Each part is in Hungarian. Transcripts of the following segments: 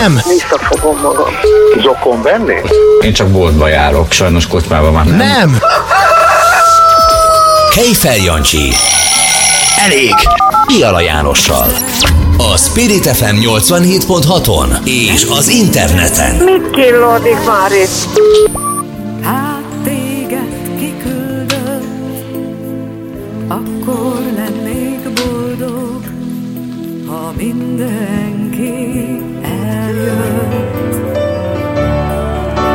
Nem. Visszafogom magam. Zokon venni? Én csak boltba járok, sajnos kocsmában már nem. Nem. Kejfel Jancsi. Elég. Piala Jánossal. A Spirit FM 87.6-on és az interneten. Mit killódik már itt? Hát téged kiküldött, akkor lennék boldog, ha mindenki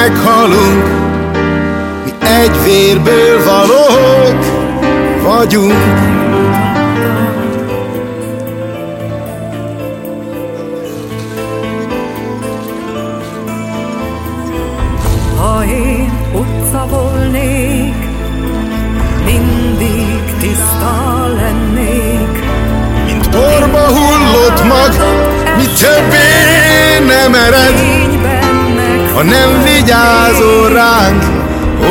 meghalunk. Mi egy vérből valók vagyunk. Ha én utca volnék, mindig tiszta lennék. Mint porba hullott mag, mi többé nem ered Ha nem vigyázol ránk,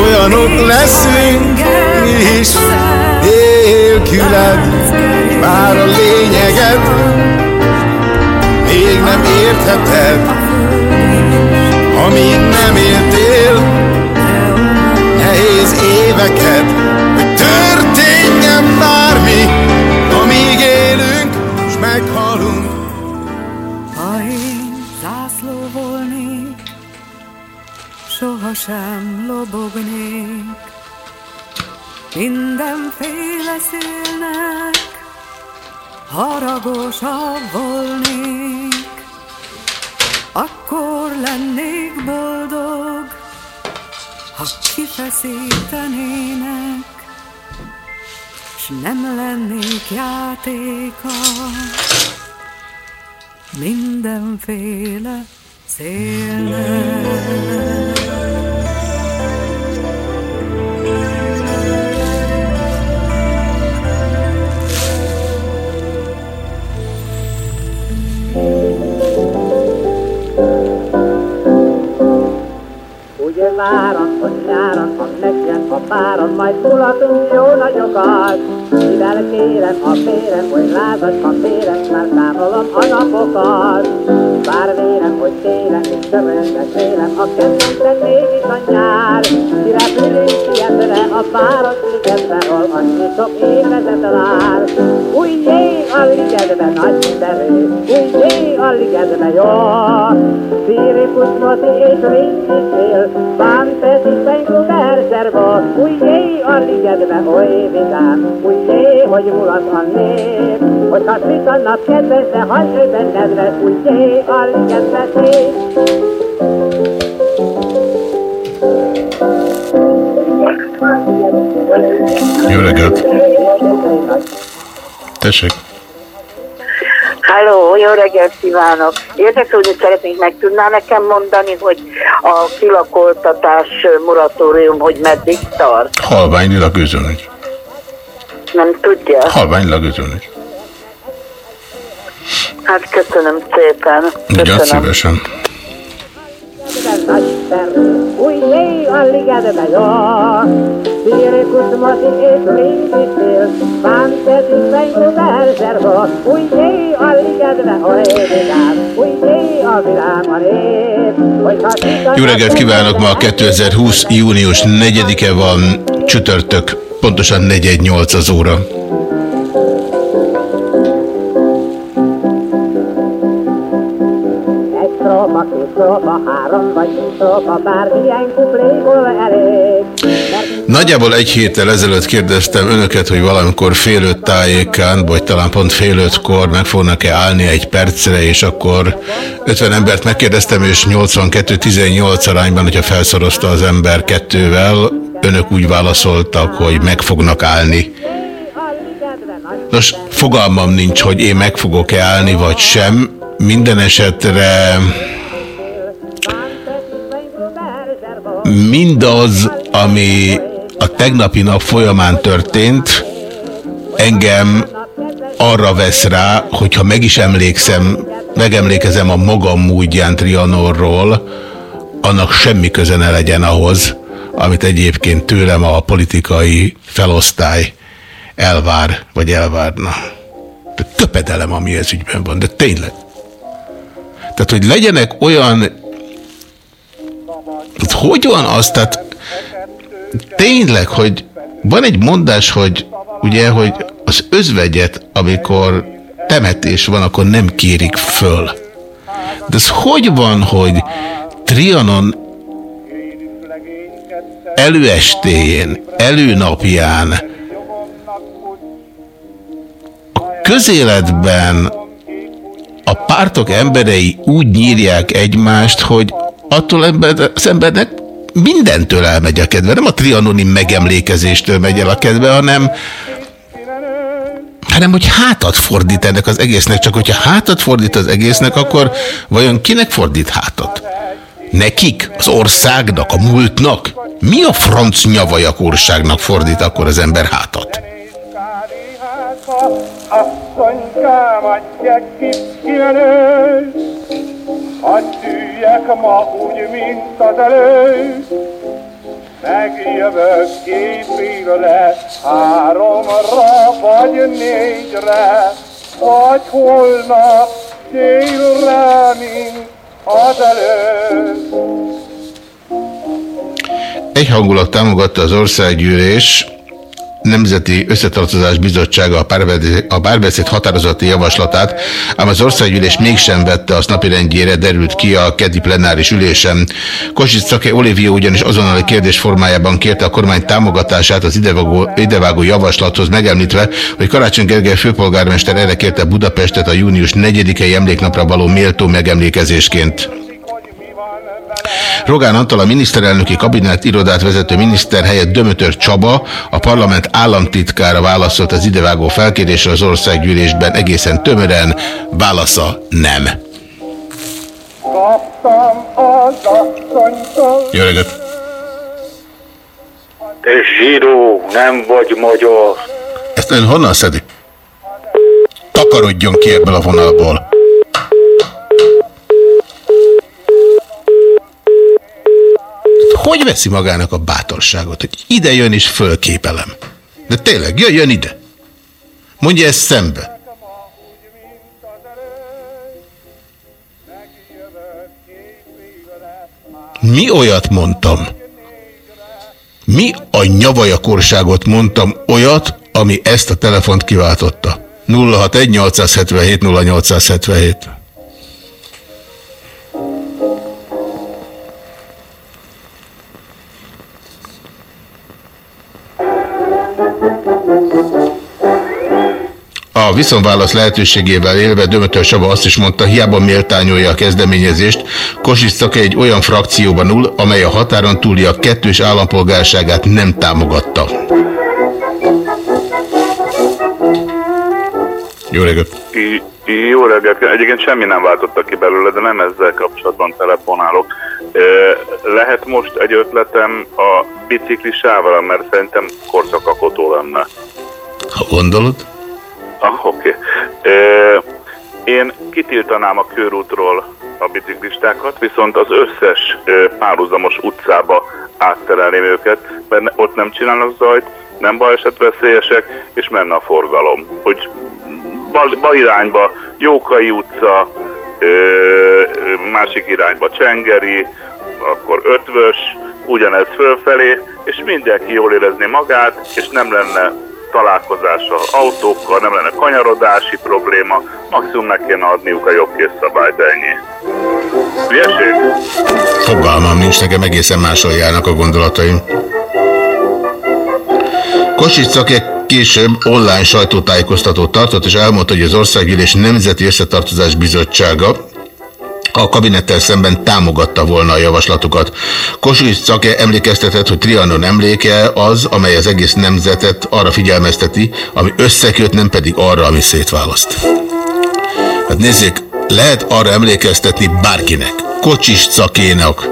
olyanok leszünk mi is nélküled. Bár a lényeget még nem értheted, amíg nem éltél nehéz éveket, haragosabb volnék, akkor lennék boldog, ha kifeszítenének, s nem lennék játéka mindenféle szélnek. Várat, hogy nyáron, ha megjön a páron, majd tulatunk jó nagyokat. Mivel kérem a férem, hogy lázas a férem, már számolom a napokat. Bár vérem, hogy télen, és csövönnek vélem, a kedvencem mégis a nyár. Kirepülünk sietre a város hol annyi sok évezet vár. Újjé a ligetbe nagy terő, újjé a ligetbe jó. Szírikus moti és ringi szél, Fante tisztenkú verserba, Ujjé a ligetbe, oly vidám, Ujjé, hogy mulat a nép. Hogyha süt a nap kedves, de hagyj őben nedves, Ujjé a ligetbe szép. Jó reggelt! Tessék! Halló, jó reggelt kívánok! Érdeklődni szeretnék, meg tudná nekem mondani, hogy a kilakoltatás moratórium, hogy meddig tart? Halványilag üzönügy. Nem tudja? Halványilag üzönügy. Hát köszönöm szépen. Köszönöm. szívesen. Ujjé a ligetbe Szírikus moti és ringi szél, Fante tisztenkú verserba, Ujjé a ligetbe, oly vidám, Ujjé a vidám a nép. A Jó reggelt kívánok! Ma 2020. június 4-e van, csütörtök, pontosan 418 az óra. Strofa, három vagy strofa, bármilyen kupléból elég. Nagyjából egy héttel ezelőtt kérdeztem önöket, hogy valamikor fél öt tájékán, vagy talán pont fél ötkor meg fognak-e állni egy percre, és akkor 50 embert megkérdeztem, és 82-18 arányban, hogyha felszorozta az ember kettővel, önök úgy válaszoltak, hogy meg fognak állni. Nos, fogalmam nincs, hogy én meg fogok-e állni, vagy sem. Minden esetre mindaz, ami a tegnapi nap folyamán történt, engem arra vesz rá, hogyha meg is emlékszem, megemlékezem a magam múltján Trianorról, annak semmi köze ne legyen ahhoz, amit egyébként tőlem a politikai felosztály elvár, vagy elvárna. De töpedelem, ami ez ügyben van, de tényleg. Tehát, hogy legyenek olyan... Hát hogy van az, tehát tényleg, hogy van egy mondás, hogy ugye, hogy az özvegyet, amikor temetés van, akkor nem kérik föl. De ez hogy van, hogy Trianon előestéjén, előnapján a közéletben a pártok emberei úgy nyírják egymást, hogy attól ember, az embernek mindentől elmegy a kedve. Nem a trianonim megemlékezéstől megy el a kedve, hanem hanem hogy hátat fordít ennek az egésznek. Csak hogyha hátat fordít az egésznek, akkor vajon kinek fordít hátat? Nekik? Az országnak? A múltnak? Mi a franc nyavajak országnak fordít akkor az ember hátat? Asszonykám, adják ki, Hadd tűjek ma úgy, mint az előtt, Megjövök képére, háromra vagy négyre, Vagy holnap délre, mint az előtt. Egy hangulat támogatta az országgyűlés Nemzeti Összetartozás Bizottsága a párbeszéd, határozati javaslatát, ám az országgyűlés mégsem vette azt napirendjére, derült ki a keddi plenáris ülésen. Kocsis Szake Olivia ugyanis azonnali kérdés formájában kérte a kormány támogatását az idevágó, idevágó javaslathoz, megemlítve, hogy Karácsony Gergely főpolgármester erre kérte Budapestet a június 4-i emléknapra való méltó megemlékezésként. Rogán Antal a miniszterelnöki kabinet irodát vezető miniszter helyett Dömötör Csaba, a parlament államtitkára válaszolt az idevágó felkérésre az országgyűlésben egészen tömören, válasza nem. Jó reggelt! Te zsidó, nem vagy magyar. Ezt ön honnan szedi? Takarodjon ki ebből a vonalból. Hogy veszi magának a bátorságot, hogy ide jön és fölképelem? De tényleg, jöjjön ide. Mondja ezt szembe. Mi olyat mondtam? Mi a nyavajakorságot mondtam olyat, ami ezt a telefont kiváltotta? 061 877 0877 A viszonválasz lehetőségével élve Dömötör Saba azt is mondta, hiába méltányolja a kezdeményezést, Kosiszaka egy olyan frakcióban ül, amely a határon túli a kettős állampolgárságát nem támogatta. Jó reggelt! Jó reggelt! Egyébként semmi nem váltottak ki belőle, de nem ezzel kapcsolatban telefonálok. Lehet most egy ötletem a biciklisával, mert szerintem korszakakotó lenne. Ha gondolod? Ah, oké. Okay. Én kitiltanám a körútról a biciklistákat, viszont az összes párhuzamos utcába átterelném őket, mert ott nem csinálnak zajt, nem balesetveszélyesek, és menne a forgalom. Hogy bal, bal irányba Jókai utca, másik irányba Csengeri, akkor Ötvös, ugyanez fölfelé, és mindenki jól érezni magát, és nem lenne találkozással, autókkal, nem lenne kanyarodási probléma, maximum meg kéne adniuk a jogkészszabályt, ennyi. Hülyeség? Fogalmam nincs, nekem egészen máshol járnak a gondolataim. Kocsis később online sajtótájékoztatót tartott, és elmondta, hogy az Országgyűlés Nemzeti Összetartozás Bizottsága a kabinettel szemben támogatta volna a javaslatokat. Kossuth Szake emlékeztetett, hogy Trianon emléke az, amely az egész nemzetet arra figyelmezteti, ami összeköt, nem pedig arra, ami szétválaszt. Hát nézzék, lehet arra emlékeztetni bárkinek, Kocsis Szakénak,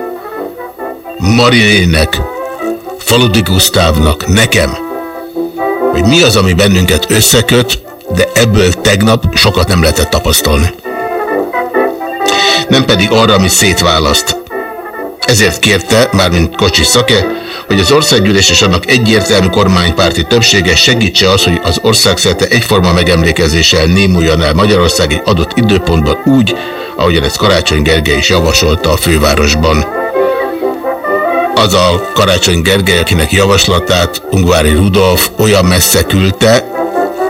Marinének, Faludi Gusztávnak, nekem, hogy mi az, ami bennünket összeköt, de ebből tegnap sokat nem lehetett tapasztalni nem pedig arra, ami szétválaszt. Ezért kérte, mármint Kocsi Szake, hogy az országgyűlés és annak egyértelmű kormánypárti többsége segítse az, hogy az országszerte egyforma megemlékezéssel némuljon el Magyarország egy adott időpontban úgy, ahogyan ezt Karácsony Gergely is javasolta a fővárosban. Az a Karácsony Gergely, akinek javaslatát Ungvári Rudolf olyan messze küldte,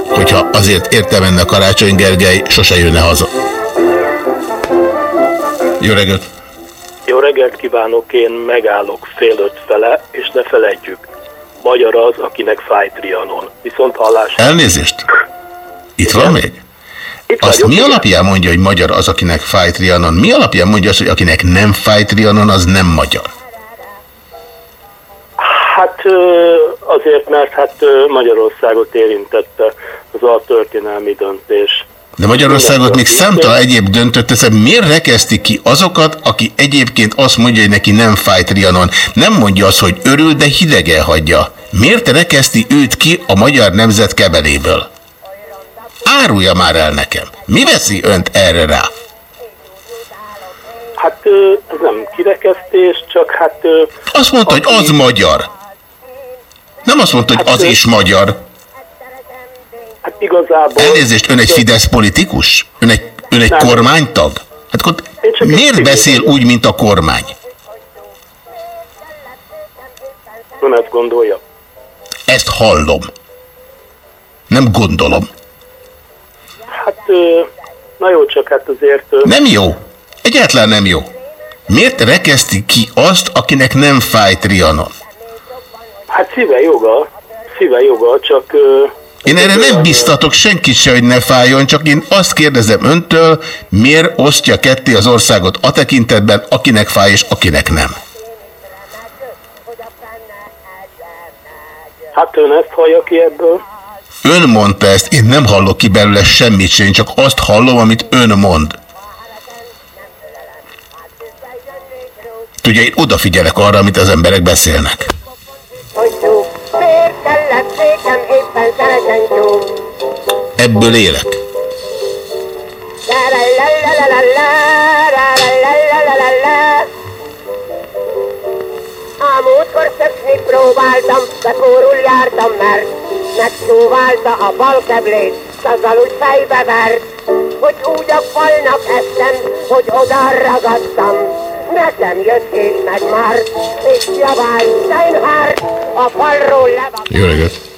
hogyha azért érte menne Karácsony Gergely, sose jönne haza. Jó reggelt! Jó reggelt kívánok, én megállok fél öt fele, és ne felejtjük, magyar az, akinek fáj Trianon. Viszont hallás... Elnézést! Itt van még? Itt Azt vagyok, mi igen. alapján mondja, hogy magyar az, akinek fáj Trianon? Mi alapján mondja azt, hogy akinek nem fáj Trianon, az nem magyar? Hát azért, mert hát Magyarországot érintette az a történelmi döntés. De Magyarországot még számtalan egyéb döntött, teszem, miért rekeszti ki azokat, aki egyébként azt mondja, hogy neki nem fáj Trianon? Nem mondja azt, hogy örül, de hidegen hagyja. Miért rekeszti őt ki a magyar nemzet kebeléből? Árulja már el nekem. Mi veszi önt erre rá? Hát ez nem kirekesztés, csak hát... Azt mondta, hogy az magyar. Nem azt mondta, hogy az is magyar. Hát igazából... Elnézést, ön egy Fidesz politikus? Ön egy, ön egy Nem. kormánytag? Hát akkor miért beszél úgy, mint a kormány? Ön ezt gondolja. Ezt hallom. Nem gondolom. Hát, na jó, csak hát azért... Nem jó. Egyáltalán nem jó. Miért rekeszti ki azt, akinek nem fáj Trianon? Hát szíve joga, szíve joga, csak... Én erre nem biztatok senkit se, hogy ne fájjon, csak én azt kérdezem öntől, miért osztja ketté az országot a tekintetben, akinek fáj és akinek nem. Hát ön ezt hallja ki ebből? Ön mondta ezt, én nem hallok ki belőle semmit sem, én csak azt hallom, amit ön mond. Tudja, én odafigyelek arra, amit az emberek beszélnek. Miért kellett nékem éppen szeretentyú? Ebből élek. A múltkor szökni próbáltam, de kórul jártam, mert megcsóválta a bal keblét, azzal úgy fejbe vert, hogy úgy a falnak estem, hogy oda ragadtam. Nekem jött és meg már, és javál Steinhardt a falról levan. Jó reggelt!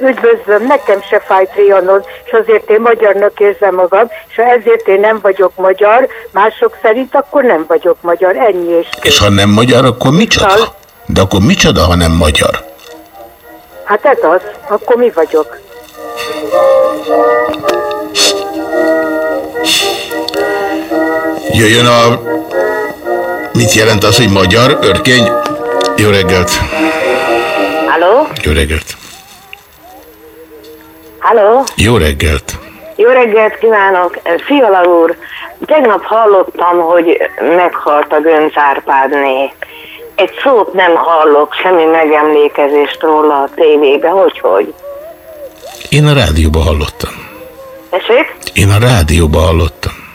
Üdvözlöm, nekem se fáj Trianon, és azért én magyarnak érzem magam, és ha ezért én nem vagyok magyar, mások szerint akkor nem vagyok magyar, ennyi és. És ha nem magyar, akkor micsoda? De akkor micsoda, ha nem magyar? Hát ez az, akkor mi vagyok? Jöjjön a... Mit jelent az, hogy magyar örkény? Jó reggelt! Halló? Jó reggelt! Halló? Jó reggelt! Jó reggelt kívánok! Fiala úr, tegnap hallottam, hogy meghalt a Gönc Árpádné. Egy szót nem hallok, semmi megemlékezést róla a tévébe, hogy hogy? Én a rádióban hallottam. Tessék? Én a rádióban hallottam.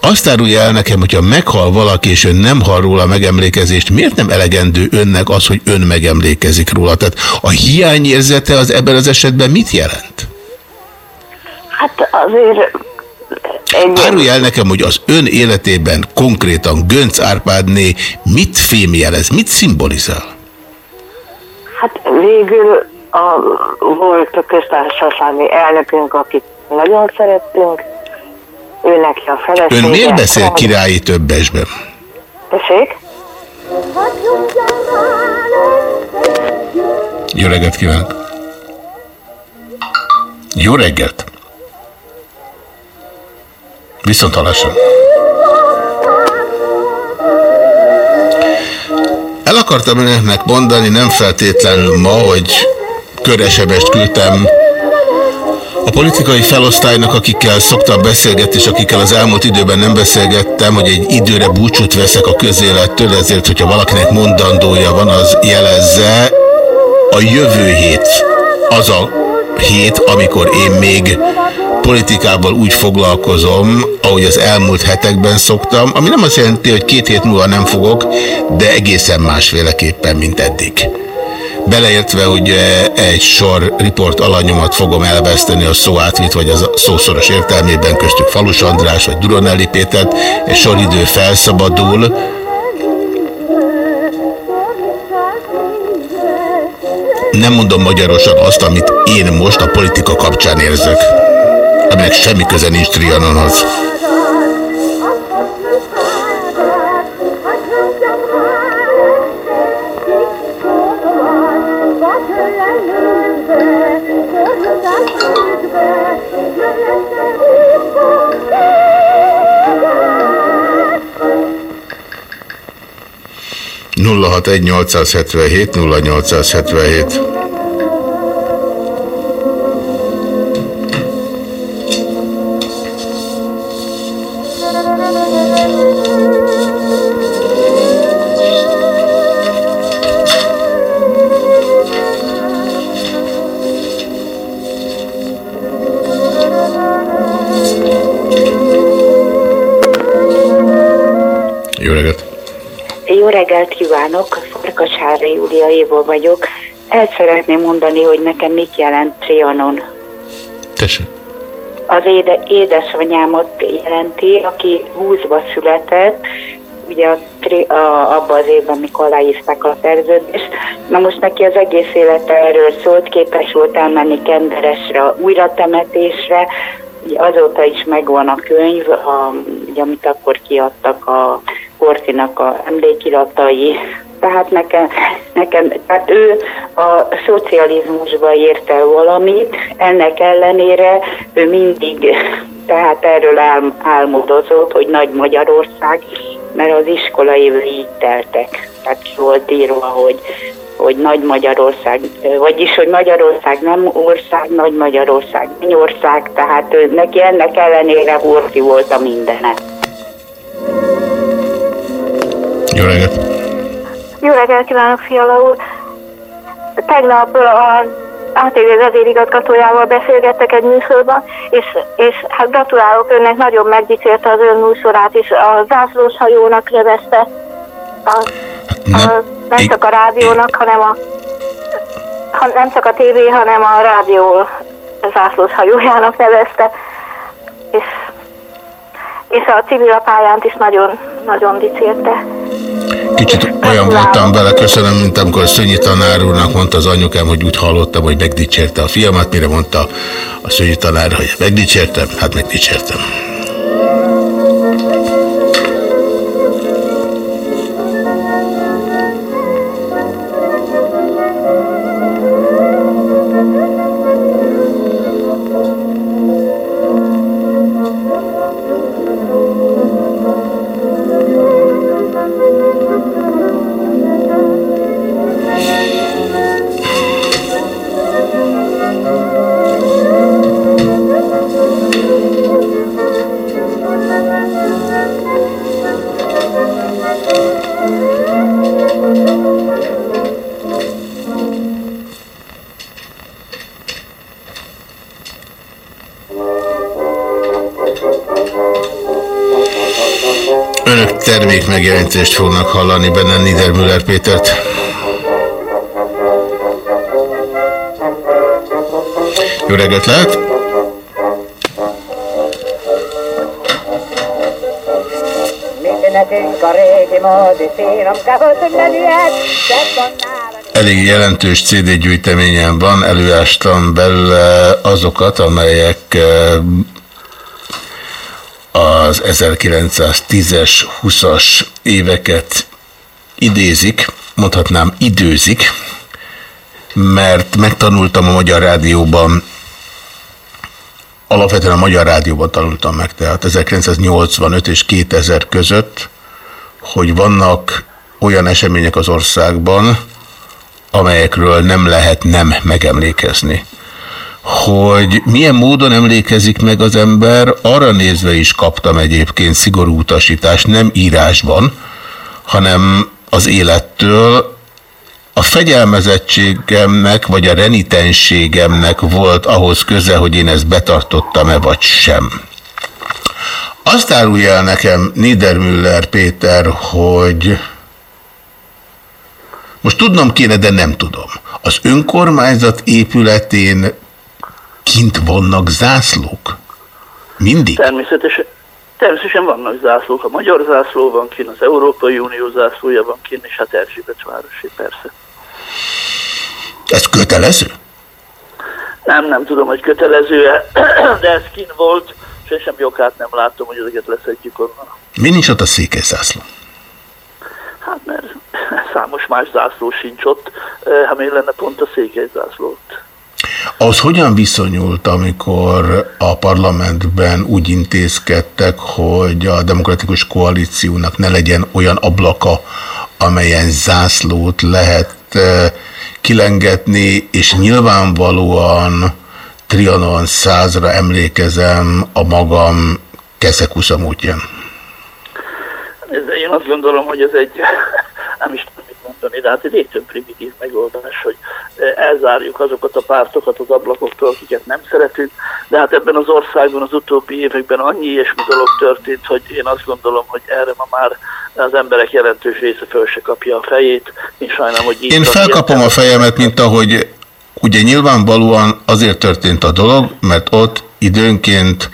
Azt árulja el nekem, hogyha meghal valaki, és ön nem hall róla megemlékezést, miért nem elegendő önnek az, hogy ön megemlékezik róla? Tehát a hiányérzete az ebben az esetben mit jelent? Hát azért egy... Árulja el nekem, hogy az ön életében konkrétan Gönc Árpádné mit fémjelez, mit szimbolizál? Hát végül a, volt a köztársasági elnökünk, akit nagyon szerettünk, ő neki a felesége. Ön miért beszél királyi többesben? Tessék? Jó reggelt kívánok! Jó reggelt! Viszont hallásra! El akartam önöknek mondani, nem feltétlenül ma, hogy köresebest küldtem a politikai felosztálynak, akikkel szoktam beszélgetni, és akikkel az elmúlt időben nem beszélgettem, hogy egy időre búcsút veszek a közélettől, ezért, hogyha valakinek mondandója van, az jelezze. A jövő hét az a hét, amikor én még politikával úgy foglalkozom, ahogy az elmúlt hetekben szoktam, ami nem azt jelenti, hogy két hét múlva nem fogok, de egészen másféleképpen, mint eddig. Beleértve, hogy egy sor riport alanyomat fogom elveszteni a szó átvit, vagy a szószoros értelmében, köztük Falus András, vagy Duronelli Pétert, egy sor felszabadul, nem mondom magyarosan azt, amit én most a politika kapcsán érzek, aminek semmi köze nincs Trianonhoz. Nulla hat egy 877 0877 Jó reggelt! Jó reggelt kívánok, Farkasára Júlia Éva vagyok. El szeretném mondani, hogy nekem mit jelent Trianon. Tessék. Az éde, édesanyámot jelenti, aki 20-ba született, ugye a, tri, a, abban az évben, amikor aláírták a szerződést. Na most neki az egész élete erről szólt, képes volt elmenni Kenderesre, újra temetésre, azóta is megvan a könyv, a, ugye, amit akkor kiadtak a Kortinak a emlékiratai, tehát nekem, nekem, tehát ő a szocializmusba ért el valamit, ennek ellenére ő mindig, tehát erről ál, álmodozott, hogy Nagy Magyarország, mert az iskolai így teltek. Tehát ki volt írva, hogy, hogy Nagy Magyarország, vagyis, hogy Magyarország nem ország, Nagy Magyarország ország, tehát ő, neki ennek ellenére Horti volt a mindene. Jó reggelt! Jó reggelt kívánok, Fiala úr! Tegnap a ATV vezérigazgatójával beszélgettek egy műsorban, és, és hát gratulálok önnek, nagyon megdicsérte az ön műsorát, és a zászlós hajónak nevezte, a, a, nem csak a rádiónak, hanem a ha, nem csak a tévé, hanem a rádió zászlós hajójának nevezte, és, és a civil pályánt is nagyon, nagyon dicsérte. Kicsit olyan voltam vele, köszönöm, mint amikor Szönyi tanár úrnak mondta az anyukám, hogy úgy hallottam, hogy megdicsérte a fiamat, mire mondta a Szönyi tanár, hogy megdicsértem, hát megdicsértem. Megjelentést fognak hallani benne Niedermüller Pétert. Jó reggelt lehet! Elég jelentős CD gyűjteményen van, előástam belőle azokat, amelyek eh, az 1910-es, 20-as éveket idézik, mondhatnám időzik, mert megtanultam a Magyar Rádióban, alapvetően a Magyar Rádióban tanultam meg, tehát 1985 és 2000 között, hogy vannak olyan események az országban, amelyekről nem lehet nem megemlékezni. Hogy milyen módon emlékezik meg az ember, arra nézve is kaptam egyébként szigorú utasítást, nem írásban, hanem az élettől, a fegyelmezettségemnek, vagy a renitenségemnek volt ahhoz köze, hogy én ezt betartottam-e, vagy sem. Azt árulja el nekem Niedermüller Péter, hogy most tudnom kéne, de nem tudom. Az önkormányzat épületén kint vannak zászlók? Mindig? Természetesen, természetesen vannak zászlók. A magyar zászló van kint, az Európai Unió zászlója van kint, és hát Erzsébet városi, persze. Ez kötelező? Nem, nem tudom, hogy kötelező-e, de ez kint volt, és én sem jogát nem látom, hogy ezeket leszedjük onnan. Mi nincs ott a székelyzászló? Hát mert számos más zászló sincs ott, ha még lenne pont a székelyzászló ott. Az hogyan viszonyult, amikor a parlamentben úgy intézkedtek, hogy a demokratikus koalíciónak ne legyen olyan ablaka, amelyen zászlót lehet kilengetni, és nyilvánvalóan Trianon százra emlékezem a magam Keszekusza útján. Én azt gondolom, hogy ez egy, nem is mondani, de hát egy étön primitív megoldás, hogy elzárjuk azokat a pártokat az ablakoktól, akiket nem szeretünk, de hát ebben az országban az utóbbi években annyi ilyesmi dolog történt, hogy én azt gondolom, hogy erre ma már az emberek jelentős része föl se kapja a fejét. Én sajnálom, hogy így Én felkapom a fejemet, mint ahogy ugye nyilvánvalóan azért történt a dolog, mert ott időnként,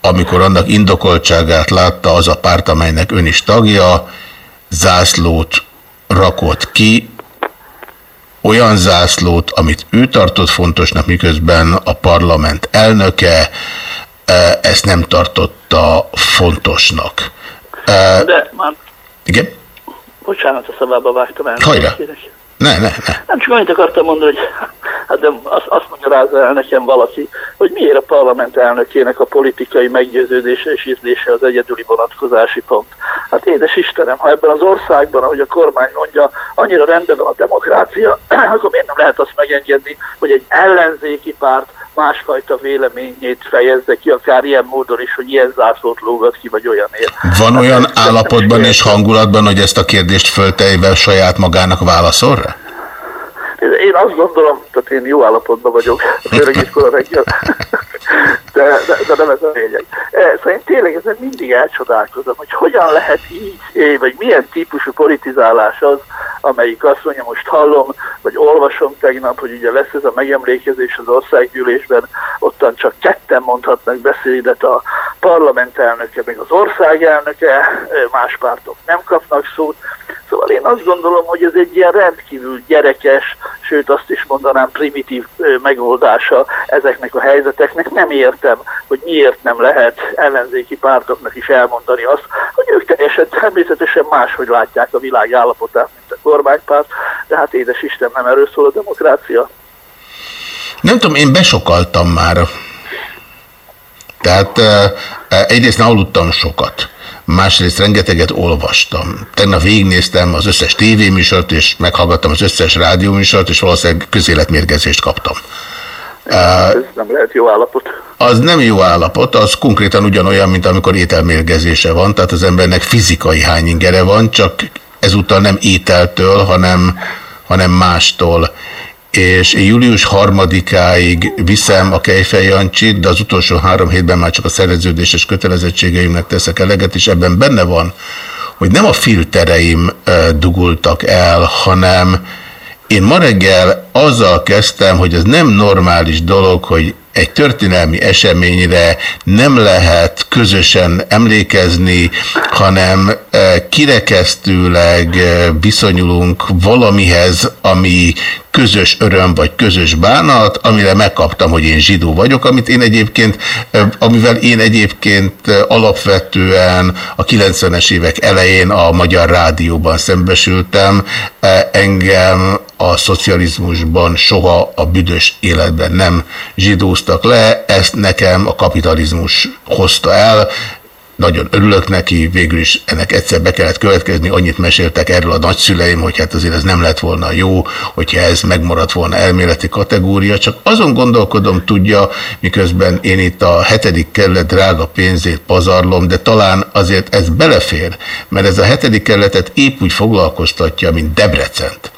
amikor annak indokoltságát látta az a párt, amelynek ön is tagja, zászlót rakott ki, olyan zászlót, amit ő tartott fontosnak, miközben a parlament elnöke ezt nem tartotta fontosnak. De már... Igen? Bocsánat, a szabába vágtam el. Hajrá! Ne, ne, ne. Nem csak annyit akartam mondani, hogy hát de azt, azt magyarázza el nekem valaki, hogy miért a parlament elnökének a politikai meggyőződése és ízlése az egyedüli vonatkozási pont. Hát édes Istenem, ha ebben az országban, ahogy a kormány mondja, annyira rendben van a demokrácia, akkor miért nem lehet azt megengedni, hogy egy ellenzéki párt másfajta véleményét fejezze ki, akár ilyen módon is, hogy ilyen zászlót lógat ki, vagy olyanért. Van hát olyan állapotban és hangulatban, hogy ezt a kérdést föltejvel saját magának válaszol rá? Én azt gondolom, tehát én jó állapotban vagyok, főleg iskola reggel, de, de, de nem ez a lényeg. Szóval én tényleg ezen mindig elcsodálkozom, hogy hogyan lehet így, vagy milyen típusú politizálás az, amelyik azt mondja, most hallom, vagy olvasom tegnap, hogy ugye lesz ez a megemlékezés az országgyűlésben, ottan csak ketten mondhatnak beszédet a parlament elnöke, meg az ország elnöke, más pártok nem kapnak szót. Szóval én azt gondolom, hogy ez egy ilyen rendkívül gyerekes, sőt azt is mondanám primitív megoldása ezeknek a helyzeteknek. Nem értem, hogy miért nem lehet ellenzéki pártoknak is elmondani azt, hogy ők teljesen természetesen máshogy látják a világ állapotát, mint a kormánypárt, de hát édes Isten, nem erről szól a demokrácia. Nem tudom, én besokaltam már. Tehát egyrészt nem aludtam sokat másrészt rengeteget olvastam. Tegnap végignéztem az összes tévéműsort, és meghallgattam az összes rádióműsort, és valószínűleg közéletmérgezést kaptam. Ez nem lehet jó állapot. Az nem jó állapot, az konkrétan ugyanolyan, mint amikor ételmérgezése van, tehát az embernek fizikai hányingere van, csak ezúttal nem ételtől, hanem, hanem mástól. És július harmadikáig viszem a Kejfej Jancsit, de az utolsó három hétben már csak a szerződéses kötelezettségeimnek teszek eleget, és ebben benne van, hogy nem a filtereim dugultak el, hanem én ma reggel azzal kezdtem, hogy ez nem normális dolog, hogy egy történelmi eseményre nem lehet közösen emlékezni, hanem kirekesztőleg viszonyulunk valamihez, ami közös öröm vagy közös bánat, amire megkaptam, hogy én zsidó vagyok, amit én egyébként, amivel én egyébként alapvetően a 90-es évek elején a Magyar Rádióban szembesültem. Engem a szocializmusban soha a büdös életben nem zsidóztak le, ezt nekem a kapitalizmus hozta el, nagyon örülök neki, végül is ennek egyszer be kellett következni, annyit meséltek erről a nagyszüleim, hogy hát azért ez nem lett volna jó, hogyha ez megmaradt volna elméleti kategória, csak azon gondolkodom, tudja, miközben én itt a hetedik kerület drága pénzét pazarlom, de talán azért ez belefér, mert ez a hetedik kerületet épp úgy foglalkoztatja, mint Debrecent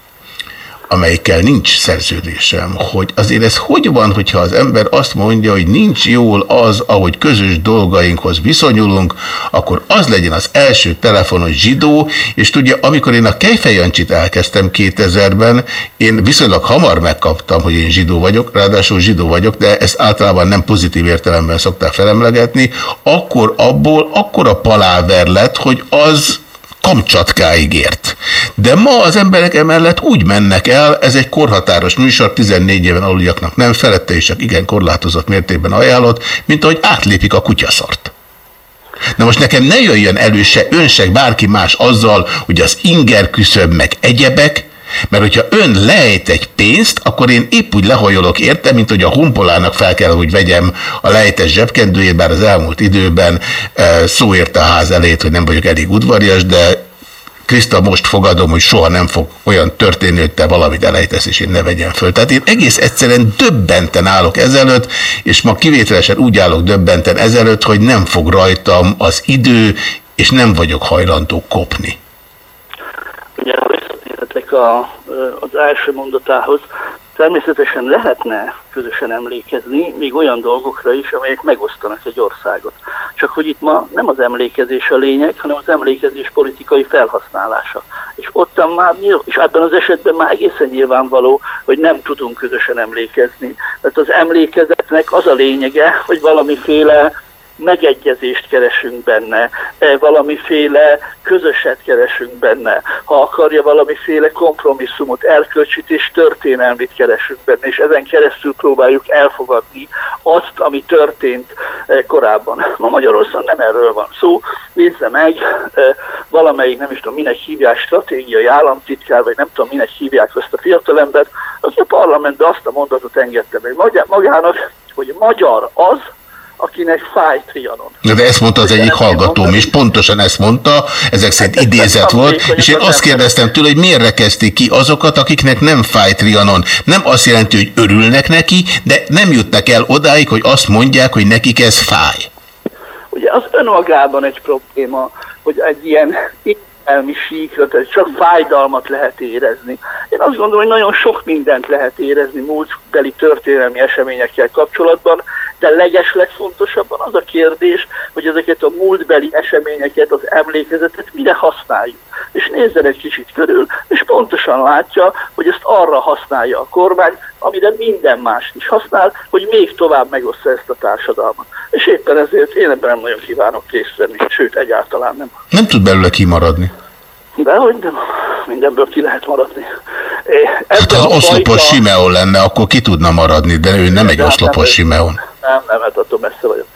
amelyikkel nincs szerződésem, hogy azért ez hogy van, hogyha az ember azt mondja, hogy nincs jól az, ahogy közös dolgainkhoz viszonyulunk, akkor az legyen az első telefonos zsidó, és tudja, amikor én a Kejfejancsit elkezdtem 2000-ben, én viszonylag hamar megkaptam, hogy én zsidó vagyok, ráadásul zsidó vagyok, de ezt általában nem pozitív értelemben szokták felemlegetni, akkor abból akkora paláver lett, hogy az kamcsatkáig ért. De ma az emberek emellett úgy mennek el, ez egy korhatáros műsor, 14 éven aluljaknak nem, felette is csak igen korlátozott mértékben ajánlott, mint ahogy átlépik a kutyaszart. Na most nekem ne jöjjön elő se ön, bárki más azzal, hogy az inger küszöb meg egyebek, mert hogyha ön lejt egy pénzt, akkor én épp úgy lehajolok érte, mint hogy a humpolának fel kell, hogy vegyem a lejtes zsebkendőjét, bár az elmúlt időben e, szó érte a ház elét, hogy nem vagyok elég udvarias, de Kriszta, most fogadom, hogy soha nem fog olyan történni, hogy te valamit elejtesz, és én ne vegyem föl. Tehát én egész egyszerűen döbbenten állok ezelőtt, és ma kivételesen úgy állok döbbenten ezelőtt, hogy nem fog rajtam az idő, és nem vagyok hajlandó kopni. Ugye, visszatérhetek a, az első mondatához. Természetesen lehetne közösen emlékezni még olyan dolgokra is, amelyek megosztanak egy országot. Csak hogy itt ma nem az emlékezés a lényeg, hanem az emlékezés politikai felhasználása. És ottan már, és ebben az esetben már egészen nyilvánvaló, hogy nem tudunk közösen emlékezni. Tehát az emlékezetnek az a lényege, hogy valamiféle megegyezést keresünk benne, e, valamiféle közöset keresünk benne, ha akarja valamiféle kompromisszumot, erkölcsit és történelmit keresünk benne, és ezen keresztül próbáljuk elfogadni azt, ami történt e, korábban. Ma Magyarországon nem erről van szó, nézze meg, e, valamelyik, nem is tudom, minek hívják, stratégiai államtitkár, vagy nem tudom, minek hívják ezt a fiatalembert, aki a parlamentben azt a mondatot engedte meg. Magának, hogy magyar az, akinek fáj Trianon. De ezt mondta az egyik hallgatóm is, pontosan ezt mondta, ezek szerint idézet volt, és én azt kérdeztem tőle, hogy miért rekezték ki azokat, akiknek nem fáj Trianon. Nem azt jelenti, hogy örülnek neki, de nem jutnak el odáig, hogy azt mondják, hogy nekik ez fáj. Ugye az önmagában egy probléma, hogy egy ilyen elmi síkra, tehát csak fájdalmat lehet érezni. Én azt gondolom, hogy nagyon sok mindent lehet érezni múltbeli történelmi eseményekkel kapcsolatban, de leges legfontosabban az a kérdés, hogy ezeket a múltbeli eseményeket, az emlékezetet mire használjuk. És nézzen egy kicsit körül, és pontosan látja, hogy ezt arra használja a kormány, amire minden más is használ, hogy még tovább megoszta ezt a társadalmat. És éppen ezért én ebben nem nagyon kívánok részt sőt egyáltalán nem. Nem tud belőle kimaradni. De hogy nem, mindenből ki lehet maradni. Hát az oszlopos fajta... Simeon lenne, akkor ki tudna maradni, de ő nem egy oszlopos Simeon. Nem, nem, hát attól messze vagyok.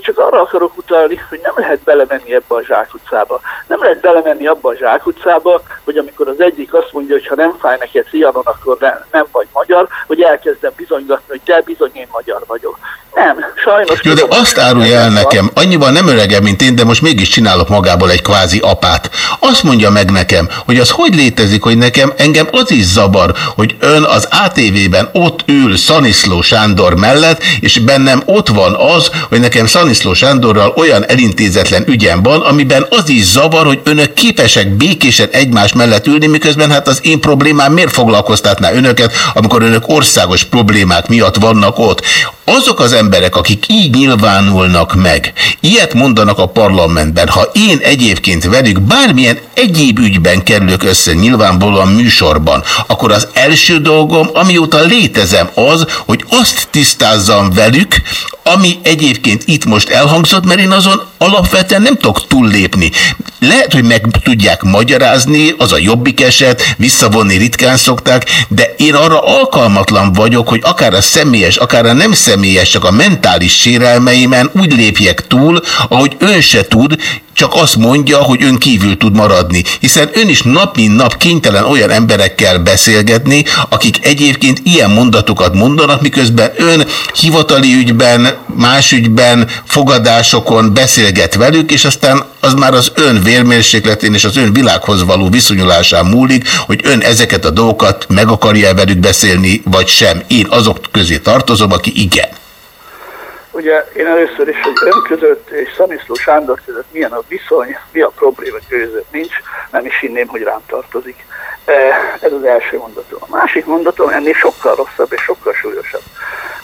Csak arra akarok utalni, hogy nem lehet belemenni ebbe a zsákutcába. Nem lehet belemenni abba a zsákutcába, hogy amikor az egyik azt mondja, hogy ha nem fáj neked Trianon, akkor nem, nem vagy magyar, hogy elkezdem bizonygatni, hogy de bizony én magyar vagyok. Nem, sajnos... Jó, de azt árulja el nekem, annyiban nem öregem, mint én, de most mégis csinálok magából egy kvázi apát. Azt mondja meg nekem, hogy az hogy létezik, hogy nekem engem az is zavar, hogy ön az ATV-ben ott ül Szaniszló Sándor mellett, és bennem ott van az, hogy nekem Szaniszló Sándorral olyan elintézetlen ügyem van, amiben az is zavar, hogy önök képesek békésen egymás mellett ülni, miközben hát az én problémám miért foglalkoztatná önöket, amikor önök országos problémák miatt vannak ott. Azok az emberek, akik így nyilvánulnak meg, ilyet mondanak a parlamentben, ha én egyébként velük bármilyen egyéb ügyben kerülök össze nyilvánvalóan műsorban, akkor az első dolgom, amióta létezem az, hogy azt tisztázzam velük, ami egyébként itt most elhangzott, mert én azon alapvetően nem tudok túllépni. Lehet, hogy meg tudják magyarázni, az a jobbik eset, visszavonni ritkán szokták, de én arra alkalmatlan vagyok, hogy akár a személyes, akár a nem személyes, csak a mentális sérelmeimen úgy lépjek túl, ahogy ön se tud, csak azt mondja, hogy ön kívül tud maradni. Hiszen ön is nap mint nap kénytelen olyan emberekkel beszélgetni, akik egyébként ilyen mondatokat mondanak, miközben ön hivatali ügyben, más ügyben, fogadásokon beszélget velük, és aztán az már az ön vérmérsékletén és az ön világhoz való viszonyulásán múlik, hogy ön ezeket a dolgokat meg akarja velük beszélni, vagy sem. Én azok közé tartozom, aki igen. Ugye én először is, hogy ön között és Szaniszló Sándor között milyen a viszony, mi a probléma között nincs, nem is hinném, hogy rám tartozik. E, ez az első mondatom. A másik mondatom ennél sokkal rosszabb és sokkal súlyosabb.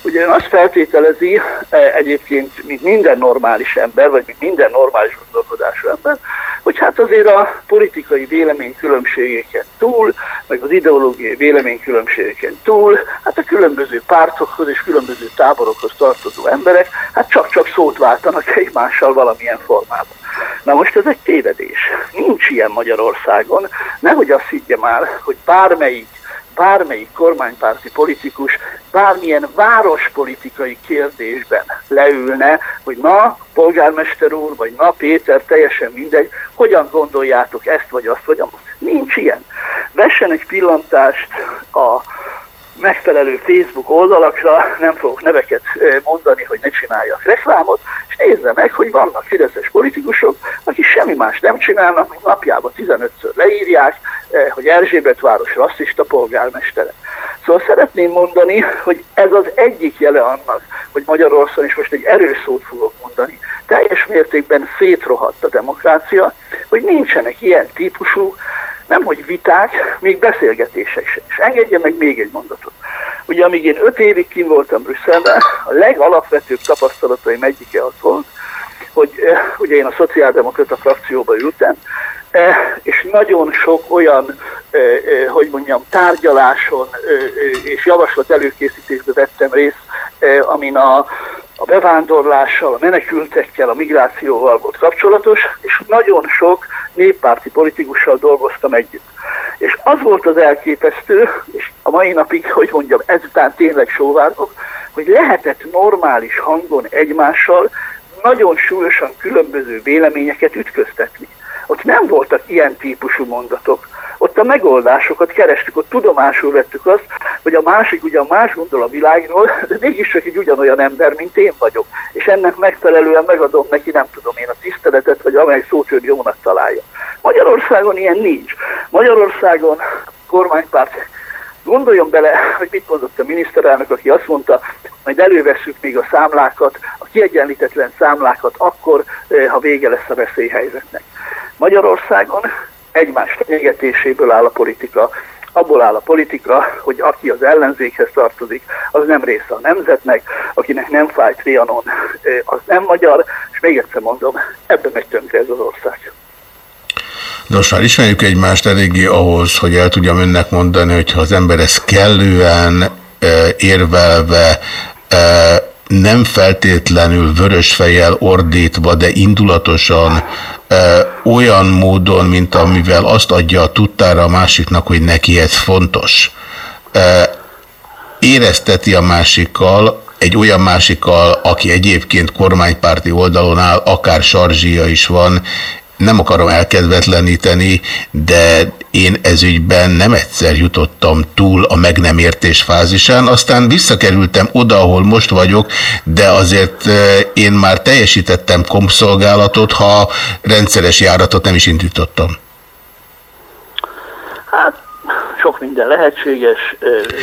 Ugye ön azt feltételezi e, egyébként, mint minden normális ember, vagy mint minden normális gondolkodású ember, hogy hát azért a politikai véleménykülönbségeken túl, meg az ideológiai véleménykülönbségeken túl, hát a különböző pártokhoz és különböző táborokhoz tartozó emberek, hát csak-csak szót váltanak egymással valamilyen formában. Na most ez egy tévedés. Nincs ilyen Magyarországon. Nehogy azt higgye már, hogy bármelyik bármelyik kormánypárti politikus bármilyen várospolitikai kérdésben leülne, hogy na, polgármester úr, vagy na, Péter, teljesen mindegy, hogyan gondoljátok ezt, vagy azt, vagy azt. Nincs ilyen. Vessen egy pillantást a megfelelő Facebook oldalakra, nem fogok neveket mondani, hogy ne csináljak reklámot, és nézze meg, hogy vannak fideszes politikusok, akik semmi más nem csinálnak, mint napjában 15-ször leírják, hogy Erzsébet város rasszista polgármestere. Szóval szeretném mondani, hogy ez az egyik jele annak, hogy Magyarországon, és most egy erős szót fogok mondani, teljes mértékben szétrohadt a demokrácia, hogy nincsenek ilyen típusú nem hogy viták, még beszélgetések sem. És engedje meg még egy mondatot. Ugye amíg én öt évig kim voltam Brüsszelben, a legalapvetőbb tapasztalataim egyike az volt, hogy eh, ugye én a szociáldemokrata frakcióba ültem, és nagyon sok olyan, eh, hogy mondjam, tárgyaláson és javaslat előkészítésbe vettem részt, amin a a bevándorlással, a menekültekkel, a migrációval volt kapcsolatos, és nagyon sok néppárti politikussal dolgoztam együtt. És az volt az elképesztő, és a mai napig, hogy mondjam, ezután tényleg sóvárgok, hogy lehetett normális hangon egymással nagyon súlyosan különböző véleményeket ütköztetni. Ott nem voltak ilyen típusú mondatok, ott a megoldásokat kerestük, ott tudomásul vettük azt, hogy a másik ugyan más gondol a világról, de mégis csak egy ugyanolyan ember, mint én vagyok. És ennek megfelelően megadom neki, nem tudom én, a tiszteletet, vagy amely szócsőd jónak találja. Magyarországon ilyen nincs. Magyarországon kormánypárt Gondoljon bele, hogy mit mondott a miniszterelnök, aki azt mondta, majd előveszünk még a számlákat, a kiegyenlítetlen számlákat akkor, eh, ha vége lesz a veszélyhelyzetnek. Magyarországon egymás fenyegetéséből áll a politika, abból áll a politika, hogy aki az ellenzékhez tartozik, az nem része a nemzetnek, akinek nem fáj Trianon, az nem magyar, és még egyszer mondom, ebben megy tönkre ez az ország. Nos, már ismerjük egymást eléggé ahhoz, hogy el tudjam önnek mondani, hogyha az ember ezt kellően érvelve nem feltétlenül vörös fejjel ordítva, de indulatosan olyan módon, mint amivel azt adja a tudtára a másiknak, hogy neki ez fontos. Érezteti a másikkal, egy olyan másikkal, aki egyébként kormánypárti oldalon áll, akár sarzsia is van, nem akarom elkedvetleníteni, de én ezügyben nem egyszer jutottam túl a meg nem értés fázisán, aztán visszakerültem oda, ahol most vagyok, de azért én már teljesítettem kompszolgálatot, ha rendszeres járatot nem is indítottam. Hát sok minden lehetséges.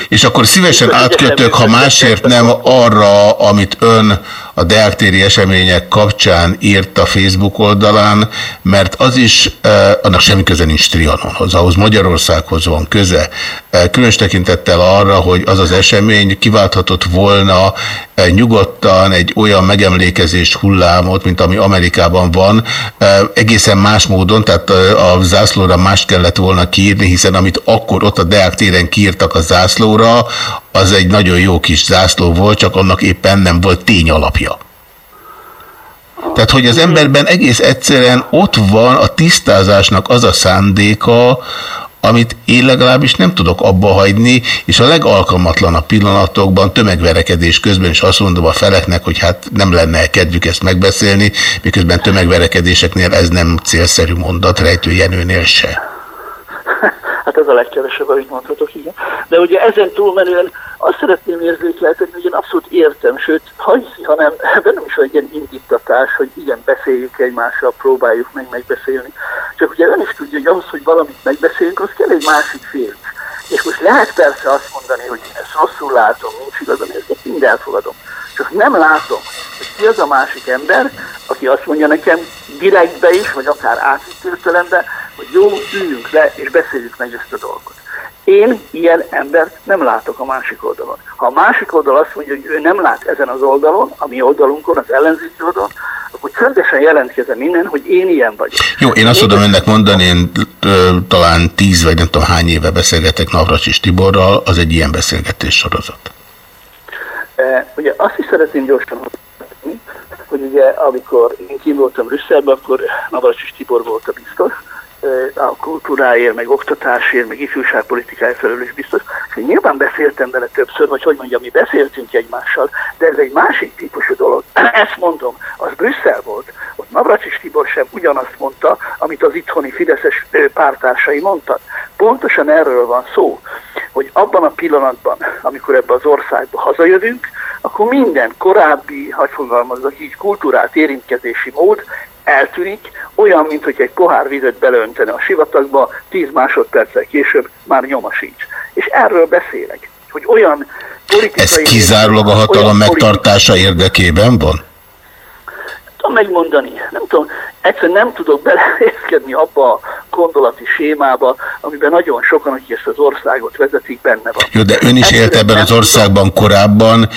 És akkor szívesen átkötök, ha másért nem arra, amit ön a deaktéri események kapcsán írt a Facebook oldalán, mert az is, eh, annak semmi köze nincs Trianonhoz, ahhoz Magyarországhoz van köze. Eh, különös tekintettel arra, hogy az az esemény kiválthatott volna eh, nyugodtan egy olyan megemlékezést hullámot, mint ami Amerikában van, eh, egészen más módon, tehát eh, a zászlóra más kellett volna kiírni, hiszen amit akkor ott a Deák kiírtak a zászlóra, az egy nagyon jó kis zászló volt, csak annak éppen nem volt tény alapja. Tehát, hogy az emberben egész egyszerűen ott van a tisztázásnak az a szándéka, amit én legalábbis nem tudok abba hagyni, és a legalkalmatlanabb pillanatokban tömegverekedés közben is azt mondom a feleknek, hogy hát nem lenne kedvük ezt megbeszélni, miközben tömegverekedéseknél ez nem célszerű mondat, Rejtő Jenőnél se. A legkevesebb, amit mondhatok, igen. De ugye ezen túlmenően azt szeretném érzékeltetni, hogy én abszolút értem, sőt, ha hiszi, hanem bennem is van egy ilyen indítatás, hogy igen, beszéljük egymással, próbáljuk meg megbeszélni. Csak ugye ön is tudja, hogy ahhoz, hogy valamit megbeszéljünk, az kell egy másik fél. És most lehet persze azt mondani, hogy én ezt rosszul látom, nincs igazam, ezt mind elfogadom. Csak nem látom, hogy ki az a másik ember, aki azt mondja nekem direktbe is, vagy akár átvitt hogy jó, üljünk le, és beszéljük meg ezt a dolgot. Én ilyen embert nem látok a másik oldalon. Ha a másik oldal azt mondja, hogy ő nem lát ezen az oldalon, a mi oldalunkon, az ellenzéki oldalon, akkor csöndesen jelentkezem innen, hogy én ilyen vagyok. Jó, én azt tudom önnek mondani, én ö, talán tíz vagy nem tudom hány éve beszélgetek Navracsis Tiborral, az egy ilyen beszélgetés sorozat. E, ugye azt is szeretném gyorsan hogy ugye amikor én kim voltam Brüsszelben, akkor Navracsis Tibor volt a biztos, a kultúráért, meg oktatásért, meg ifjúságpolitikáért felelős biztos. És nyilván beszéltem vele többször, vagy hogy mondjam, mi beszéltünk egymással, de ez egy másik típusú dolog. Ezt mondom, az Brüsszel volt. Ott Navracsis Tibor sem ugyanazt mondta, amit az itthoni Fideszes pártársai mondtak. Pontosan erről van szó, hogy abban a pillanatban, amikor ebbe az országba hazajövünk, akkor minden korábbi, hogy fogalmazzak így, kultúrát érintkezési mód eltűnik, olyan, mint hogy egy pohár vizet belöntene a sivatagba, 10 másodperccel később már nyoma sincs. És erről beszélek, hogy olyan politikai... Ez kizárólag a hatalom megtartása érdekében van? tudom megmondani, nem tudom, egyszerűen nem tudok beleérkedni abba a gondolati sémába, amiben nagyon sokan, akik ezt az országot vezetik, benne van. Jó, de ön is élt ebben az országban korábban,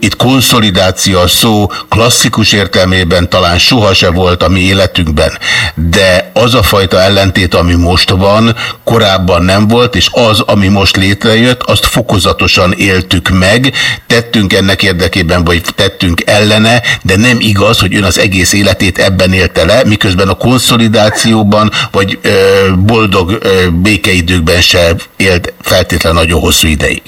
Itt konszolidáció a szó klasszikus értelmében talán soha volt a mi életünkben, de az a fajta ellentét, ami most van, korábban nem volt, és az, ami most létrejött, azt fokozatosan éltük meg, tettünk ennek érdekében, vagy tettünk ellene, de nem igaz, hogy ön az egész életét ebben élte le, miközben a konszolidációban, vagy uh, boldog uh, békeidőkben se élt feltétlenül nagyon hosszú ideig.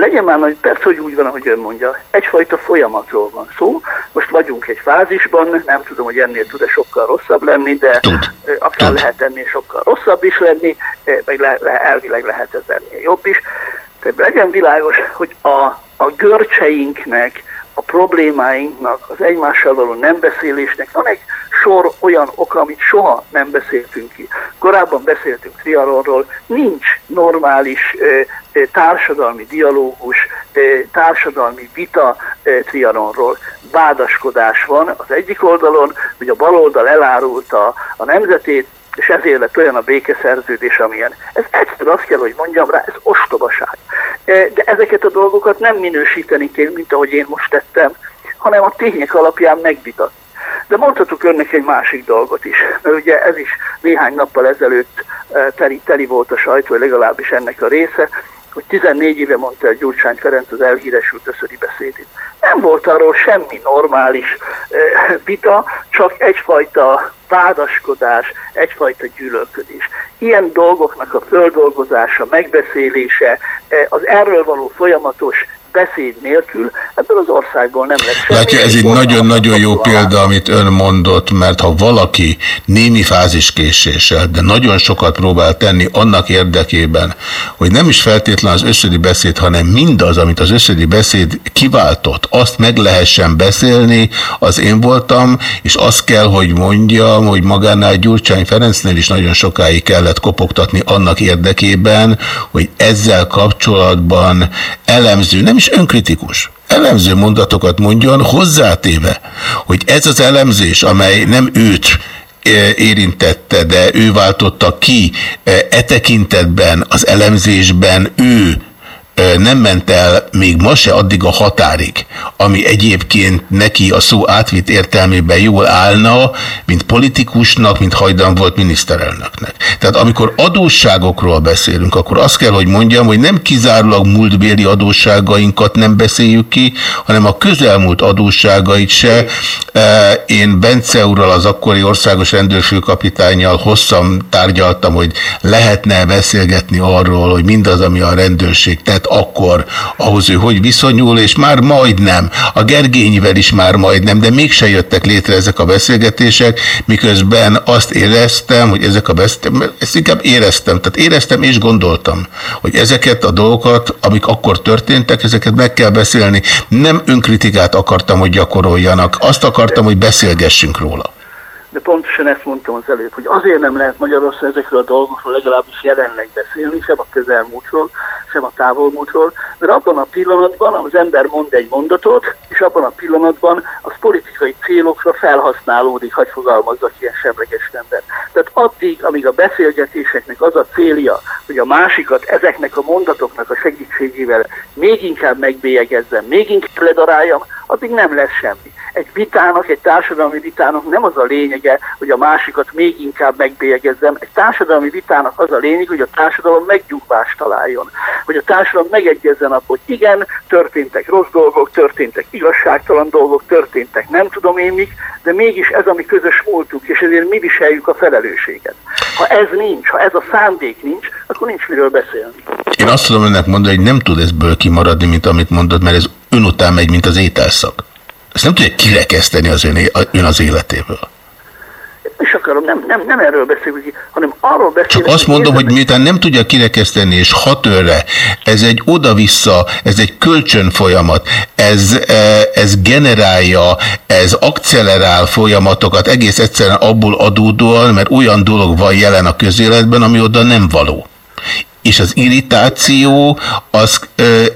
Legyen már nagy, persze, hogy úgy van, ahogy ön mondja, egyfajta folyamatról van szó. Most vagyunk egy fázisban, nem tudom, hogy ennél tud-e sokkal rosszabb lenni, de Tud. akár Tud. lehet ennél sokkal rosszabb is lenni, meg le, le, elvileg lehet ez ennél jobb is. Tehát legyen világos, hogy a, a görcseinknek, a problémáinknak, az egymással való nem beszélésnek van egy sor olyan oka, amit soha nem beszéltünk ki. Korábban beszéltünk Trianonról, nincs normális társadalmi dialógus, társadalmi vita Trianonról. Vádaskodás van az egyik oldalon, hogy a baloldal elárulta a nemzetét, és ezért lett olyan a békeszerződés, amilyen. Ez egyszer azt kell, hogy mondjam rá, ez ostobaság. De ezeket a dolgokat nem minősíteni kell, mint ahogy én most tettem, hanem a tények alapján megvitatni. De mondhatok önnek egy másik dolgot is, mert ugye ez is néhány nappal ezelőtt teli, teli volt a sajtó, legalábbis ennek a része, hogy 14 éve mondta el Gyurcsány Ferenc az elhíresült összödi beszédét. Nem volt arról semmi normális vita, csak egyfajta vádaskodás, egyfajta gyűlölködés. Ilyen dolgoknak a földolgozása, megbeszélése, az erről való folyamatos beszéd nélkül ebből az országból nem lesz semmi. Látja, ez egy nagyon-nagyon jó példa, amit ön mondott, mert ha valaki némi fáziskéséssel, de nagyon sokat próbál tenni annak érdekében, hogy nem is feltétlen az összödi beszéd, hanem mindaz, amit az összödi beszéd kiváltott, azt meg lehessen beszélni, az én voltam, és azt kell, hogy mondjam, hogy magánál Gyurcsány Ferencnél is nagyon sokáig kellett kopogtatni annak érdekében, hogy ezzel kapcsolatban elemző, nem is önkritikus, elemző mondatokat mondjon, hozzátéve, hogy ez az elemzés, amely nem őt e, érintette, de ő váltotta ki e, e tekintetben, az elemzésben ő nem ment el még ma se addig a határig, ami egyébként neki a szó átvitt értelmében jól állna, mint politikusnak, mint hajdan volt miniszterelnöknek. Tehát amikor adósságokról beszélünk, akkor azt kell, hogy mondjam, hogy nem kizárólag múltbéli adósságainkat nem beszéljük ki, hanem a közelmúlt adósságait se. Én Bence úrral, az akkori országos rendőrfőkapitányjal hosszan tárgyaltam, hogy lehetne beszélgetni arról, hogy mindaz, ami a rendőrség tett, akkor? Ahhoz ő hogy viszonyul, és már majdnem, a Gergényivel is már majdnem, de mégse jöttek létre ezek a beszélgetések, miközben azt éreztem, hogy ezek a beszélgetések, ezt inkább éreztem, tehát éreztem és gondoltam, hogy ezeket a dolgokat, amik akkor történtek, ezeket meg kell beszélni. Nem önkritikát akartam, hogy gyakoroljanak, azt akartam, hogy beszélgessünk róla de pontosan ezt mondtam az előbb, hogy azért nem lehet Magyarország ezekről a dolgokról legalábbis jelenleg beszélni, sem a közelmúltról, sem a távolmúltról, mert abban a pillanatban az ember mond egy mondatot, és abban a pillanatban az politikai célokra felhasználódik, hogy fogalmazzak ilyen semleges ember. Tehát addig, amíg a beszélgetéseknek az a célja, hogy a másikat ezeknek a mondatoknak a segítségével még inkább megbélyegezzem, még inkább ledaráljam, addig nem lesz semmi. Egy vitának, egy társadalmi vitának nem az a lényege, hogy a másikat még inkább megbélyegezzem. Egy társadalmi vitának az a lényeg, hogy a társadalom meggyugvást találjon. Hogy a társadalom megegyezzen abban, hogy igen, történtek rossz dolgok, történtek igazságtalan dolgok, történtek nem tudom én mik, de mégis ez a mi közös múltunk, és ezért mi viseljük a felelősséget. Ha ez nincs, ha ez a szándék nincs, akkor nincs miről beszélni. Én azt tudom önnek mondani, hogy nem tud ezből kimaradni, mint amit mondod, mert ez ön után megy, mint az ételszak. Ezt nem tudja kirekeszteni az ön, ön az életéből. És akarom, nem, nem, nem erről beszélünk, hanem arról beszélünk. Csak azt mondom, hogy miután nem tudja kirekeszteni, és hat őre, ez egy oda-vissza, ez egy kölcsön folyamat, ez, e, ez generálja, ez akcelerál folyamatokat, egész egyszerűen abból adódóan, mert olyan dolog van jelen a közéletben, ami oda nem való és az irritáció az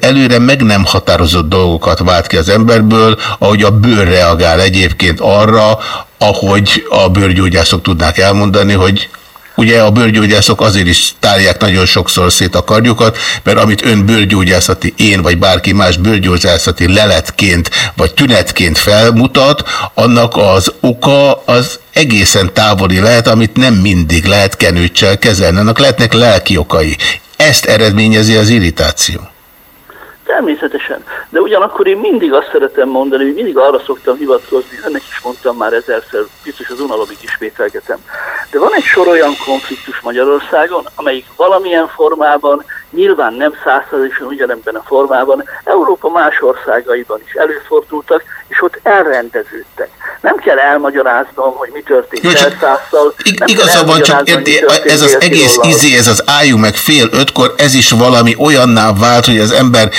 előre meg nem határozott dolgokat vált ki az emberből, ahogy a bőr reagál egyébként arra, ahogy a bőrgyógyászok tudnák elmondani, hogy Ugye a bőrgyógyászok azért is tárják nagyon sokszor szét a karjukat, mert amit ön bőrgyógyászati, én vagy bárki más bőrgyógyászati leletként vagy tünetként felmutat, annak az oka az egészen távoli lehet, amit nem mindig lehet kenőcsel kezelni. Annak lehetnek lelki okai. Ezt eredményezi az irritáció. Természetesen. De ugyanakkor én mindig azt szeretem mondani, hogy mindig arra szoktam hivatkozni, ennek is mondtam már ezerszer, biztos az unalomig ismételgetem. De van egy sor olyan konfliktus Magyarországon, amelyik valamilyen formában, nyilván nem százszerzésen ugyanebben a formában, Európa más országaiban is előfordultak, és ott elrendeződtek. Nem kell elmagyaráznom, hogy mi történt Elszásszal. Igaza van, csak érti, ez az egész izé, ez az álljunk meg fél ötkor, ez is valami olyanná vált, hogy az ember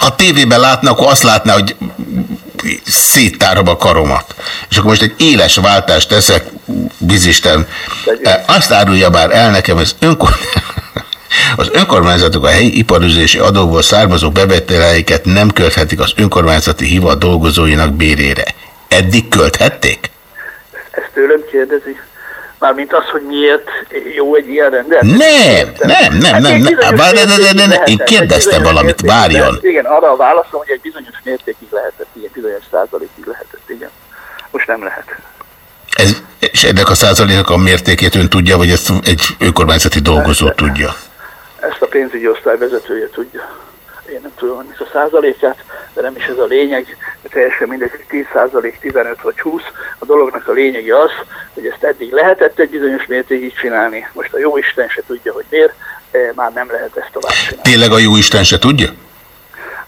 ha tévében látna, akkor azt látná, hogy széttárom a karomat. És akkor most egy éles váltást teszek, bizisten. Azt árulja már el nekem, ez önkor... Az önkormányzatok a helyi iparüzési adóból származó bevételeiket nem költhetik az önkormányzati hivat dolgozóinak bérére. Eddig költhették? Ezt tőlem kérdezi. Mármint az, hogy miért jó egy ilyen rendet? Nem, nem, nem, nem, nem. Várj, ne, ne, ne, ne, én kérdeztem valamit, várjon. Igen, arra a válaszom, hogy egy bizonyos mértékig lehetett, igen, bizonyos százalékig lehetett, igen. Most nem lehet. Ez, és ennek a százaléknak a mértékét ön tudja, vagy ezt egy önkormányzati dolgozó tudja? Ezt a pénzügyi osztály vezetője tudja én nem tudom, hogy a százalékát, de nem is ez a lényeg, de teljesen mindegy, hogy 10 százalék, 15 vagy 20. A dolognak a lényege az, hogy ezt eddig lehetett egy bizonyos mértékig csinálni, most a jó Isten se tudja, hogy miért, már nem lehet ezt tovább csinálni. Tényleg a jó Isten se tudja?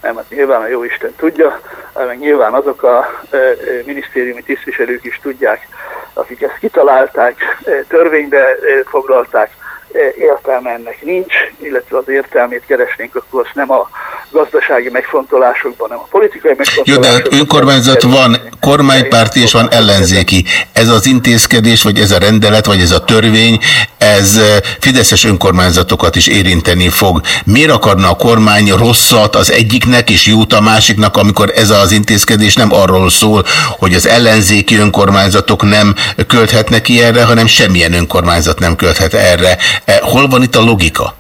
Nem, hát nyilván a jó Isten tudja, meg nyilván azok a minisztériumi tisztviselők is tudják, akik ezt kitalálták, törvénybe foglalták, értelme ennek nincs, illetve az értelmét keresnénk, akkor azt nem a gazdasági megfontolásokban, hanem a politikai Jó, de megfontolásokban. önkormányzat van, kormánypárti és van ellenzéki. Ez az intézkedés, vagy ez a rendelet, vagy ez a törvény, ez fideszes önkormányzatokat is érinteni fog. Miért akarna a kormány rosszat az egyiknek és jót a másiknak, amikor ez az intézkedés nem arról szól, hogy az ellenzéki önkormányzatok nem költhetnek ilyenre, hanem semmilyen önkormányzat nem költhet erre. Eh, Hol van itt a logika?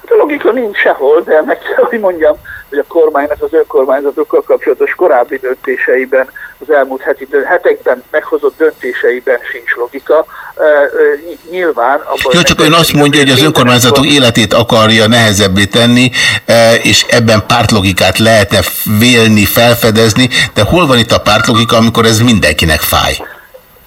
Hát a logika nincs sehol, de meg kell, hogy mondjam, hogy a kormánynak az önkormányzatokkal kapcsolatos korábbi döntéseiben, az elmúlt heti hetekben meghozott döntéseiben sincs logika. Nyilván abban... Jó, csak ön azt mondja, hogy az önkormányzatok életét akarja nehezebbé tenni, és ebben pártlogikát lehetne vélni, felfedezni, de hol van itt a pártlogika, amikor ez mindenkinek fáj?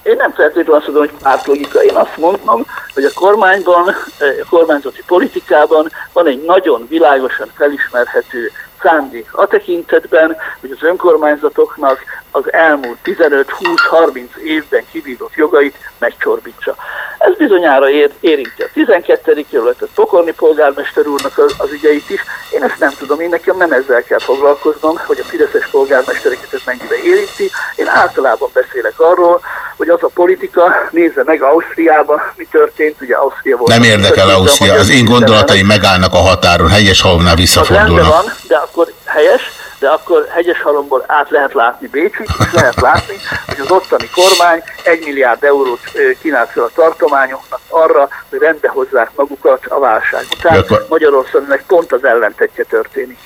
Én nem feltétlenül azt mondom, hogy pártlogika. Én azt mondom, hogy a kormányban, a kormányzati politikában van egy nagyon világosan felismerhető szándék. A tekintetben, hogy az önkormányzatoknak az elmúlt 15-20-30 évben kibízott jogait megcsorbítsa. Ez bizonyára ér, érinti a 12. kerületet, Pokorni polgármester úrnak az, az ügyeit is. Én ezt nem tudom, én nekem nem ezzel kell foglalkoznom, hogy a fideszes polgármestereket ez mennyire érinti. Én általában beszélek arról, hogy az a politika, nézze meg Ausztriában, mi történt, ugye Ausztria volt. Nem érdekel Ausztria, az én gondolataim megállnak a határon, helyes az rendben visszafordulnak. van, de akkor helyes, de akkor Hegyeshalomból át lehet látni Bécsig, és lehet látni, hogy az ottani kormány 1 milliárd eurót kínált fel a tartományoknak arra, hogy rendbe hozzák magukat a válság után. Akkor- Magyarországnak pont az ellentetje történik.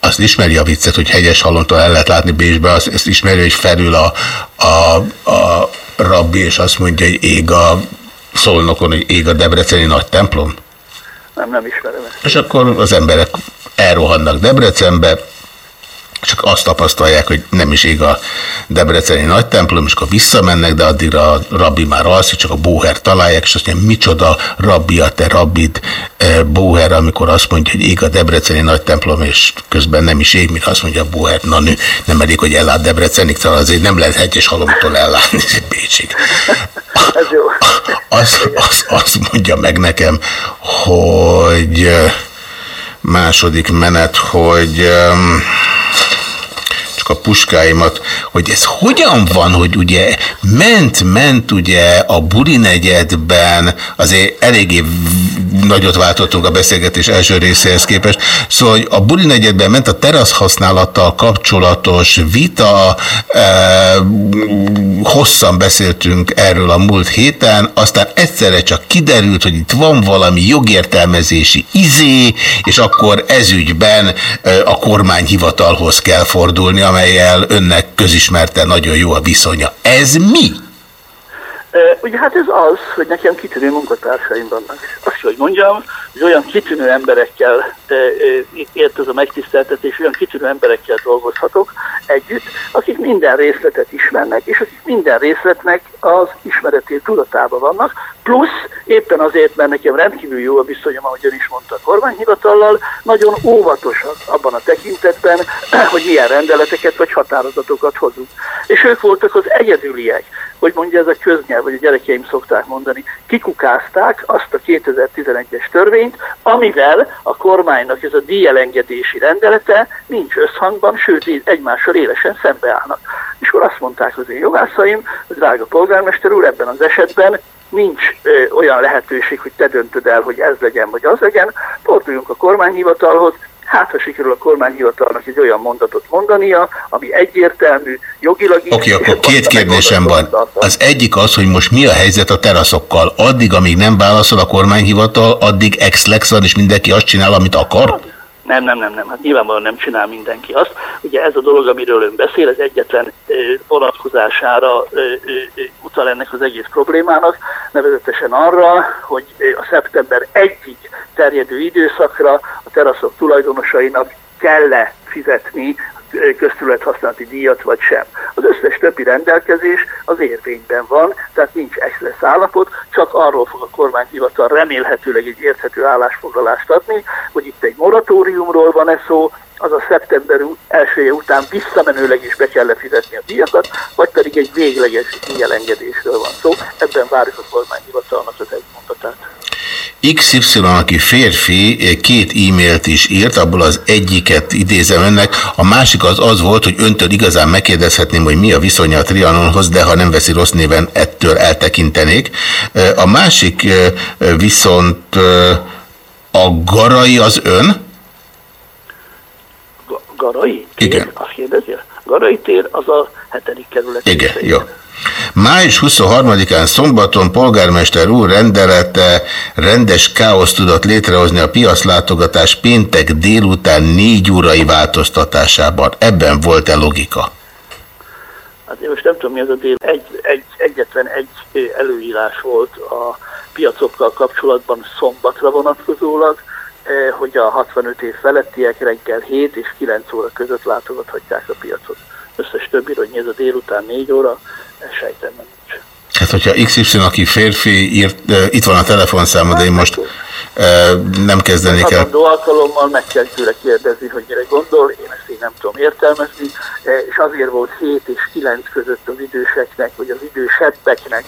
Azt ismeri a viccet, hogy hegyes halontól el lehet látni Bécsbe, azt, ezt ismeri, hogy felül a, a, a rabbi, és azt mondja, hogy ég a szolnokon, hogy ég a debreceni nagy templom. Nem, nem ismerem ezt. És akkor az emberek elrohannak Debrecenbe, csak azt tapasztalják, hogy nem is ég a debreceni nagy templom, és akkor visszamennek, de addigra a rabbi már alszik, csak a bóher találják, és azt mondja, micsoda rabbi a te rabbid, eh, bóher, amikor azt mondja, hogy ég a debreceni nagy templom, és közben nem is ég, mire azt mondja a bóher, na nő, nem elég, hogy ellát Debrecenig, talán azért nem lehet hegyes halomtól ellátni Bécsig. Ez jó. Azt, azt, azt mondja meg nekem, hogy eh, második menet, hogy csak a puskáimat, hogy ez hogyan van, hogy ugye ment, ment ugye a Buri negyedben, azért eléggé nagyot váltottunk a beszélgetés első részéhez képest, szóval a Buri negyedben ment a terasz használattal kapcsolatos vita, eh, hosszan beszéltünk erről a múlt héten, aztán egyszerre csak kiderült, hogy itt van valami jogértelmezési izé, és akkor ezügyben eh, a kormányhivatalhoz kell fordulni, amelyel önnek közismerte nagyon jó a viszonya. Ez mi? Ugye hát ez az, hogy nekem kitűnő munkatársaim vannak. Azt, hogy mondjam, hogy olyan kitűnő emberekkel ért ez a megtiszteltetés, olyan kitűnő emberekkel dolgozhatok együtt, akik minden részletet ismernek, és akik minden részletnek az ismeretét tudatában vannak, plusz éppen azért, mert nekem rendkívül jó a viszonyom, ahogy ön is mondta, a kormányhivatallal, nagyon óvatosak abban a tekintetben, hogy milyen rendeleteket vagy határozatokat hozunk. És ők voltak az egyedüliek, hogy mondja ez a köznyelv, vagy a gyerekeim szokták mondani, kikukázták azt a 2011-es törvényt, amivel a kormánynak ez a díjelengedési rendelete nincs összhangban, sőt egymással élesen szembeállnak. És akkor azt mondták az én jogászaim, hogy drága polgármester úr, ebben az esetben nincs ö, olyan lehetőség, hogy te döntöd el, hogy ez legyen, vagy az legyen, forduljunk a kormányhivatalhoz, hát ha sikerül a kormányhivatalnak egy olyan mondatot mondania, ami egyértelmű, jogilag. Oké, és akkor két kérdésem van. Az egyik az, hogy most mi a helyzet a teraszokkal. Addig, amíg nem válaszol a kormányhivatal, addig ex-lex van, és mindenki azt csinál, amit akar? Nem, nem, nem, nem. Hát nyilvánvalóan nem csinál mindenki azt. Ugye ez a dolog, amiről ön beszél, ez egyetlen vonatkozására utal ennek az egész problémának, nevezetesen arra, hogy a szeptember egyik terjedő időszakra a teraszok tulajdonosainak kell-e fizetni közterület használati díjat, vagy sem. Az összes többi rendelkezés az érvényben van, tehát nincs exlesz állapot, csak arról fog a kormányhivatal remélhetőleg egy érthető állásfoglalást adni, hogy itt egy moratóriumról van e szó, azaz szeptember elsője után visszamenőleg is be kell fizetni a díjakat, vagy pedig egy végleges díjelengedésről van szó. Ebben várjuk a kormányhivatalnak az egy mondatát. XY, aki férfi, két e-mailt is írt, abból az egyiket idézem önnek, a másik az az volt, hogy öntől igazán megkérdezhetném, hogy mi a viszonya a Trianonhoz, de ha nem veszi rossz néven, ettől eltekintenék. A másik viszont a garai az ön? Garai? Tér? Igen. Azt kérdezi? Garai tér az a hetedik kerület. Igen, jó. Május 23-án szombaton polgármester úr rendelete rendes káoszt tudott létrehozni a piaclátogatás péntek délután négy órai változtatásában. Ebben volt-e logika? Hát én most nem tudom, mi az a dél. Egy, egy, egyetlen egy előírás volt a piacokkal kapcsolatban szombatra vonatkozólag, hogy a 65 év felettiek reggel 7 és 9 óra között látogathatják a piacot. Összes többi, hogy ez a délután 4 óra, sejtem nincs. Hát, hogyha XY, aki férfi, írt, itt van a telefonszáma, de én most nem kezdenék el. A alkalommal meg kell tőle kérdezni, hogy mire gondol, én ezt így nem tudom értelmezni, és azért volt 7 és 9 között az időseknek, vagy az idősebbeknek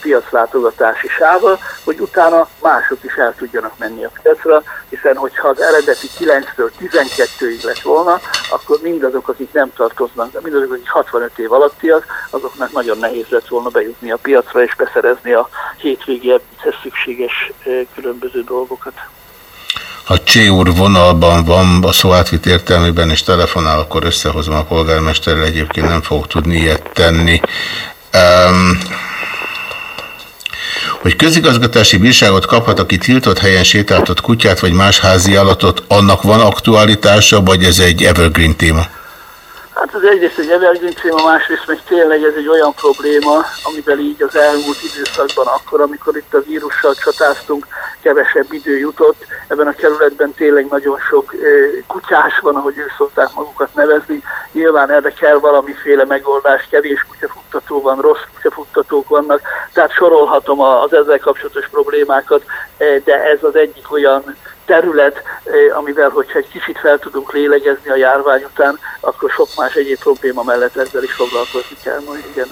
piaclátogatási sáva, hogy utána mások is el tudjanak menni a piacra, hiszen hogyha az eredeti 9-től 12-ig lett volna, akkor mindazok, akik nem tartoznak, mindazok, akik 65 év alattiak, azoknak nagyon nehéz lett volna bejutni a piacra és beszerezni a hétvégi szükséges különböző dolgokat. Ha Csé úr vonalban van a szó átvitt értelmében és telefonál, akkor összehozom a polgármesterrel, egyébként nem fogok tudni ilyet tenni. Um, hogy közigazgatási bírságot kaphat, aki tiltott helyen sétáltott kutyát vagy más házi állatot, annak van aktualitása, vagy ez egy evergreen téma? Hát az egyrészt egy evergreen téma, másrészt meg tényleg ez egy olyan probléma, amivel így az elmúlt időszakban, akkor, amikor itt a vírussal csatáztunk, kevesebb idő jutott. Ebben a kerületben tényleg nagyon sok kutyás van, ahogy ők szokták magukat nevezni. Nyilván erre kell valamiféle megoldás, kevés kutyafuttató van, rossz kutyafuttatók vannak, tehát sorolhatom az ezzel kapcsolatos problémákat, de ez az egyik olyan terület, eh, amivel, hogyha egy kicsit fel tudunk lélegezni a járvány után, akkor sok más egyéb probléma mellett ezzel is foglalkozni kell majd, igen.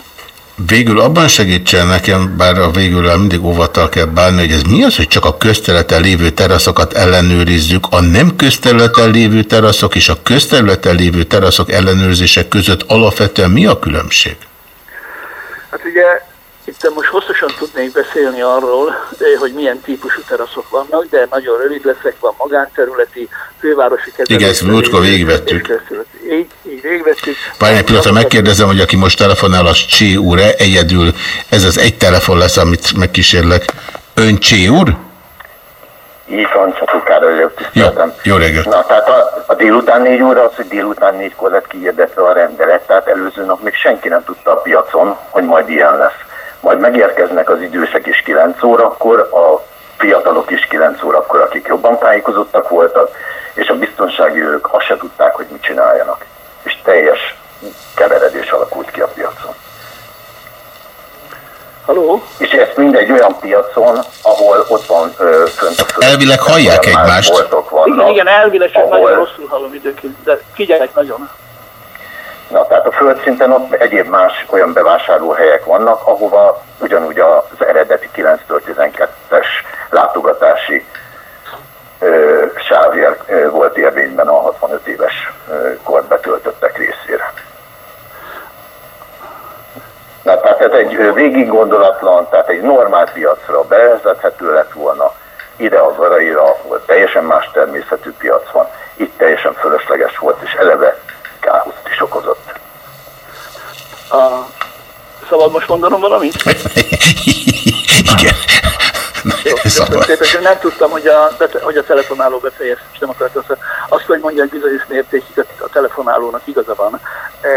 Végül abban segítsen nekem, bár a végül mindig óvattal kell bánni, hogy ez mi az, hogy csak a közterületen lévő teraszokat ellenőrizzük, a nem közterületen lévő teraszok és a közterületen lévő teraszok ellenőrzések között alapvetően mi a különbség? Hát ugye itt most hosszasan tudnék beszélni arról, eh, hogy milyen típusú teraszok vannak, de nagyon rövid leszek, van magánterületi, fővárosi kezelés. Igen, ezt múltkor végigvettük. Így, így végigvettük. Várj egy pillanatra, megkérdezem, hogy aki most telefonál, az Csé úr-e? Egyedül ez az egy telefon lesz, amit megkísérlek. Ön Csé úr? Így van, Csatukára vagyok. Jó, jó reggelt. Na, tehát a, a délután négy óra az, hogy délután négykor lett kihirdetve a rendelet, tehát előző nap még senki nem tudta a piacon, hogy majd ilyen lesz majd megérkeznek az idősek is 9 órakor, a fiatalok is 9 órakor, akik jobban tájékozottak voltak, és a biztonsági ők azt se tudták, hogy mit csináljanak. És teljes keveredés alakult ki a piacon. Haló? És ezt mindegy olyan piacon, ahol ott van ö, fönt a föld. Elvileg hallják egymást. Vannak, igen, igen, elvileg ahol... nagyon rosszul hallom időként, de figyelek nagyon. Na, tehát a földszinten ott egyéb más olyan bevásárlóhelyek vannak, ahova ugyanúgy az eredeti 9-től 12-es látogatási ö, sávjel ö, volt érvényben a 65 éves ö, kort betöltöttek részére. Na, tehát ez egy végig gondolatlan, tehát egy normál piacra bevezethető lett volna, ide az araira, ahol teljesen más természetű piac van, itt teljesen fölösleges volt, és eleve káoszt is okozott. A... Szabad most mondanom valamit? Igen. Jó, szépen, nem tudtam, hogy a, hogy a telefonáló befejezte, és nem akartam azt, hogy mondja, hogy bizonyos mértékig a, a telefonálónak igaza van. E, e,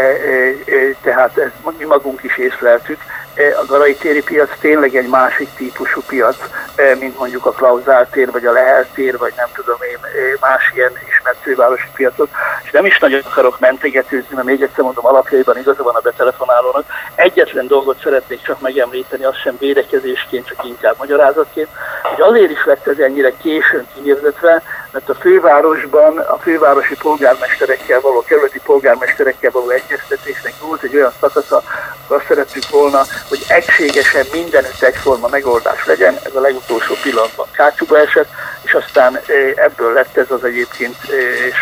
e, tehát ezt mi magunk is észleltük. E, a garai téri piac tényleg egy másik típusú piac, e, mint mondjuk a Klauzál tér, vagy a Lehel tér, vagy nem tudom én, e, más ilyen ismert fővárosi piacot, és nem is nagyon akarok mentegetőzni, mert még egyszer mondom, alapjaiban igaza van a betelefonálónak. Egyetlen dolgot szeretnék csak megemlíteni, az sem védekezésként, csak inkább magyarázatként, hogy azért is lett ez ennyire későn kihirdetve, mert a fővárosban a fővárosi polgármesterekkel való, kerületi polgármesterekkel való egyeztetésnek volt egy olyan szakasza, azt szerettük volna, hogy egységesen mindenütt egyforma megoldás legyen, ez a legutolsó pillanatban kácsúba esett, és aztán ebből lett ez az egyébként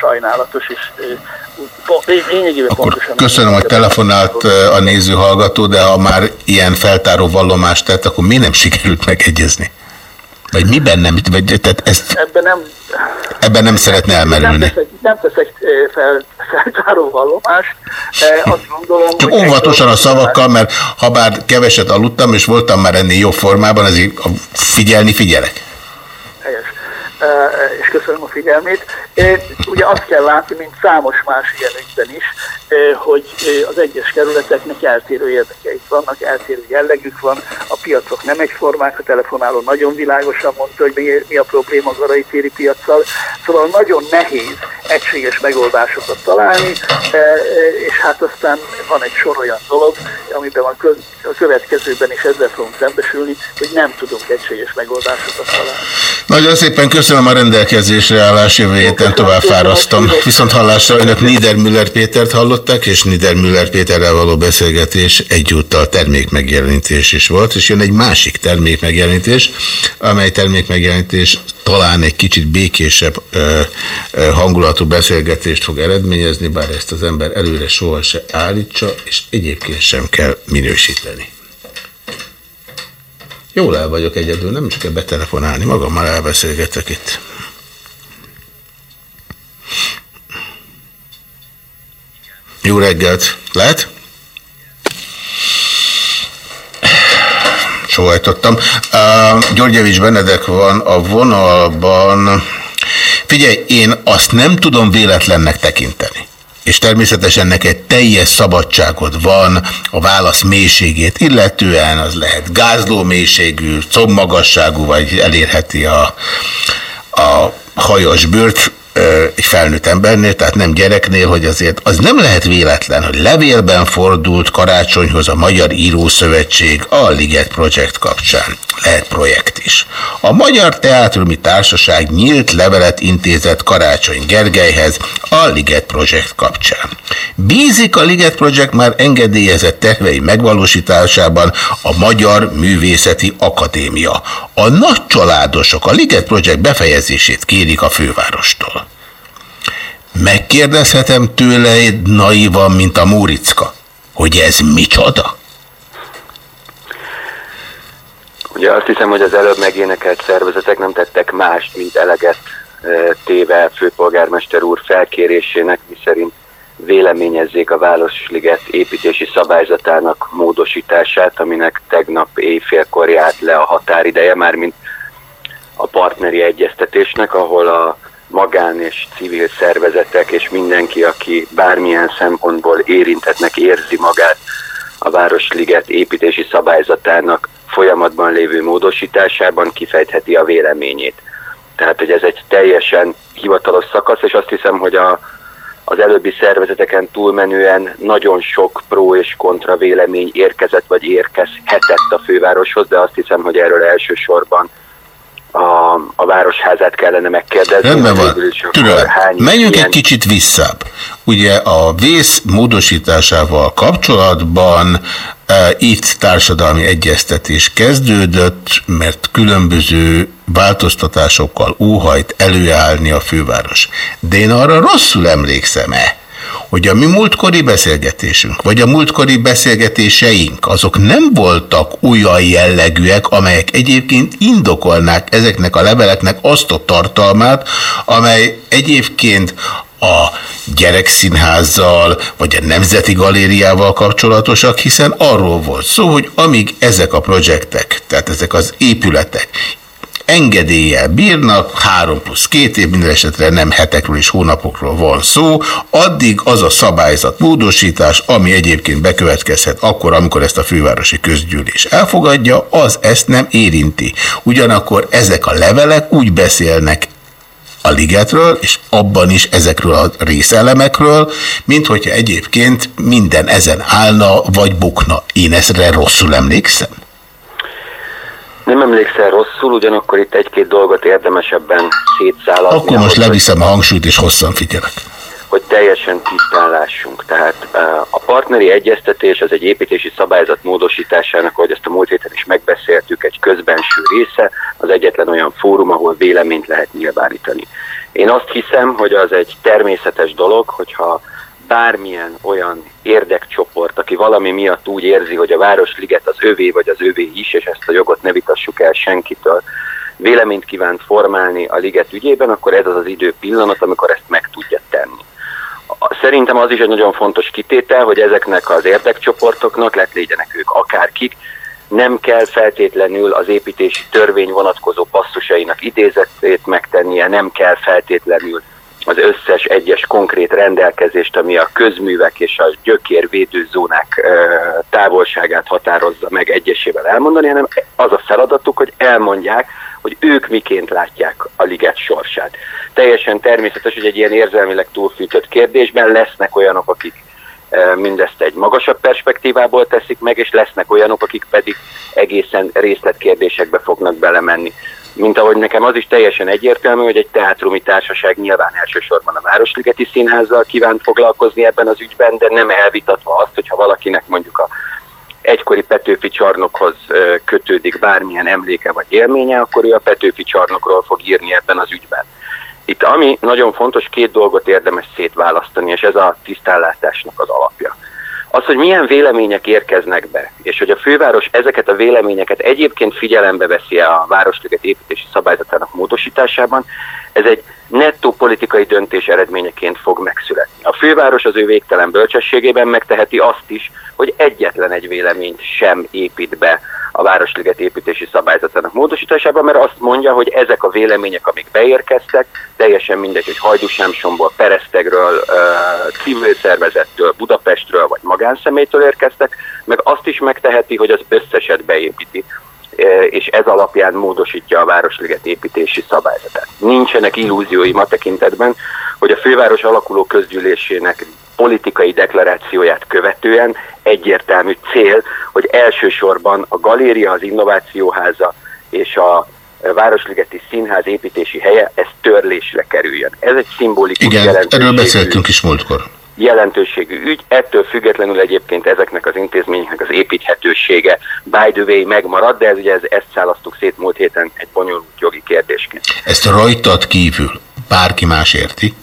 sajnálatos és lényegében pontosan. Köszönöm, hogy telefonált a néző hallgató, de ha már ilyen feltáró vallomást tett, akkor mi nem sikerült megegyezni? Vagy miben nem? Vagy, tehát ezt, ebben nem, ebben nem szeretne elmerülni. Nem teszek, nem teszek fel, feltáró vallomást. Azt gondolom, Csak óvatosan a szavakkal, mert ha bár keveset aludtam, és voltam már ennél jobb formában, azért figyelni figyelek. Helyes. És köszönöm a figyelmét. Ugye azt kell látni, mint számos más ilyen ügyben is, hogy az egyes kerületeknek eltérő érdekeik vannak, eltérő jellegük van, a piacok nem egyformák, a telefonáló nagyon világosan mondta, hogy mi, a probléma a garai téri piacsal, szóval nagyon nehéz egységes megoldásokat találni, és hát aztán van egy sor olyan dolog, amiben a, a következőben is ezzel fogunk szembesülni, hogy nem tudunk egységes megoldásokat találni. Nagyon szépen köszönöm a rendelkezésre állás jövő héten tovább fárasztom. Viszont hallásra önök Niedermüller Pétert hallották, és Niedermüller Péterrel való beszélgetés egyúttal termékmegjelenítés is volt, és jön egy másik termékmegjelenítés, amely termékmegjelenítés talán egy kicsit békésebb ö, ö, hangulatú beszélgetést fog eredményezni, bár ezt az ember előre soha se állítsa, és egyébként sem kell minősíteni. Jól el vagyok egyedül, nem is kell betelefonálni, magammal elbeszélgetek itt. Jó reggelt! Lehet? Sóhajtottam. Uh, Györgyevics Benedek van a vonalban. Figyelj, én azt nem tudom véletlennek tekinteni és természetesen neked teljes szabadságod van a válasz mélységét, illetően az lehet gázló mélységű, combmagasságú, vagy elérheti a, a hajas bőrt, egy felnőtt embernél, tehát nem gyereknél, hogy azért az nem lehet véletlen, hogy levélben fordult karácsonyhoz a Magyar Írószövetség a Liget Projekt kapcsán. Lehet projekt is. A Magyar Teátrumi Társaság nyílt levelet intézett Karácsony Gergelyhez a Liget Projekt kapcsán. Bízik a Liget Projekt már engedélyezett tervei megvalósításában a Magyar Művészeti Akadémia. A nagy családosok a Liget Projekt befejezését kérik a fővárostól. Megkérdezhetem tőle naivan, mint a Múricka, hogy ez micsoda? Ugye azt hiszem, hogy az előbb megénekelt szervezetek nem tettek mást, mint eleget téve főpolgármester úr felkérésének, miszerint véleményezzék a Városliget építési szabályzatának módosítását, aminek tegnap éjfélkor járt le a határideje, már mint a partneri egyeztetésnek, ahol a magán és civil szervezetek és mindenki, aki bármilyen szempontból érintetnek érzi magát a Városliget építési szabályzatának folyamatban lévő módosításában kifejtheti a véleményét. Tehát, hogy ez egy teljesen hivatalos szakasz, és azt hiszem, hogy a, az előbbi szervezeteken túlmenően nagyon sok pró és kontra vélemény érkezett vagy érkezhetett a fővároshoz, de azt hiszem, hogy erről elsősorban a, a városházát kellene megkérdezni. Rendben van. Türel, menjünk ilyen... egy kicsit visszább. Ugye a vész módosításával kapcsolatban e, itt társadalmi egyeztetés kezdődött, mert különböző változtatásokkal óhajt előállni a főváros. De én arra rosszul emlékszem-e, hogy a mi múltkori beszélgetésünk, vagy a múltkori beszélgetéseink, azok nem voltak olyan jellegűek, amelyek egyébként indokolnák ezeknek a leveleknek azt a tartalmát, amely egyébként a gyerekszínházzal, vagy a Nemzeti Galériával kapcsolatosak, hiszen arról volt szó, hogy amíg ezek a projektek, tehát ezek az épületek engedéllyel bírnak, három plusz két év, minden esetre nem hetekről és hónapokról van szó, addig az a szabályzat módosítás, ami egyébként bekövetkezhet akkor, amikor ezt a fővárosi közgyűlés elfogadja, az ezt nem érinti. Ugyanakkor ezek a levelek úgy beszélnek a ligetről, és abban is ezekről a részelemekről, mint hogyha egyébként minden ezen állna, vagy bukna. Én ezre rosszul emlékszem? Nem emlékszel rosszul, ugyanakkor itt egy-két dolgot érdemesebben szétszállazni. Akkor most leviszem a hangsúlyt, és hosszan figyelek. Hogy teljesen tisztán lássunk. Tehát eh, a partneri egyeztetés az egy építési szabályzat módosításának, ahogy ezt a múlt héten is megbeszéltük, egy közbenső része, az egyetlen olyan fórum, ahol véleményt lehet nyilvánítani. Én azt hiszem, hogy az egy természetes dolog, hogyha bármilyen olyan érdekcsoport, aki valami miatt úgy érzi, hogy a Városliget az övé vagy az övé is, és ezt a jogot ne vitassuk el senkitől, véleményt kívánt formálni a liget ügyében, akkor ez az az idő pillanat, amikor ezt meg tudja tenni. Szerintem az is egy nagyon fontos kitétel, hogy ezeknek az érdekcsoportoknak, lett legyenek ők akárkik, nem kell feltétlenül az építési törvény vonatkozó passzusainak idézetét megtennie, nem kell feltétlenül az összes egyes konkrét rendelkezést, ami a közművek és a gyökérvédőzónák távolságát határozza meg egyesével elmondani, hanem az a feladatuk, hogy elmondják, hogy ők miként látják a liget sorsát. Teljesen természetes, hogy egy ilyen érzelmileg túlfűtött kérdésben lesznek olyanok, akik mindezt egy magasabb perspektívából teszik meg, és lesznek olyanok, akik pedig egészen részletkérdésekbe fognak belemenni mint ahogy nekem az is teljesen egyértelmű, hogy egy teátrumi társaság nyilván elsősorban a Városligeti Színházzal kívánt foglalkozni ebben az ügyben, de nem elvitatva azt, hogyha valakinek mondjuk a egykori Petőfi csarnokhoz kötődik bármilyen emléke vagy élménye, akkor ő a Petőfi csarnokról fog írni ebben az ügyben. Itt ami nagyon fontos, két dolgot érdemes szétválasztani, és ez a tisztállátásnak az alapja. Az, hogy milyen vélemények érkeznek be, és hogy a főváros ezeket a véleményeket egyébként figyelembe veszi a Városliget építési szabályzatának módosításában, ez egy nettó politikai döntés eredményeként fog megszületni. A főváros az ő végtelen bölcsességében megteheti azt is, hogy egyetlen egy véleményt sem épít be a Városliget építési szabályzatának módosításában, mert azt mondja, hogy ezek a vélemények, amik beérkeztek, teljesen mindegy, hogy Hajdúsámsomból, Peresztegről, civil szervezettől, Budapestről vagy magánszemélytől érkeztek, meg azt is megteheti, hogy az összeset beépíti és ez alapján módosítja a Városliget építési szabályzatát. Nincsenek illúzióim a tekintetben, hogy a főváros alakuló közgyűlésének politikai deklarációját követően egyértelmű cél, hogy elsősorban a galéria, az innovációháza és a Városligeti Színház építési helye, ez törlésre kerüljön. Ez egy szimbolikus Igen, erről beszéltünk is múltkor jelentőségű ügy, ettől függetlenül egyébként ezeknek az intézményeknek az építhetősége by the way megmarad, de ez ugye ez, ezt szálasztuk szét múlt héten egy bonyolult jogi kérdésként. Ezt rajtad kívül bárki más érti?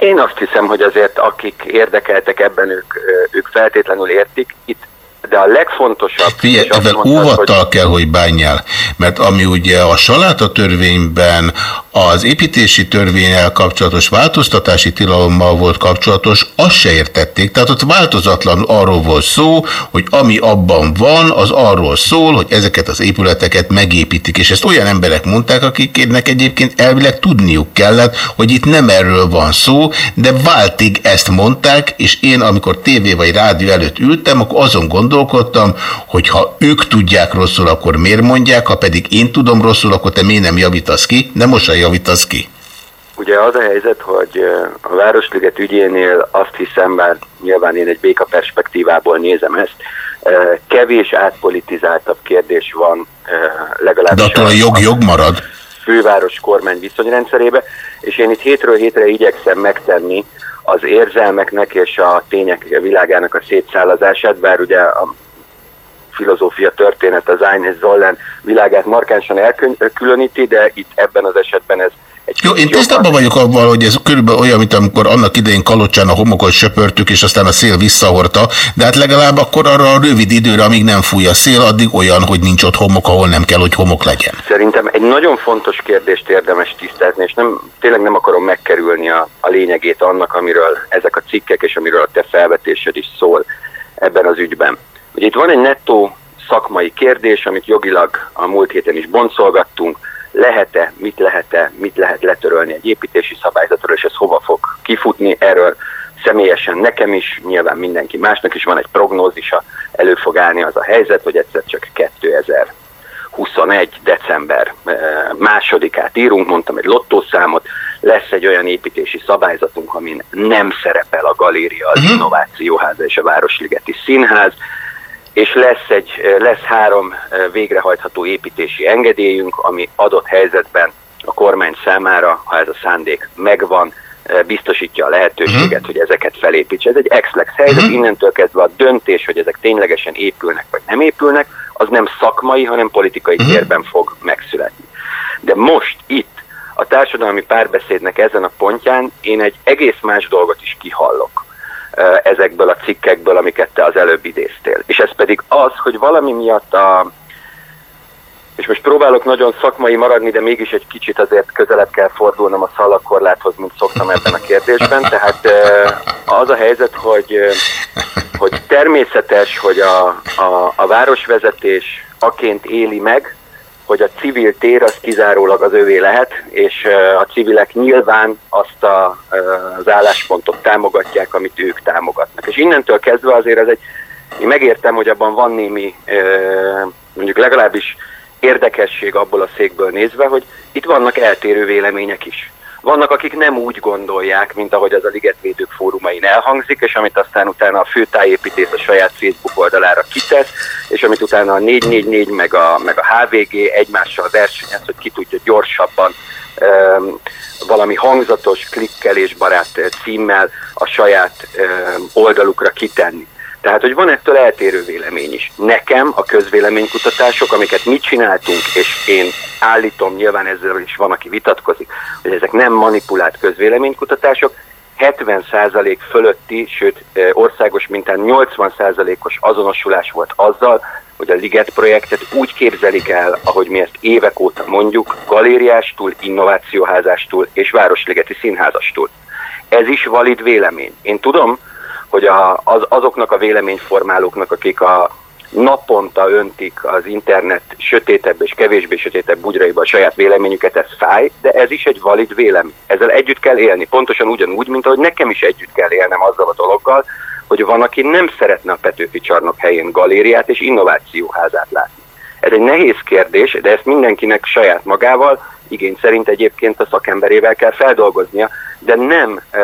Én azt hiszem, hogy azért akik érdekeltek ebben, ők, ők feltétlenül értik. Itt de a legfontosabb... Figyelj, ebben óvattal hogy... kell, hogy bánjál, mert ami ugye a saláta törvényben az építési törvényel kapcsolatos változtatási tilalommal volt kapcsolatos, azt se értették. Tehát ott változatlan arról volt szó, hogy ami abban van, az arról szól, hogy ezeket az épületeket megépítik. És ezt olyan emberek mondták, akiknek egyébként elvileg tudniuk kellett, hogy itt nem erről van szó, de váltig ezt mondták, és én amikor tévé vagy rádió előtt ültem, akkor azon gondolkodtam, hogy ha ők tudják rosszul, akkor miért mondják, ha pedig én tudom rosszul, akkor te miért nem javítasz ki? Nem most javítasz ki? Ugye az a helyzet, hogy a Városliget ügyénél azt hiszem, bár nyilván én egy béka perspektívából nézem ezt, kevés átpolitizáltabb kérdés van legalábbis. De attól a jog jog marad? Főváros kormány viszonyrendszerébe, és én itt hétről hétre igyekszem megtenni az érzelmeknek és a tények világának a szétszálazását, bár ugye a filozófia történet az Eines Zollen világát markánsan elkülöníti, de itt ebben az esetben ez Jó, én tisztában vagyok abban, hogy ez körülbelül olyan, mint amikor annak idején Kalocsán a homokot söpörtük, és aztán a szél visszahorta, de hát legalább akkor arra a rövid időre, amíg nem fúj a szél, addig olyan, hogy nincs ott homok, ahol nem kell, hogy homok legyen. Szerintem egy nagyon fontos kérdést érdemes tisztázni, és nem, tényleg nem akarom megkerülni a, a lényegét annak, amiről ezek a cikkek, és amiről a te felvetésed is szól ebben az ügyben. Ugye itt van egy nettó szakmai kérdés, amit jogilag a múlt héten is boncolgattunk, lehet-e, mit lehet-e, mit lehet letörölni egy építési szabályzatról, és ez hova fog kifutni. Erről személyesen nekem is, nyilván mindenki másnak is van egy prognózisa, elő fog állni az a helyzet, hogy egyszer csak 21. december eh, másodikát írunk, mondtam egy lottószámot, lesz egy olyan építési szabályzatunk, amin nem szerepel a galéria, az Mhm. Innovációháza és a Városligeti Színház, és lesz, egy, lesz három eh, végrehajtható építési engedélyünk, ami adott helyzetben a kormány számára, ha ez a szándék megvan, biztosítja a lehetőséget, hogy ezeket felépítse. Ez egy ex-lex helyzet, innentől kezdve a döntés, hogy ezek ténylegesen épülnek vagy nem épülnek, az nem szakmai, hanem politikai térben fog megszületni. De most itt a társadalmi párbeszédnek ezen a pontján én egy egész más dolgot is kihallok ezekből a cikkekből, amiket te az előbb idéztél. És ez pedig az, hogy valami miatt a és most próbálok nagyon szakmai maradni, de mégis egy kicsit azért közelebb kell fordulnom a szalakorláthoz, mint szoktam ebben a kérdésben. Tehát az a helyzet, hogy, hogy természetes, hogy a, a, a városvezetés aként éli meg, hogy a civil tér az kizárólag az övé lehet, és a civilek nyilván azt a, az álláspontot támogatják, amit ők támogatnak. És innentől kezdve azért ez egy, én megértem, hogy abban van némi, mondjuk legalábbis érdekesség abból a székből nézve, hogy itt vannak eltérő vélemények is. Vannak, akik nem úgy gondolják, mint ahogy az a Ligetvédők fórumain elhangzik, és amit aztán utána a főtájépítész a saját Facebook oldalára kitesz, és amit utána a 444 meg a, meg a HVG egymással versenyez, hogy ki tudja gyorsabban um, valami hangzatos, klikkelésbarát eh, címmel a saját um, oldalukra kitenni. Tehát, hogy van ettől eltérő vélemény is. Nekem a közvéleménykutatások, amiket mi csináltunk, és én állítom, nyilván ezzel is van, aki vitatkozik, hogy ezek nem manipulált közvéleménykutatások, 70% fölötti, sőt országos mintán 80%-os azonosulás volt azzal, hogy a Liget projektet úgy képzelik el, ahogy mi ezt évek óta mondjuk, galériástól, innovációházástól és városligeti színházastól. Ez is valid vélemény. Én tudom, hogy a, az, azoknak a véleményformálóknak, akik a naponta öntik az internet sötétebb és kevésbé sötétebb bugyraiba a saját véleményüket, ez fáj, de ez is egy valid vélemény. Ezzel együtt kell élni, pontosan ugyanúgy, mint ahogy nekem is együtt kell élnem azzal a dologgal, hogy van, aki nem szeretne a Petőfi csarnok helyén galériát és innovációházát látni. Ez egy nehéz kérdés, de ezt mindenkinek saját magával, igény szerint egyébként a szakemberével kell feldolgoznia, de nem ö,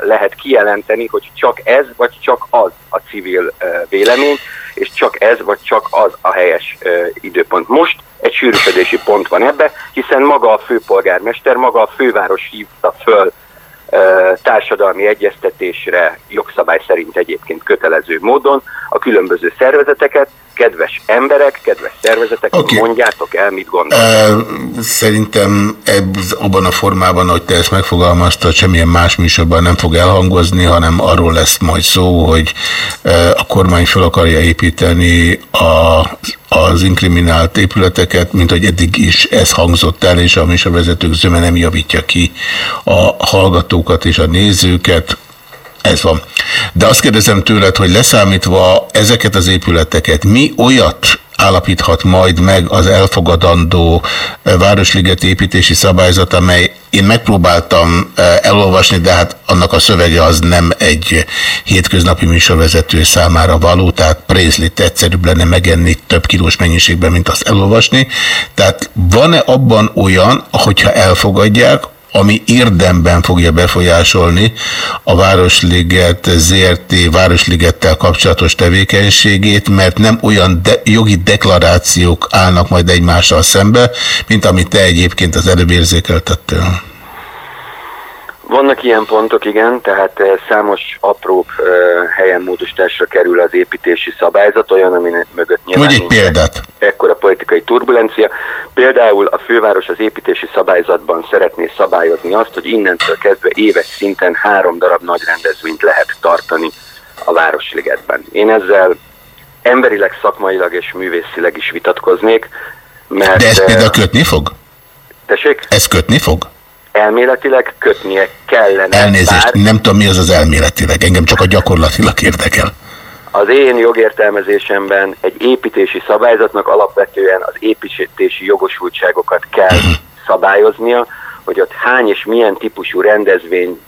lehet kijelenteni, hogy csak ez vagy csak az a civil ö, vélemény, és csak ez vagy csak az a helyes ö, időpont. Most egy sűrűsödési pont van ebbe, hiszen maga a főpolgármester, maga a főváros hívta föl társadalmi egyeztetésre, jogszabály szerint egyébként kötelező módon a különböző szervezeteket, kedves emberek, kedves szervezetek, okay. mondjátok el, mit gondoltok. Ö, Szerintem ez, abban a formában, hogy te ezt megfogalmaztad, semmilyen más műsorban nem fog elhangozni, hanem arról lesz majd szó, hogy ö, a kormány fel akarja építeni a, az inkriminált épületeket, mint hogy eddig is ez hangzott el, és a műsorvezetők zöme nem javítja ki a hallgatókat és a nézőket. Ez van. De azt kérdezem tőled, hogy leszámítva ezeket az épületeket, mi olyat állapíthat majd meg az elfogadandó eh, Városligeti építési szabályzat, amely én megpróbáltam eh, elolvasni, de hát annak a szövege az nem egy hétköznapi műsorvezető számára való, tehát prézlit egyszerűbb lenne megenni több kilós mennyiségben, mint azt elolvasni. Tehát van-e abban olyan, hogyha elfogadják, ami érdemben fogja befolyásolni a Városliget ZRT Városligettel kapcsolatos tevékenységét, mert nem olyan de jogi deklarációk állnak majd egymással szembe, mint amit te egyébként az előbb érzékeltettél. Vannak ilyen pontok, igen, tehát eh, számos apróbb eh, helyen módosításra kerül az építési szabályzat, olyan, ami mögött nyilván egy példát. ekkora politikai turbulencia. Például a főváros az építési szabályzatban szeretné szabályozni azt, hogy innentől kezdve éves szinten három darab nagy rendezvényt lehet tartani a Városligetben. Én ezzel emberileg, szakmailag és művészileg is vitatkoznék, mert... De ezt eh, például kötni fog? Tessék? Ez kötni fog? Elméletileg kötnie kellene. Elnézést, bár- nem tudom mi az az elméletileg, engem csak a gyakorlatilag érdekel. Az én jogértelmezésemben egy építési szabályzatnak alapvetően az építési jogosultságokat kell szabályoznia, hogy ott hány és milyen típusú rendezvényt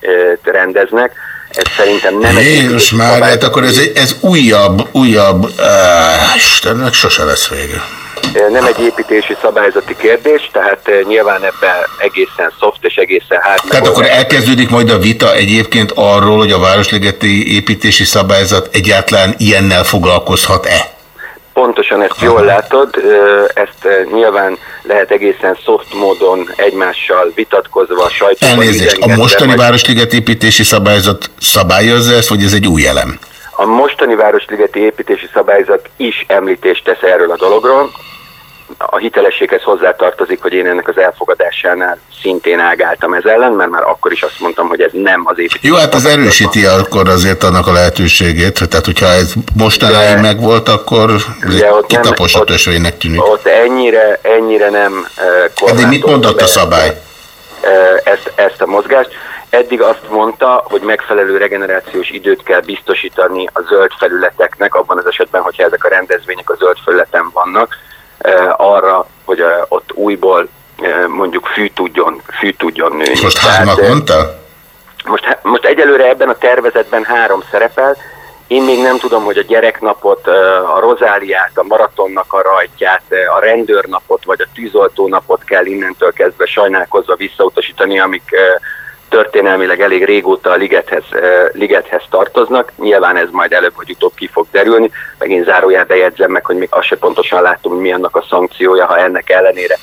rendeznek, ez szerintem nem egy Jézus már, hát akkor ez, egy- ez újabb, újabb, uh, Istennek sose lesz vége. nem egy építési szabályzati kérdés, tehát nyilván ebben egészen soft és egészen hard. Tehát akkor elkezdődik majd a vita egyébként arról, hogy a Városligeti építési szabályzat egyáltalán ilyennel foglalkozhat-e? Pontosan ezt jól látod, ezt nyilván lehet egészen soft módon egymással vitatkozva a sajtóban. Elnézést, a mostani Városliget építési szabályzat szabályozza ezt, vagy ez egy új elem? A mostani Városligeti építési szabályzat is említést tesz erről a dologról. A hitelességhez hozzátartozik, hogy én ennek az elfogadásánál szintén ágáltam ez ellen, mert már akkor is azt mondtam, hogy ez nem az építési Jó, hát az erősíti akkor azért annak a lehetőségét, tehát hogyha ez mostanáig megvolt, akkor kitaposott ösvénynek tűnik. Ott ennyire, ennyire nem uh, Eddig mit mondott a szabály? Uh, ezt, ezt a mozgást. Eddig azt mondta, hogy megfelelő regenerációs időt kell biztosítani a zöld felületeknek, abban az esetben, hogyha ezek a rendezvények a zöld felületen vannak, arra, hogy ott újból mondjuk fű tudjon, fű tudjon nőni. És most hármat mondta? Most, most egyelőre ebben a tervezetben három szerepel. Én még nem tudom, hogy a gyereknapot, a rozáliát, a maratonnak a rajtját, a rendőrnapot vagy a tűzoltónapot kell innentől kezdve sajnálkozva visszautasítani, amik történelmileg elég régóta a ligethez, ligethez tartoznak. Nyilván ez majd előbb vagy utóbb ki fog derülni. Megint zárójel bejegyzem meg, hogy még azt se pontosan látom, hogy mi annak a szankciója, ha ennek ellenére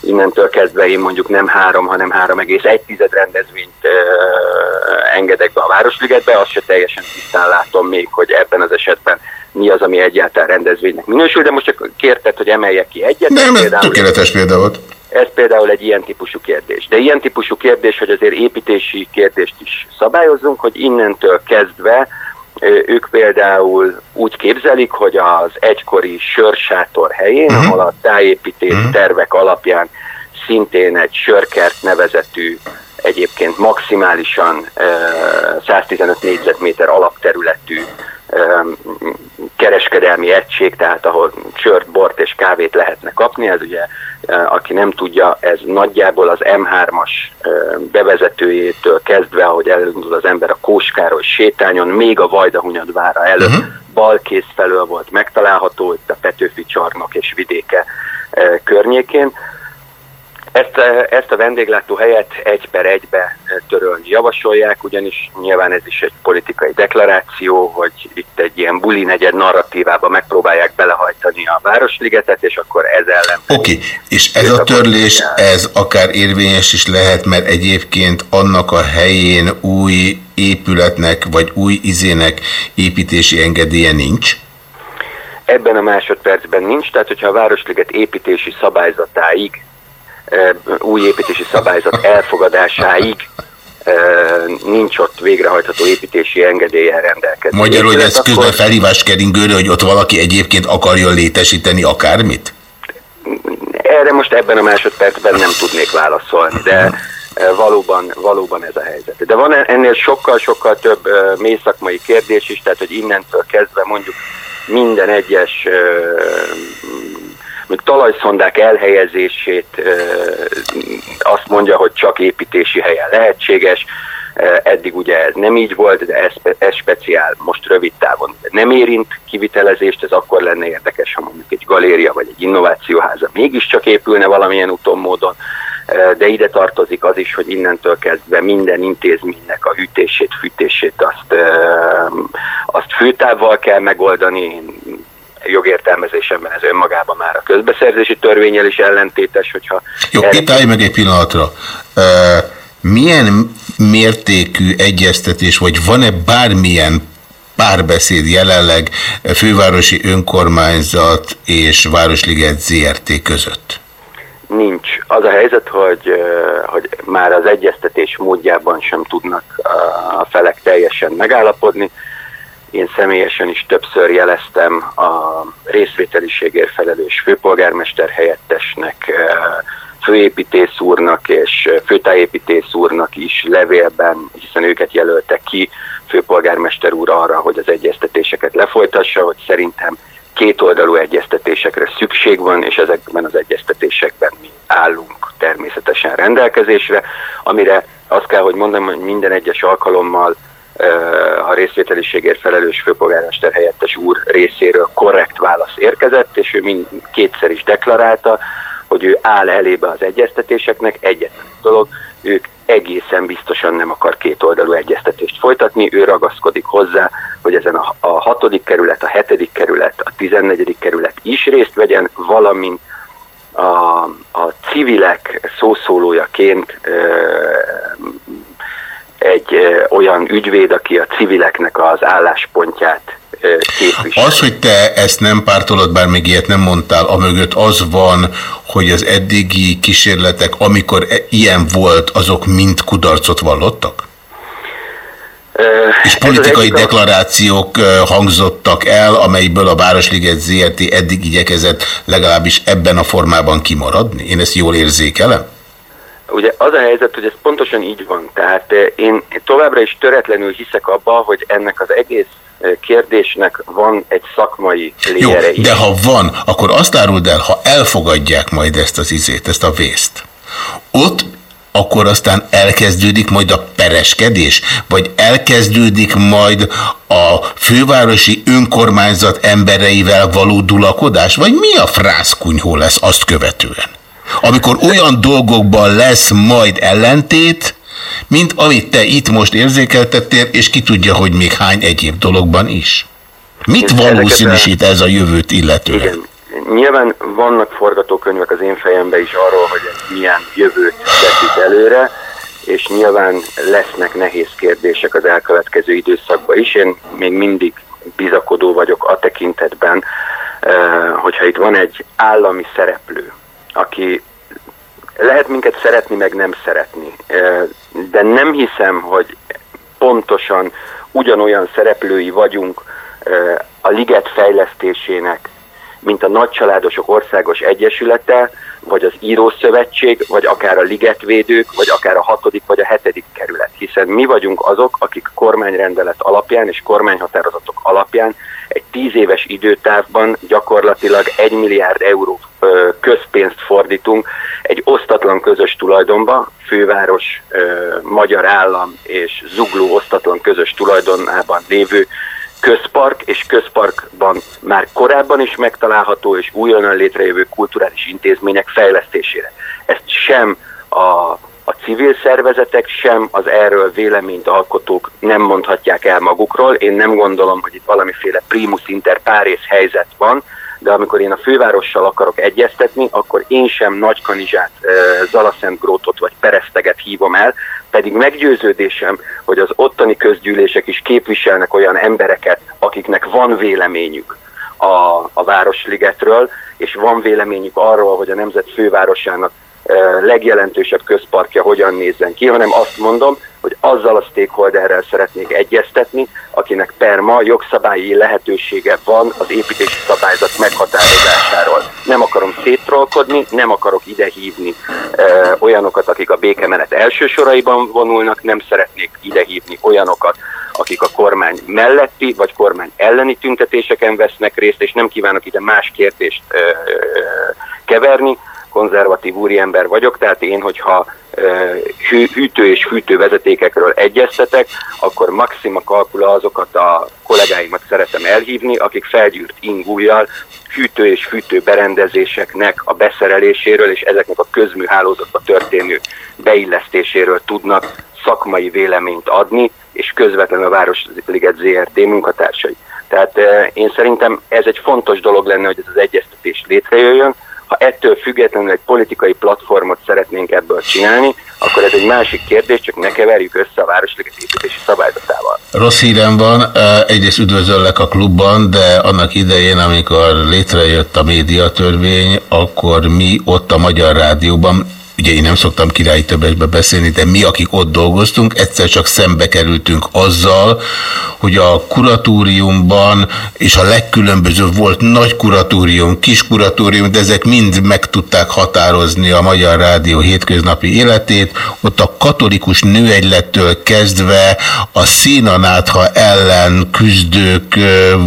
innentől kezdve én mondjuk nem három, hanem 3,1 rendezvényt uh, engedek be a Városligetbe, azt se teljesen tisztán látom még, hogy ebben az esetben mi az, ami egyáltalán rendezvénynek minősül, de most csak kérted, hogy emeljek ki egyet. Nem, ez tökéletes példa volt. Ez például egy ilyen típusú kérdés. De ilyen típusú kérdés, hogy azért építési kérdést is szabályozzunk, hogy innentől kezdve ők például úgy képzelik, hogy az egykori sörsátor helyén, uh-huh. ahol a tájépítés uh-huh. tervek alapján szintén egy sörkert nevezetű, egyébként maximálisan 115 négyzetméter alapterületű kereskedelmi egység, tehát ahol sört, bort és kávét lehetne kapni, ez ugye, aki nem tudja, ez nagyjából az M3-as bevezetőjétől kezdve, ahogy elindul az ember a Kóskáról sétányon, még a Vajdahunyad vára előtt, uh-huh. balkész felől volt megtalálható, itt a Petőfi csarnok és vidéke környékén. Ezt, ezt a vendéglátó helyet egy per egybe törölni javasolják, ugyanis nyilván ez is egy politikai deklaráció, hogy itt egy ilyen buli negyed narratívába megpróbálják belehajtani a Városligetet, és akkor ez ellen... Oké, okay. és ez a törlés, ez akár érvényes is lehet, mert egyébként annak a helyén új épületnek, vagy új izének építési engedélye nincs? Ebben a másodpercben nincs, tehát hogyha a Városliget építési szabályzatáig új építési szabályzat elfogadásáig nincs ott végrehajtható építési engedélyen rendelkezni. Magyarul, hogy ez közben felhívás keringőre, hogy ott valaki egyébként akarjon létesíteni akármit? Erre most ebben a másodpercben nem tudnék válaszolni, de valóban, valóban ez a helyzet. De van ennél sokkal-sokkal több mély szakmai kérdés is, tehát hogy innentől kezdve mondjuk minden egyes még talajszondák elhelyezését azt mondja, hogy csak építési helyen lehetséges, eddig ugye ez nem így volt, de ez, ez speciál most rövid távon nem érint kivitelezést, ez akkor lenne érdekes, ha mondjuk egy galéria vagy egy innovációháza mégiscsak épülne valamilyen úton módon, de ide tartozik az is, hogy innentől kezdve minden intézménynek a hűtését, fűtését azt, azt főtávval kell megoldani, jogértelmezésemben ez önmagában már a közbeszerzési törvényel is ellentétes, hogyha... Jó, itt állj meg egy pillanatra. Milyen mértékű egyeztetés, vagy van-e bármilyen párbeszéd jelenleg fővárosi önkormányzat és Városliget ZRT között? Nincs. Az a helyzet, hogy, hogy már az egyeztetés módjában sem tudnak a felek teljesen megállapodni. Én személyesen is többször jeleztem a részvételiségért felelős főpolgármester helyettesnek, eh, főépítész úrnak és főtájépítész úrnak is levélben, hiszen őket jelöltek ki főpolgármester úr arra, hogy az egyeztetéseket lefolytassa, hogy szerintem kétoldalú egyeztetésekre szükség van, és ezekben az egyeztetésekben mi állunk természetesen rendelkezésre, amire azt kell, hogy mondom, hogy minden egyes alkalommal a részvételiségért felelős főpolgármester helyettes úr részéről korrekt válasz érkezett, és ő mind kétszer is deklarálta, hogy ő áll elébe az egyeztetéseknek, egyetlen dolog, ők egészen biztosan nem akar kétoldalú egyeztetést folytatni, ő ragaszkodik hozzá, hogy ezen a, a hatodik kerület, a hetedik kerület, a tizennegyedik kerület is részt vegyen, valamint a, a civilek szószólójaként egy olyan ügyvéd, aki a civileknek az álláspontját képvisel. Az, hogy te ezt nem pártolod, bár még ilyet nem mondtál, amögött az van, hogy az eddigi kísérletek, amikor e- ilyen volt, azok mind kudarcot vallottak? És politikai deklarációk hangzottak el, amelyből a Városliget ZRT eddig igyekezett legalábbis ebben a formában kimaradni? Én ezt jól érzékelem? Ugye az a helyzet, hogy ez pontosan így van. Tehát én továbbra is töretlenül hiszek abba, hogy ennek az egész kérdésnek van egy szakmai léjere Jó, de ha van, akkor azt áruld el, ha elfogadják majd ezt az izét, ezt a vészt, ott akkor aztán elkezdődik majd a pereskedés, vagy elkezdődik majd a fővárosi önkormányzat embereivel való dulakodás, vagy mi a frászkunyhó lesz azt követően? Amikor olyan dolgokban lesz majd ellentét, mint amit te itt most érzékeltettél, és ki tudja, hogy még hány egyéb dologban is. Mit valószínűsít ez a jövőt illetően? Igen. Nyilván vannak forgatókönyvek az én fejemben is arról, hogy milyen jövőt veszik előre, és nyilván lesznek nehéz kérdések az elkövetkező időszakban is. Én még mindig bizakodó vagyok a tekintetben, eh, hogyha itt van egy állami szereplő, aki lehet minket szeretni, meg nem szeretni, de nem hiszem, hogy pontosan ugyanolyan szereplői vagyunk a liget fejlesztésének, mint a Nagycsaládosok Országos Egyesülete, vagy az Írószövetség, vagy akár a ligetvédők, vagy akár a hatodik vagy a hetedik kerület. Hiszen mi vagyunk azok, akik kormányrendelet alapján és kormányhatározatok alapján tíz éves időtávban gyakorlatilag egy milliárd euró közpénzt fordítunk egy osztatlan közös tulajdonba, főváros, magyar állam és zugló osztatlan közös tulajdonában lévő közpark és közparkban már korábban is megtalálható és újonnan létrejövő kulturális intézmények fejlesztésére. Ezt sem a, a civil szervezetek, sem az erről véleményt alkotók nem mondhatják el magukról. Én nem gondolom, hogy itt valamiféle primus inter pares helyzet van, de amikor én a fővárossal akarok egyeztetni, akkor én sem Nagykanizsát, Zalaszentgrótot vagy Pereszteget hívom el, pedig meggyőződésem, hogy az ottani közgyűlések is képviselnek olyan embereket, akiknek van véleményük a, a Városligetről, és van véleményük arról, hogy a nemzet fővárosának legjelentősebb közparkja hogyan nézzen ki, hanem azt mondom, hogy azzal a stakeholderrel szeretnék egyeztetni, akinek per ma jogszabályi lehetősége van az építési szabályzat meghatározásáról. Nem akarom széttrolkodni, nem akarok ide hívni e, olyanokat, akik a békemenet első soraiban vonulnak, nem szeretnék ide hívni olyanokat, akik a kormány melletti vagy kormány elleni tüntetéseken vesznek részt, és nem kívánok ide más kérdést e, e, keverni, konzervatív úriember vagyok, tehát én, hogyha hűtő és fűtő vezetékekről egyeztetek, akkor maxima kalkula azokat a kollégáimat szeretem elhívni, akik felgyűrt ingújjal hűtő és fűtő berendezéseknek a beszereléséről és ezeknek a közműhálózatba történő beillesztéséről tudnak szakmai véleményt adni, és közvetlenül a Városliget ZRT munkatársai. Tehát én szerintem ez egy fontos dolog lenne, hogy ez az egyeztetés létrejöjjön, ha ettől függetlenül egy politikai platformot szeretnénk ebből csinálni, akkor ez egy másik kérdés, csak ne keverjük össze a Városliget építési szabályzatával. Rossz hírem van, egyrészt üdvözöllek a klubban, de annak idején, amikor létrejött a médiatörvény, akkor mi ott a Magyar Rádióban ugye én nem szoktam királyi többesbe beszélni, de mi, akik ott dolgoztunk, egyszer csak szembe kerültünk azzal, hogy a kuratóriumban, és a legkülönbözőbb volt nagy kuratórium, kis kuratórium, de ezek mind meg tudták határozni a Magyar Rádió hétköznapi életét. Ott a katolikus nőegylettől kezdve a színanátha ellen küzdők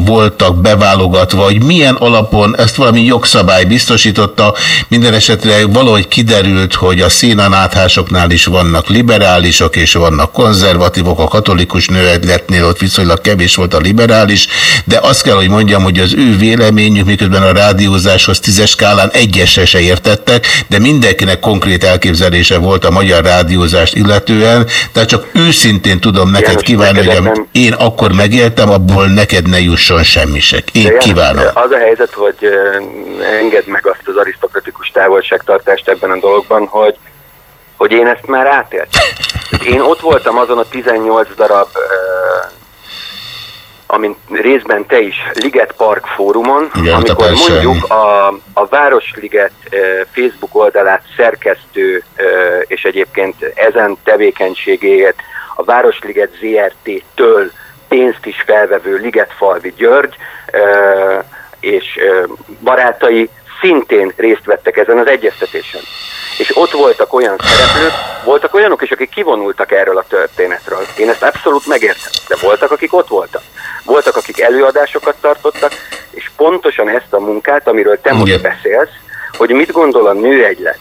voltak beválogatva, hogy milyen alapon ezt valami jogszabály biztosította. Minden esetre valahogy kiderült, hogy a színanáthásoknál is vannak liberálisok, és vannak konzervatívok, a katolikus nőegyletnél ott viszonylag kevés volt a liberális, de azt kell, hogy mondjam, hogy az ő véleményük, miközben a rádiózáshoz tízes skálán egyesre se értettek, de mindenkinek konkrét elképzelése volt a magyar rádiózást illetően, tehát csak őszintén tudom neked János, kívánni, hogy nem- én akkor megéltem, abból neked ne jusson semmi se. Én kívánom. Az a helyzet, hogy ö, engedd meg azt az arisztokratikus távolságtartást ebben a dologban, hogy, hogy én ezt már átéltem. Én ott voltam azon a 18 darab, ö, amint részben te is, Liget Park fórumon, Igen, amikor mondjuk a, a Városliget ö, Facebook oldalát szerkesztő ö, és egyébként ezen tevékenységéért a Városliget ZRT-től pénzt is felvevő Ligetfalvi György és barátai szintén részt vettek ezen az egyeztetésen. És ott voltak olyan szereplők, voltak olyanok is, akik kivonultak erről a történetről. Én ezt abszolút megértem, de voltak, akik ott voltak. Voltak, akik előadásokat tartottak, és pontosan ezt a munkát, amiről te most beszélsz, hogy mit gondol a nőegylet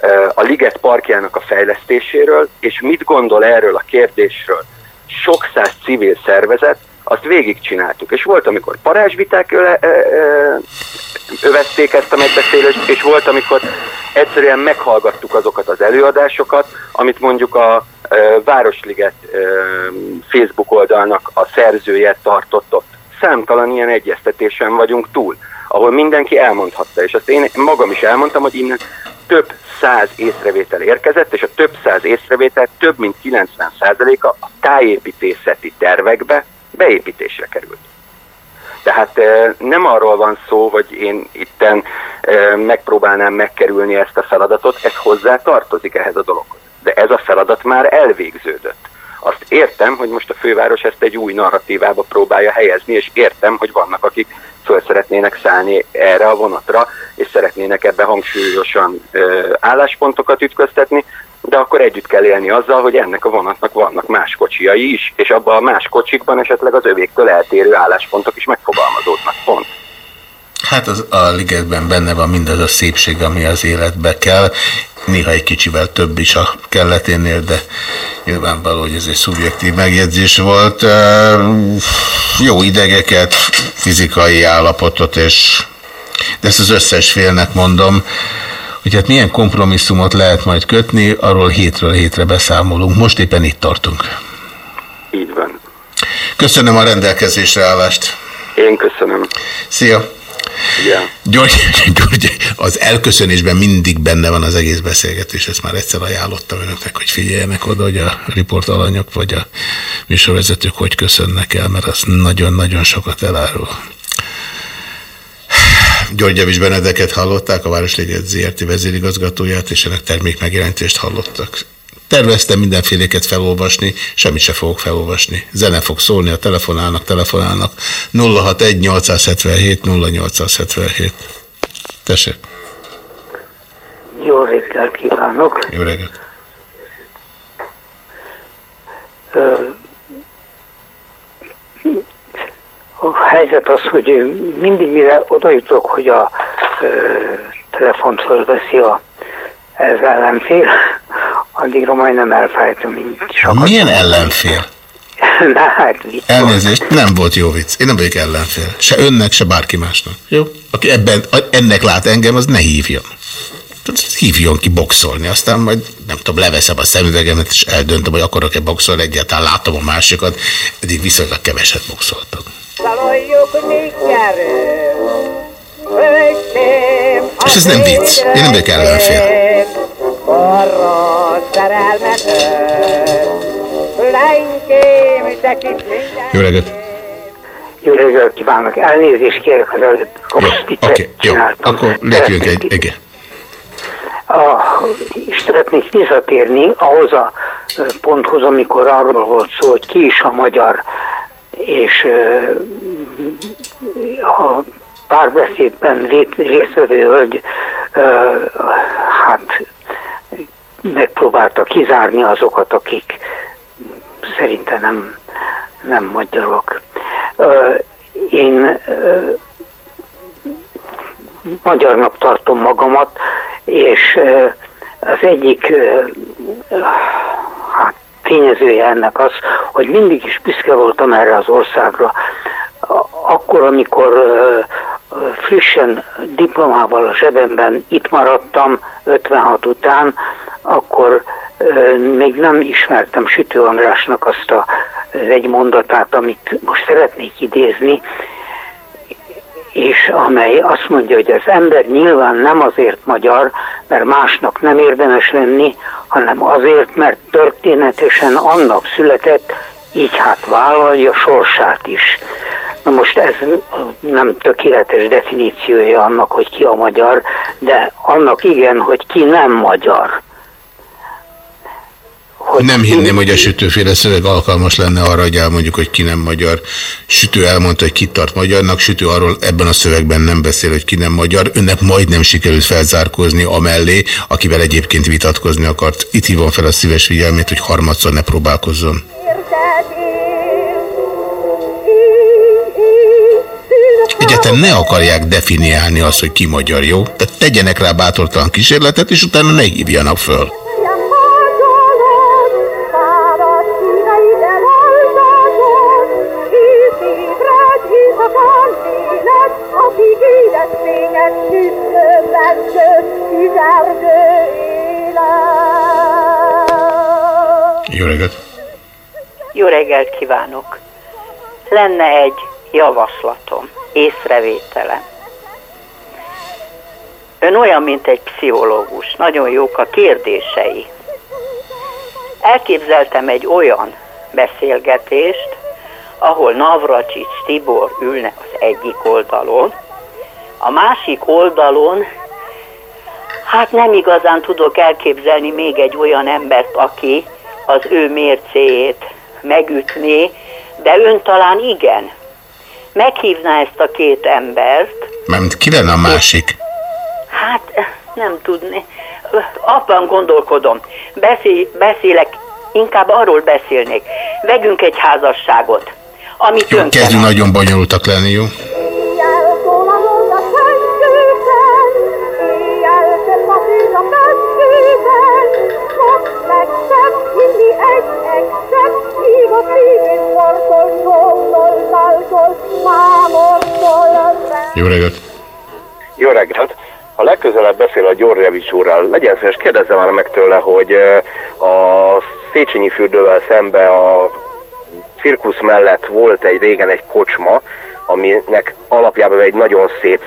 ö, a Liget parkjának a fejlesztéséről, és mit gondol erről a kérdésről sok száz civil szervezet, azt végigcsináltuk. És volt, amikor parázsviták övezték ezt a megbeszélést, és volt, amikor egyszerűen meghallgattuk azokat az előadásokat, amit mondjuk a ö, Városliget ö, Facebook oldalnak a szerzője tartott ott. Számtalan ilyen egyeztetésen vagyunk túl, ahol mindenki elmondhatta, és azt én magam is elmondtam, hogy innen több száz észrevétel érkezett, és a több száz észrevétel több mint 90%-a a tájépítészeti tervekbe beépítésre került. Tehát eh, nem arról van szó, hogy én itten megpróbálnám megkerülni ezt a feladatot, ez hozzá tartozik ehhez a dologhoz. De ez a feladat már elvégződött. Azt értem, hogy most a főváros ezt egy új narratívába próbálja helyezni, és értem, hogy vannak, akik föl szeretnének szállni erre a vonatra, és szeretnének ebbe hangsúlyosan álláspontokat ütköztetni, de akkor együtt kell élni azzal, hogy ennek a vonatnak vannak más kocsiai is, és abban a más kocsikban esetleg az övéktől eltérő álláspontok is megfogalmazódnak. Pont. Hát az, a ligetben benne van mindaz a szépség, ami az életbe kell. Néha egy kicsivel több is a kelleténél, de nyilvánvaló, hogy ez egy szubjektív megjegyzés volt. Jó idegeket, fizikai állapotot, és de ezt az összes félnek mondom, hogy hát milyen kompromisszumot lehet majd kötni, arról hétről hétre beszámolunk. Most éppen itt tartunk. Így van. Köszönöm a rendelkezésre állást. Én köszönöm. Szia! Yeah. György, György, az elköszönésben mindig benne van az egész beszélgetés, ezt már egyszer ajánlottam önöknek, hogy figyeljenek oda, hogy a riportalanyok vagy a műsorvezetők hogy köszönnek el, mert az nagyon-nagyon sokat elárul. György Javis Benedeket hallották, a Városliget ZRT vezérigazgatóját, és ennek termék megjelentést hallottak. Terveztem mindenféléket felolvasni, semmit se fogok felolvasni. Zene fog szólni, a telefonálnak, telefonálnak. 061 877 0877. Tessék. Jó reggelt kívánok! Jó reggelt! Ö, A helyzet az, hogy mindig mire oda jutok, hogy a ö, telefont fölveszi a ez ellenfél, addigra majdnem így sokat. Milyen ellenfél? Na hát, vicc. Elnézést, nem volt jó vicc. Én nem vagyok ellenfél. Se önnek, se bárki másnak. Jó? Aki ebben, ennek lát engem, az ne hívjon. Hívjon ki boxolni, aztán majd nem tudom, leveszem a szemüvegemet, és eldöntöm, hogy akarok-e boxolni, egyáltalán látom a másikat. Eddig viszonylag keveset boxoltam. És ez nem vicc. Én nem vagyok ellenfél. Jó reggelt! Jó reggelt kívánok! Elnézést kérek az előtt. Oké, okay, jó. Akkor lépjünk egy, igen. A, és szeretnék visszatérni ahhoz a ponthoz, amikor arról volt szó, hogy ki is a magyar, és a párbeszédben résztvevő hölgy hát megpróbálta kizárni azokat, akik szerintem nem, nem magyarok. Én magyarnak tartom magamat, és Az egyik hát, tényezője ennek az, hogy mindig is büszke voltam erre az országra. Akkor, amikor frissen diplomával a zsebemben itt maradtam 56 után, akkor még nem ismertem Sütő Andrásnak azt a egy mondatát, amit most szeretnék idézni, és amely azt mondja, hogy az ember nyilván nem azért magyar, mert másnak nem érdemes lenni, hanem azért, mert történetesen annak született, így hát vállalja sorsát is. Na most ez nem tökéletes definíciója annak, hogy ki a magyar, de annak igen, hogy ki nem magyar. Nem hinném, hogy a sütőféle szöveg alkalmas lenne arra, hogy elmondjuk, hogy ki nem magyar. Sütő elmondta, hogy kit tart magyarnak, Sütő arról ebben a szövegben nem beszél, hogy ki nem magyar. Önnek majdnem sikerült felzárkózni amellé, akivel egyébként vitatkozni akart. Itt hívom fel a szíves figyelmét, hogy harmadszor ne próbálkozzon. Egyáltalán ne akarják definiálni azt, hogy ki magyar, jó? Tehát tegyenek rá bátortalan kísérletet, és utána ne hívjanak föl. Jó reggelt! Jó reggelt kívánok! Lenne egy javaslatom, észrevételem. Ön olyan, mint egy pszichológus, nagyon jók a kérdései. Elképzeltem egy olyan beszélgetést, ahol Navracsics Tibor ülne az egyik oldalon, a másik oldalon hát nem igazán tudok elképzelni még egy olyan embert, aki az ő mércéjét megütné, de ön talán igen. Meghívná ezt a két embert, Mert ki lenne a másik? hát nem tudni. Abban gondolkodom. Beszél, beszélek, inkább arról beszélnék. Vegyünk egy házasságot, ami Jó, kezdünk nagyon bonyolultak lenni, jó? Jó reggelt! Jó reggelt! Ha legközelebb beszél a Györgyevics úrral, legyen szíves, kérdezze már meg tőle, hogy a Széchenyi fürdővel szembe a cirkusz mellett volt egy régen egy kocsma, aminek alapjában egy nagyon szép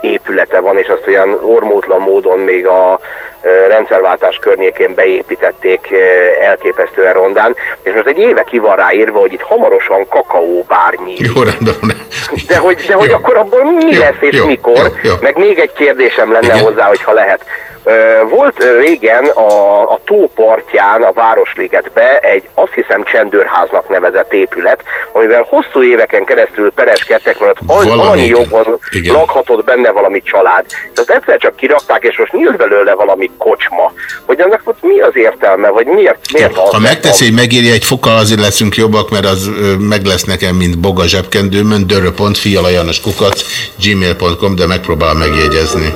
épülete van, és azt olyan ormótlan módon még a rendszerváltás környékén beépítették elképesztően rondán, és most egy éve ki van ráírva, hogy itt hamarosan kakaóbár nyílik. Jó, rendben. De hogy, de hogy akkor abból mi Jó, lesz és jó, mikor? jó, jó. Meg még egy kérdésem lenne Igen. hozzá, hogyha lehet. Volt régen a, a tó partján, a Városligetbe egy azt hiszem csendőrháznak nevezett épület, amivel hosszú éveken keresztül pereskedtek, mert annyi jogon Igen. lakhatott benne valami család. És azt egyszer csak kirakták, és most nyílt belőle valami kocsma. Hogy annak ott mi az értelme, vagy miért, miért Ha megteszi, hogy megírja egy fokkal, azért leszünk jobbak, mert az meg lesz nekem, mint boga zsebkendőmön, dörö.fi alajános kukac, gmail.com, de megpróbál megjegyezni.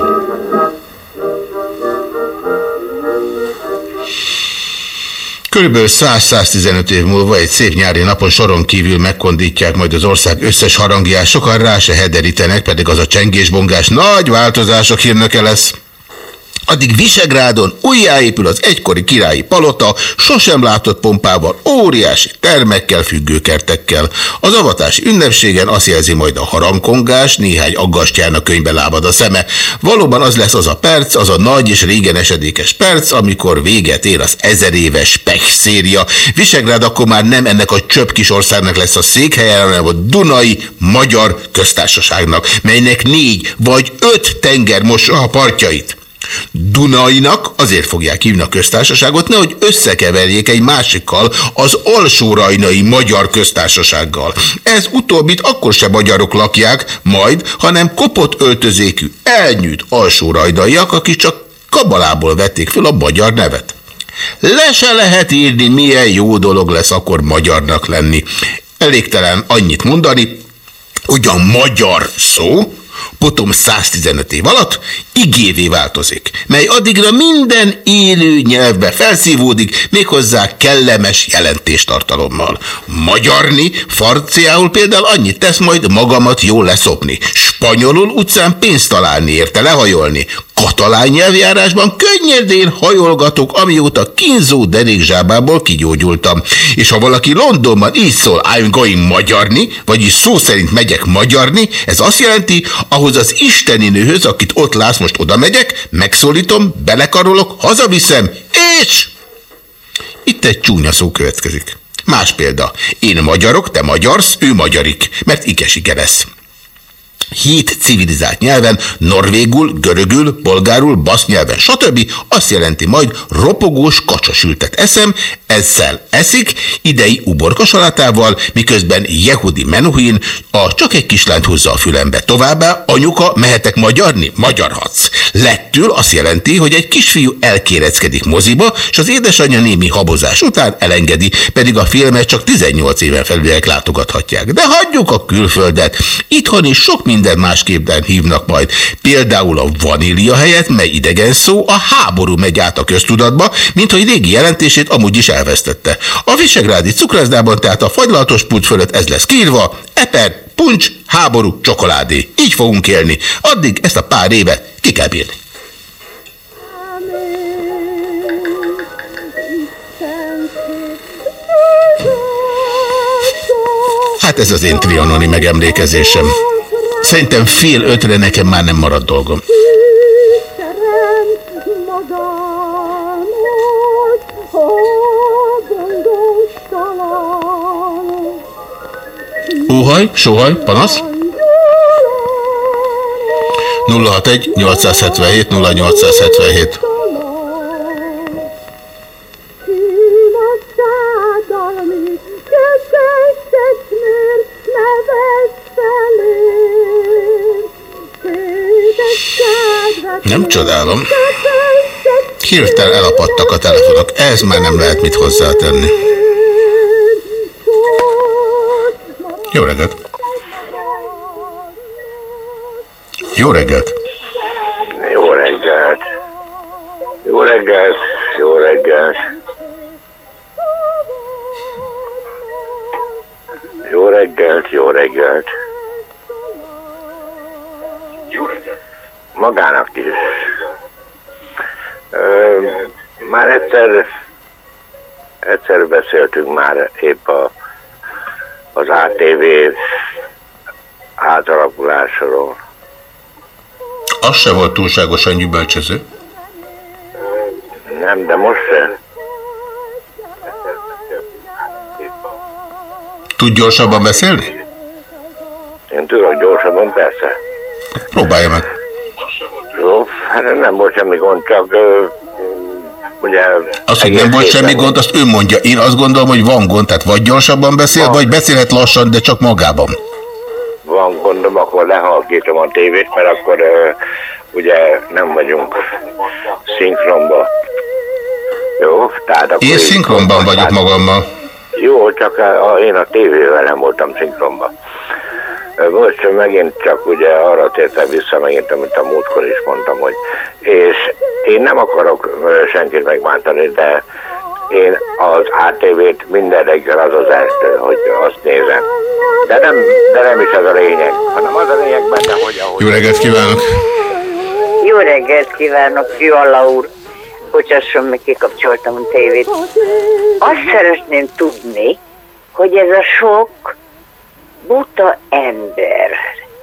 Körülbelül 100-115 év múlva egy szép nyári napon soron kívül megkondítják majd az ország összes harangját, sokan rá se hederítenek, pedig az a csengésbongás nagy változások hírnöke lesz. Addig Visegrádon újjáépül az egykori királyi palota, sosem látott pompával, óriási termekkel, függőkertekkel. Az avatási ünnepségen azt jelzi majd a harangkongás, néhány aggasztján a könyvbe lábad a szeme. Valóban az lesz az a perc, az a nagy és régen esedékes perc, amikor véget ér az ezer éves pech széria. Visegrád akkor már nem ennek a csöpp kis országnak lesz a székhelye, hanem a Dunai Magyar Köztársaságnak, melynek négy vagy öt tenger mossa a partjait. Dunainak azért fogják hívni a köztársaságot, nehogy összekeverjék egy másikkal, az alsórajnai magyar köztársasággal. Ez utóbbit akkor se magyarok lakják majd, hanem kopott öltözékű, elnyűt alsórajnaiak, akik csak kabalából vették föl a magyar nevet. Le se lehet írni, milyen jó dolog lesz akkor magyarnak lenni. Elégtelen annyit mondani, hogy a magyar szó potom 115 év alatt igévé változik, mely addigra minden élő nyelvbe felszívódik, méghozzá kellemes jelentéstartalommal. Magyarni, farciául például annyit tesz majd magamat jól leszopni, spanyolul utcán pénzt találni érte lehajolni, katalán nyelvjárásban könnyedén hajolgatok, amióta kínzó derékzsábából kigyógyultam. És ha valaki Londonban így szól, I'm going magyarni, vagyis szó szerint megyek magyarni, ez azt jelenti, ahhoz az isteni nőhöz, akit ott látsz, most oda megyek, megszólítom, belekarolok, hazaviszem, és... Itt egy csúnya szó következik. Más példa. Én magyarok, te magyarsz, ő magyarik, mert ikesike lesz hét civilizált nyelven, norvégul, görögül, bolgárul, basz nyelven, stb. azt jelenti majd ropogós kacsasültet eszem, ezzel eszik, idei uborka salátával, miközben Jehudi Menuhin a csak egy kislányt húzza a fülembe. Továbbá anyuka mehetek magyarni? Magyarhatsz. Lettül azt jelenti, hogy egy kisfiú elkéreckedik moziba, és az édesanyja némi habozás után elengedi, pedig a filmet csak 18 éven felüliek látogathatják. De hagyjuk a külföldet. Itthon is sok minden másképpen hívnak majd. Például a vanília helyett, mely idegen szó, a háború megy át a köztudatba, mint hogy régi jelentését amúgy is elvesztette. A visegrádi cukrászdában tehát a fagylaltos pult fölött ez lesz kírva, eper, puncs, háború, csokoládé. Így fogunk élni. Addig ezt a pár évet ki kell bírni. Hát ez az én trianoni megemlékezésem. Szerintem fél ötre nekem már nem marad dolgom. Óhaj, sóhaj, panasz? 061 877 0877 Nem csodálom. Hirtelen elapadtak a telefonok. Ez már nem lehet mit hozzátenni. Jó reggelt! Jó reggelt! Jó reggelt! Jó reggelt! Jó reggelt! Jó reggelt, jó reggelt! Magának is. Ö, már egyszer, egyszer beszéltünk már épp a, az ATV átalakulásról. Az se volt túlságosan gyümölcsöző. Nem, de most se. Tud gyorsabban beszélni? Én tudok gyorsabban, persze. Próbálja meg. Hát nem volt semmi gond, csak ugye... Az, hogy nem volt semmi gond, azt ő mondja. Én azt gondolom, hogy van gond, tehát vagy gyorsabban beszél, vagy beszélhet lassan, de csak magában. Van gondom, akkor lehalkítom a tévét, mert akkor ugye nem vagyunk szinkronba. Jó, tehát akkor... Én szinkronban vagyok magammal. Jó, csak a, a, én a tévével nem voltam szinkronban. Most megint csak ugye arra tértem vissza megint, amit a múltkor is mondtam, hogy és én nem akarok senkit megbántani, de én az ATV-t minden reggel az az első, hogy azt nézem. De nem, de nem is ez a lényeg, hanem az a lényeg benne, hogy ahogy... Jó reggelt kívánok! Jó reggelt kívánok, Fiala úr! Bocsásson, meg kikapcsoltam a tévét. Azt szeretném tudni, hogy ez a sok buta ember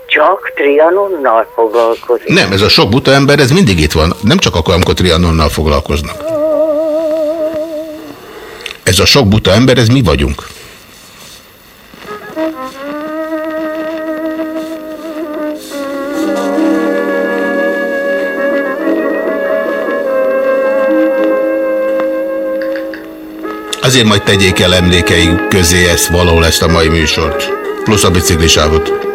csak Trianonnal foglalkozik. Nem, ez a sok buta ember, ez mindig itt van. Nem csak akkor, amikor Trianonnal foglalkoznak. Ez a sok buta ember, ez mi vagyunk. Azért majd tegyék el emlékeink közé ezt valahol ezt a mai műsort. Plusz a biciklisávot. bizottságra.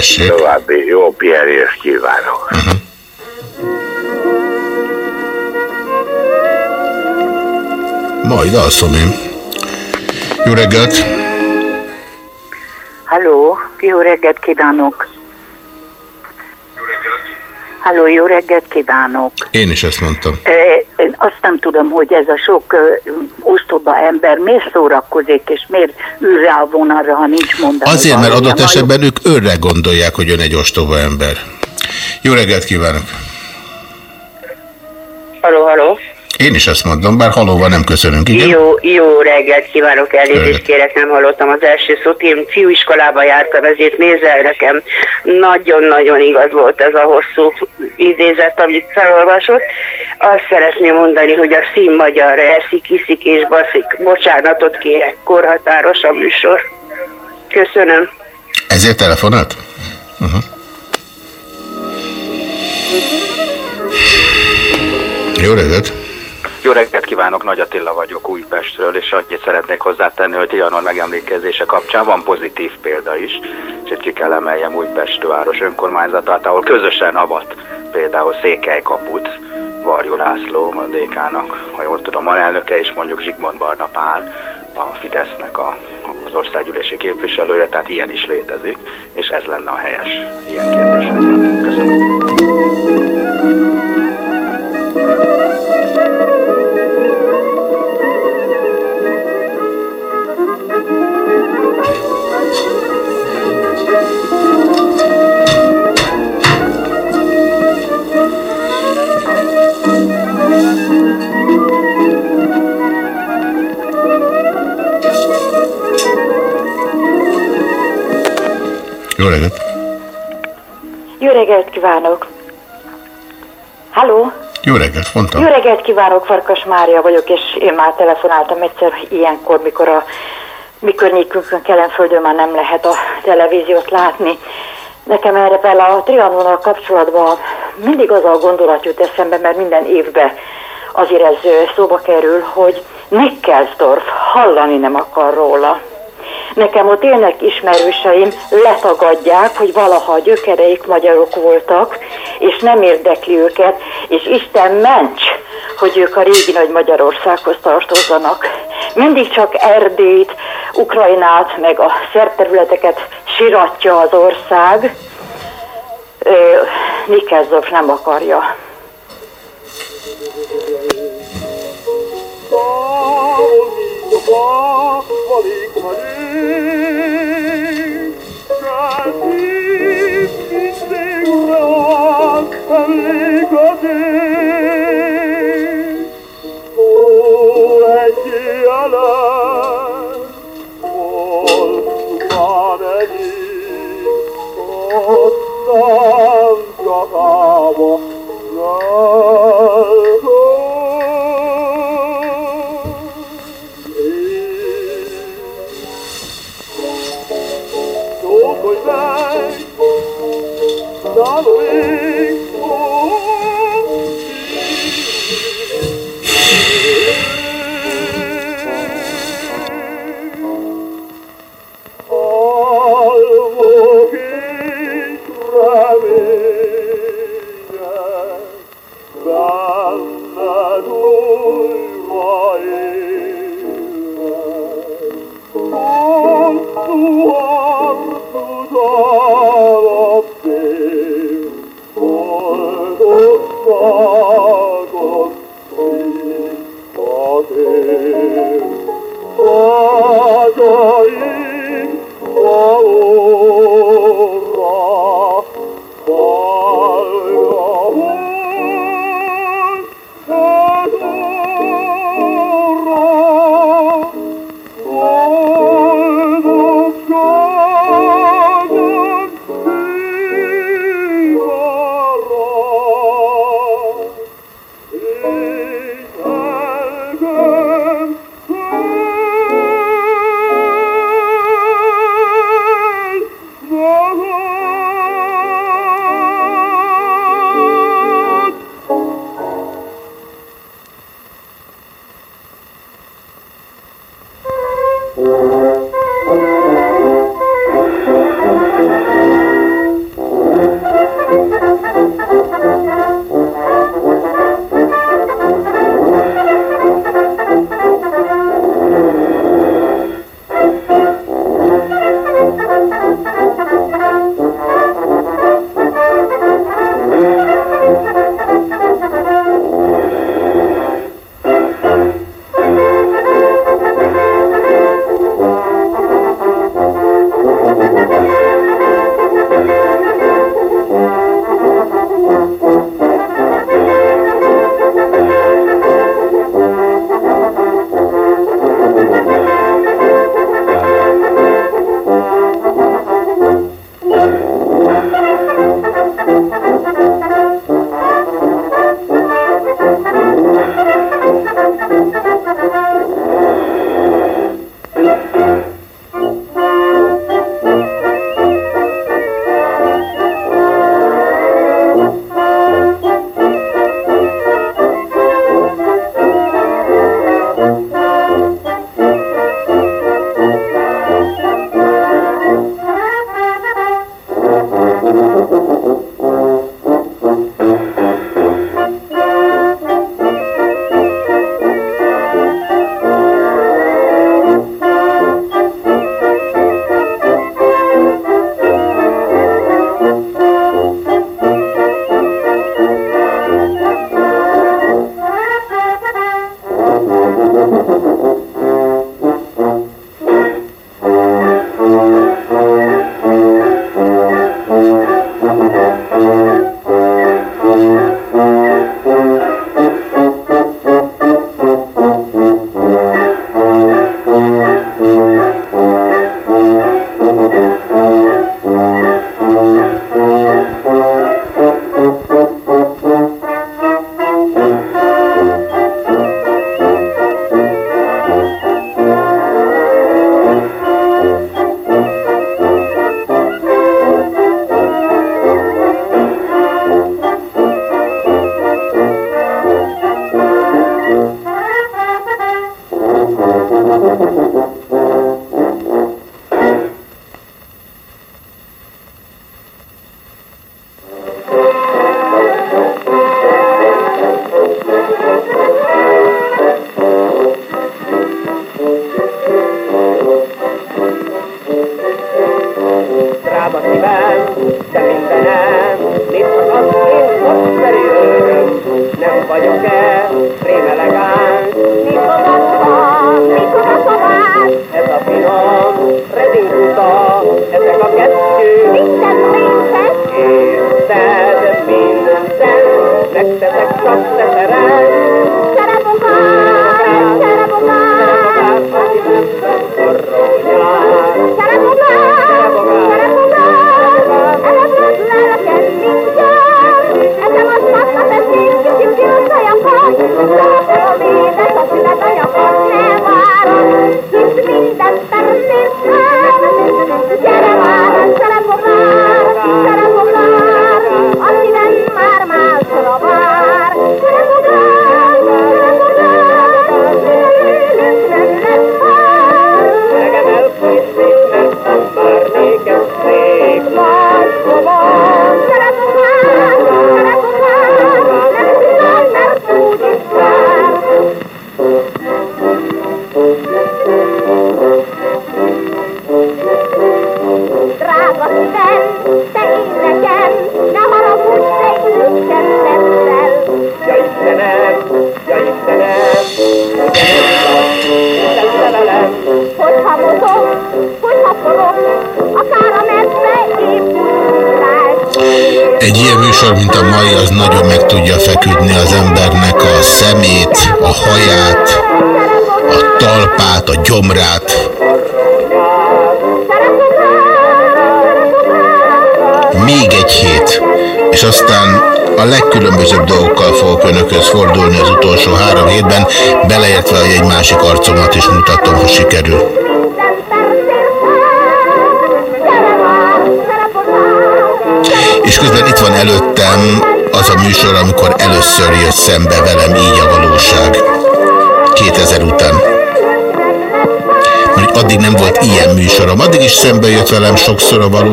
Tessék. További jó pihenést kívánok. Uh-huh. Majd alszom én. Jó reggelt! Halló, jó reggelt kívánok! Halló, jó reggelt kívánok! Én is ezt mondtam. E, Én azt nem tudom, hogy ez a sok ostoba ember miért szórakozik, és miért ül rá a vonalra, ha nincs mondani. Azért, mert adott esetben ők őrre gondolják, hogy ön egy ostoba ember. Jó reggelt kívánok! Haló, haló. Én is ezt mondom, bár halóval nem köszönünk, igen? Jó, jó reggelt kívánok, elnézést kérek, nem hallottam az első szót. Én fiúiskolába jártam, ezért nézel nekem. Nagyon-nagyon igaz volt ez a hosszú idézet, amit felolvasott. Azt szeretném mondani, hogy a szín magyar eszik, iszik és baszik. Bocsánatot kérek, korhatáros a műsor. Köszönöm. Ezért telefonált? Uh-huh. Jó reggelt! Jó reggelt kívánok, Nagy Attila vagyok Újpestről, és annyit szeretnék hozzátenni, hogy Trianon megemlékezése kapcsán van pozitív példa is, és itt ki kell emeljem Újpest város önkormányzatát, ahol közösen avat például Székely kaput, Varjú László, a DK-nak, ha jól tudom, alelnöke, és mondjuk Zsigmond Barna Pál, a Fidesznek a, az országgyűlési képviselője, tehát ilyen is létezik, és ez lenne a helyes ilyen kérdésekben. Köszönöm. Jó reggelt! Jó reggelt kívánok! Halló? Jó reggelt, mondtam. Jó reggelt kívánok, Farkas Mária vagyok, és én már telefonáltam egyszer ilyenkor, mikor a mi környékünkön Kelenföldön már nem lehet a televíziót látni. Nekem erre fel a Trianonnal kapcsolatban mindig az a gondolat jut eszembe, mert minden évben azért ez szóba kerül, hogy Nickelsdorf hallani nem akar róla. Nekem ott élnek ismerőseim, letagadják, hogy valaha a gyökereik magyarok voltak, és nem érdekli őket, és Isten ments, hogy ők a régi nagy Magyarországhoz tartozzanak. Mindig csak Erdélyt, Ukrajnát, meg a szerb területeket siratja az ország. Nikezov nem akarja. Oh, Oh,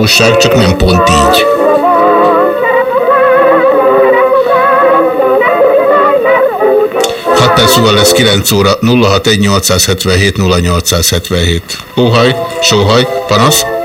valóság, csak nem pont így. Hat perc múlva lesz 9 óra 061 877 0877. Óhaj, sóhaj, panasz?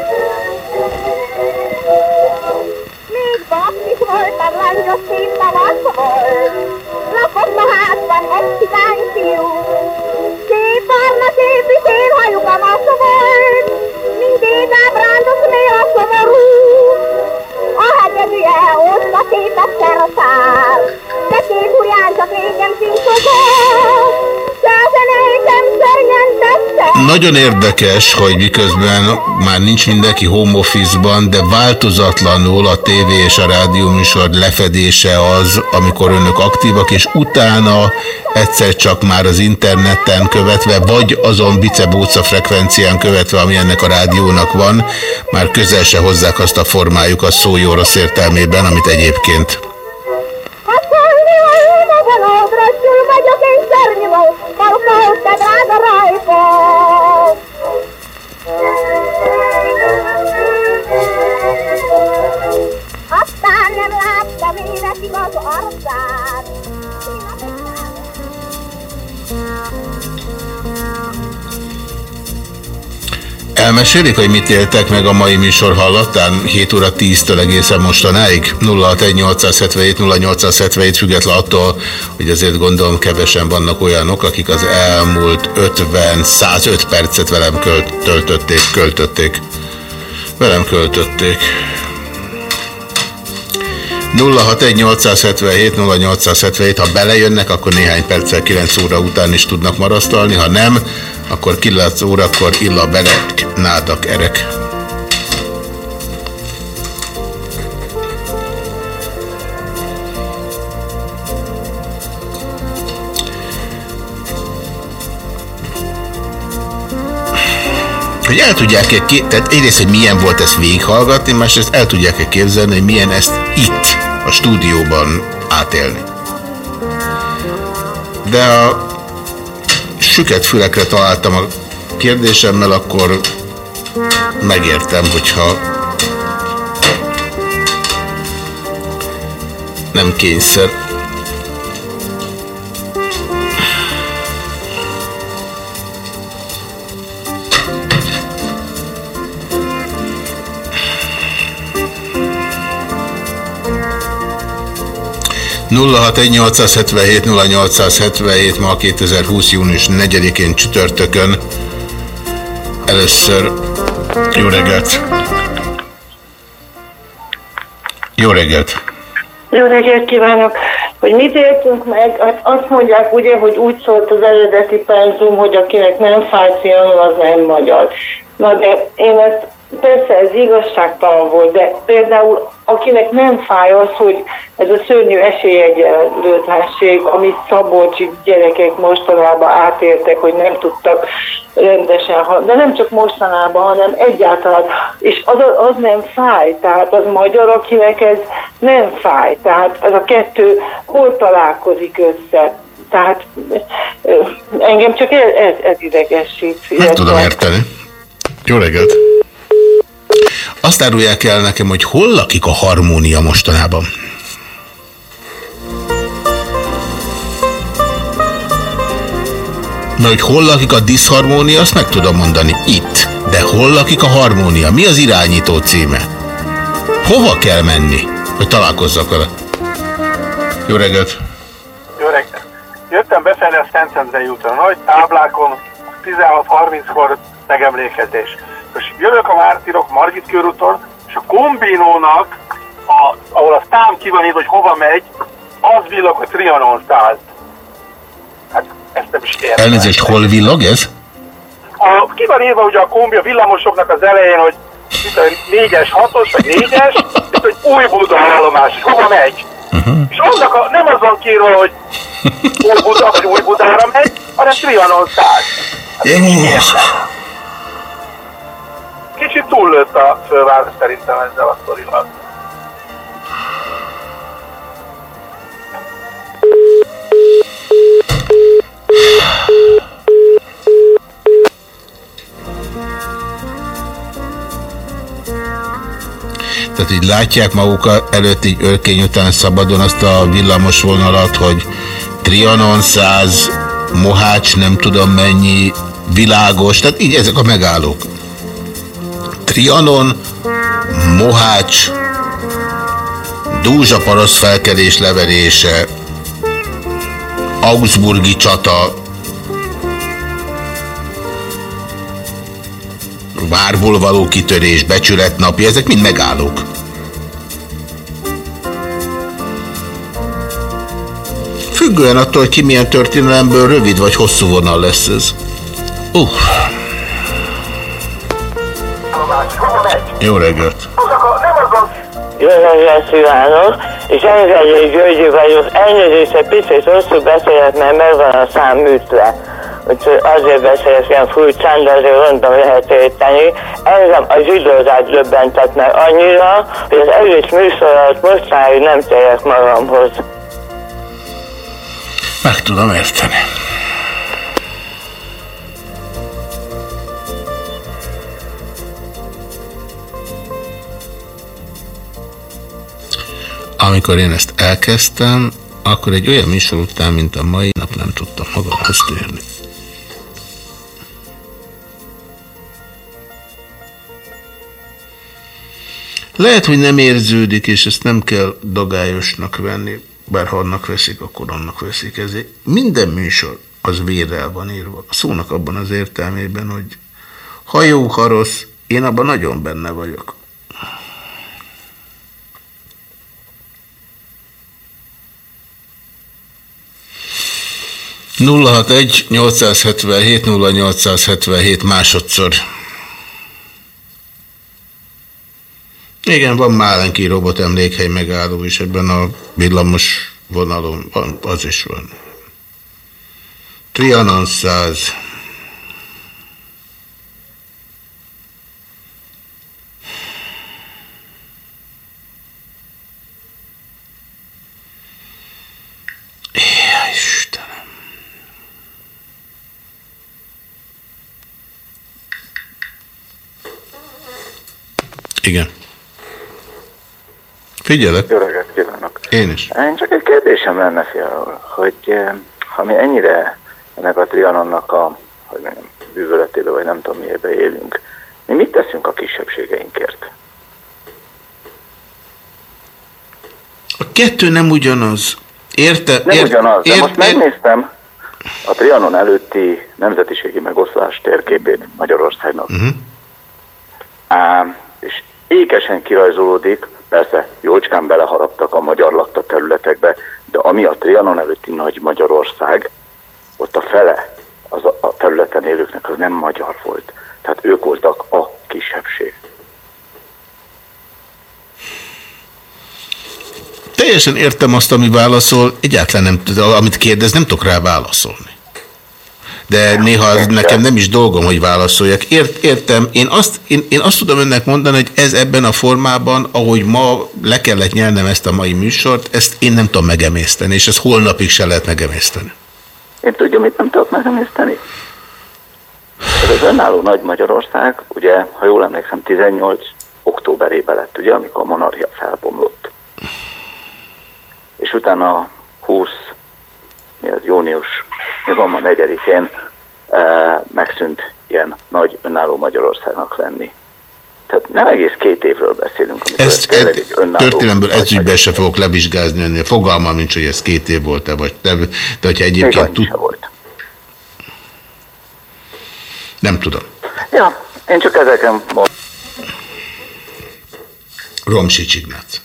Nagyon érdekes, hogy miközben már nincs mindenki home office-ban, de változatlanul a tévé és a rádió műsor lefedése az, amikor önök aktívak, és utána egyszer csak már az interneten követve, vagy azon bicebóca frekvencián követve, ami ennek a rádiónak van, már közel se hozzák azt a formájuk a szó jó rossz értelmében, amit egyébként. Elmesélik, hogy mit éltek meg a mai műsor hallatán 7 óra 10-től egészen mostanáig? 061-877-0877 független attól, hogy azért gondolom kevesen vannak olyanok, akik az elmúlt 50-105 percet velem költ, töltötték, költötték. Velem költötték. 061-877-0877, ha belejönnek, akkor néhány perccel 9 óra után is tudnak marasztalni, ha nem, akkor 9 órakor illa berek, nádak erek. Hogy el tudják-e, tehát egyrészt, hogy milyen volt ezt végighallgatni, másrészt el tudják-e képzelni, hogy milyen ezt itt, a stúdióban átélni. De a süket fülekre találtam a kérdésemmel, akkor megértem, hogyha nem kényszer. Nulla hat egy 877 0877 ma 2020 június 4-én csütörtökön először jó reggelt! Jó reggelt! Jó reggelt kívánok! Hogy mit értünk meg, hát azt mondják ugye, hogy úgy szólt az eredeti penzum, hogy akinek nem fáj az nem magyar. Na de én ezt Persze ez igazságtalan volt, de például akinek nem fáj az, hogy ez a szörnyű esélyegyenlőtlenség, amit szabolcsi gyerekek mostanában átértek, hogy nem tudtak rendesen, de nem csak mostanában, hanem egyáltalán, és az, az nem fáj, tehát az magyar, akinek ez nem fáj, tehát ez a kettő hol találkozik össze. Tehát engem csak ez, ez, ez idegesít. Nem tudom érteni. Jó reggelt! Azt árulják el nekem, hogy hol lakik a harmónia mostanában? Mert hogy hol lakik a diszharmónia, azt meg tudom mondani. Itt. De hol lakik a harmónia? Mi az irányító címe? Hova kell menni, hogy találkozzak vele? Jó reggelt! Jó reggelt! Jöttem befelé a Szentszentrei úton. Nagy táblákon 16-30-kor megemlékezés. És jövök a Mártirok Margit körúton, és a kombinónak, a, ahol a szám ki van hogy hova megy, az villog, hogy Trianon száll. Hát ezt nem is értem. Elnézést, hol villog ez? A, ki van írva ugye a kombi a villamosoknak az elején, hogy itt a 4-es, 6-os, vagy 4-es, itt hogy új Buda állomás, hova megy. Uh-huh. És annak a, nem az van kírva, hogy új Buda, vagy új Budára megy, hanem Trianon száll. Hát, Kicsit túllőtt a főváros szerintem ezzel a sztorival. Tehát így látják maguk előtt így örkény után szabadon azt a villamos vonalat, hogy Trianon 100, Mohács nem tudom mennyi, világos, tehát így ezek a megállók. Trianon, Mohács, Dúzsa paraszt felkerés leverése, Augsburgi csata, Várból való kitörés, becsületnapi, ezek mind megállók. Függően attól, hogy ki milyen történelemből rövid vagy hosszú vonal lesz ez. Uh. Jó reggelt! Jó reggelt kívánok! És Engedjék Györgyi vagyok. Elnézést, egy picit rosszul beszélek, mert megvan a szám műtve. Úgyhogy azért beszélek ilyen furcsán, de azért mondom, lehet érteni. Engem a zsidózát döbbentett meg annyira, hogy az egész műsorat mostanáig nem térek magamhoz. Meg tudom érteni. Amikor én ezt elkezdtem, akkor egy olyan műsor után, mint a mai nap nem tudtam magamhoz térni. Lehet, hogy nem érződik, és ezt nem kell dagályosnak venni, bár ha annak veszik, akkor annak veszik. Ezért minden műsor az vérrel van írva. A szónak abban az értelmében, hogy ha jó, ha rossz, én abban nagyon benne vagyok. 061 877 0877 másodszor. Igen, van Málenki robot emlékhely megálló is ebben a villamos vonalon. Van, az is van. Trianon 100. Igen. Figyelek. Jó reggelt kívánok. Én is. Én csak egy kérdésem lenne, fialól, hogy eh, ha mi ennyire ennek a Trianonnak a hogy mondjam, bűvöletébe, vagy nem tudom miért élünk, mi mit teszünk a kisebbségeinkért? A kettő nem ugyanaz. Érte, Nem ért- ugyanaz, de ért- most megnéztem a Trianon előtti nemzetiségi megoszlás térképét Magyarországnak. Uh-huh. Ám, és ékesen kirajzolódik, persze jócskán beleharaptak a magyar lakta területekbe, de ami a Trianon előtti nagy Magyarország, ott a fele az a, a területen élőknek az nem magyar volt. Tehát ők voltak a kisebbség. Teljesen értem azt, ami válaszol, egyáltalán nem amit kérdez, nem tudok rá válaszolni. De néha az nekem nem is dolgom, hogy válaszoljak. Ért, értem, én azt, én, én azt tudom önnek mondani, hogy ez ebben a formában, ahogy ma le kellett nyelnem ezt a mai műsort, ezt én nem tudom megemészteni, és ezt holnapig se lehet megemészteni. Én tudja, mit nem tudok megemészteni? Ez az önálló nagy Magyarország, ugye, ha jól emlékszem, 18 októberében lett, ugye, amikor a monarchia felbomlott. És utána 20, az, június, van ma negyedikén, e, megszűnt ilyen nagy önálló Magyarországnak lenni. Tehát nem egész két évről beszélünk, ez Ezt önálló történelemből ezügyben se fogok levizsgázni önnél. Fogalmam nincs, hogy ez két év volt-e, vagy nem. De hogyha egyébként tud... volt. Nem tudom. Ja, én csak ezeken mondom. Romsics Ignác.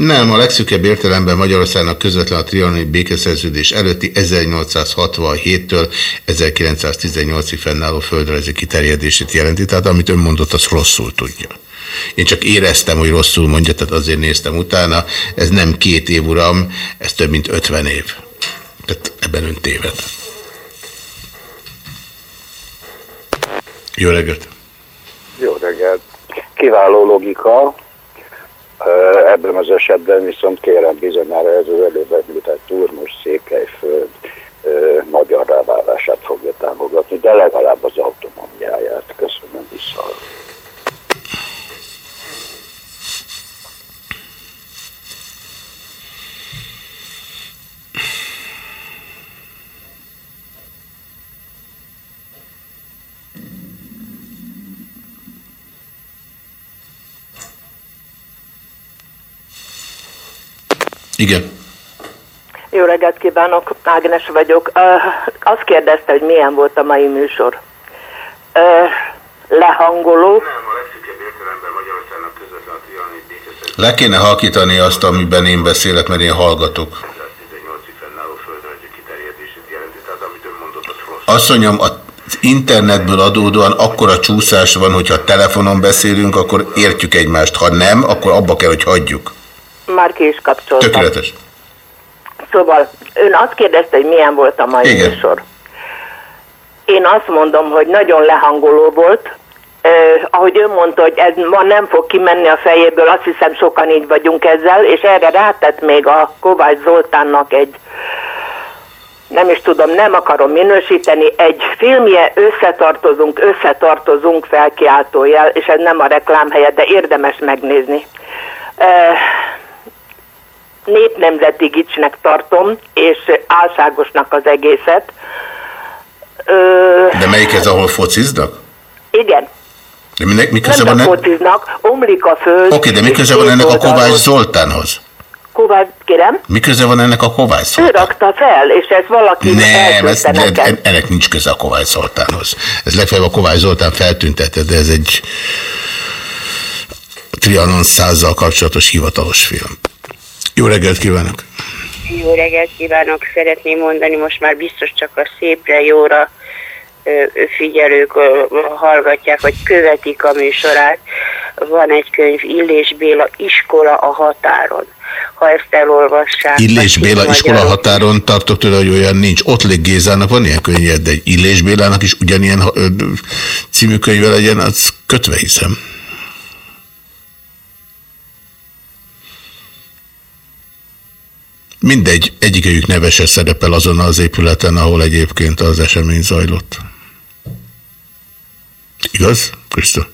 Nem, a legszűkebb értelemben Magyarországnak közvetlen a trianoni békeszerződés előtti 1867-től 1918-ig fennálló földrajzi kiterjedését jelenti, tehát amit ön mondott, az rosszul tudja. Én csak éreztem, hogy rosszul mondja, tehát azért néztem utána. Ez nem két év, uram, ez több mint 50 év. Tehát ebben ön téved. Jó reggelt! Jó reggelt. Kiváló logika. Ebben az esetben viszont kérem bizonyára ez az előbb említett Turmus Székelyföld ö, magyar ráválását fogja támogatni, de legalább az autonomiáját. Köszönöm vissza. Igen. Jó reggelt kívánok, Ágnes vagyok. Uh, azt kérdezte, hogy milyen volt a mai műsor. Uh, lehangoló. Le kéne halkítani azt, amiben én beszélek, mert én hallgatok. Azt mondjam, az internetből adódóan akkora csúszás van, hogyha telefonon beszélünk, akkor értjük egymást. Ha nem, akkor abba kell, hogy hagyjuk. Már ki is kapcsoltam. Tökéletes. Szóval ön azt kérdezte, hogy milyen volt a mai Igen. műsor. Én azt mondom, hogy nagyon lehangoló volt. Eh, ahogy ön mondta, hogy ez ma nem fog kimenni a fejéből, azt hiszem sokan így vagyunk ezzel, és erre rátett még a Kovács Zoltánnak egy nem is tudom, nem akarom minősíteni, egy filmje összetartozunk, összetartozunk felkiáltójel, és ez nem a reklámhelye, de érdemes megnézni. Eh, népnemzeti gicsnek tartom, és álságosnak az egészet. Ö, De melyik ez, ahol fociznak? igen, De minek, mi köze nem van, ne... fociznak, omlik a föld. Oké, de mi és köze van ennek a Kovács Zoltánhoz? Kovács, kérem, Mi köze van ennek a Kovács ő Zoltán? rakta fel, és ez valaki Nem, ez, de, nekem. en- ennek nincs köze a Kovács Zoltánhoz. Ez legfeljebb a Kovács Zoltán feltüntette, de ez egy Trianon százzal kapcsolatos hivatalos film. Jó reggelt kívánok! Jó reggelt kívánok! Szeretném mondani, most már biztos csak a szépre, jóra figyelők hallgatják, vagy követik a műsorát. Van egy könyv, Illés Béla, Iskola a határon. Ha ezt elolvassák... Illés Béla iskola magyarok- határon tartok tőle, hogy olyan nincs. Ottlik Gézának van ilyen könyve, de Illés Bélának is ugyanilyen című könyve legyen, az kötve hiszem. Mindegy, egyikőjük nevese szerepel azon az épületen, ahol egyébként az esemény zajlott. Igaz, Krista?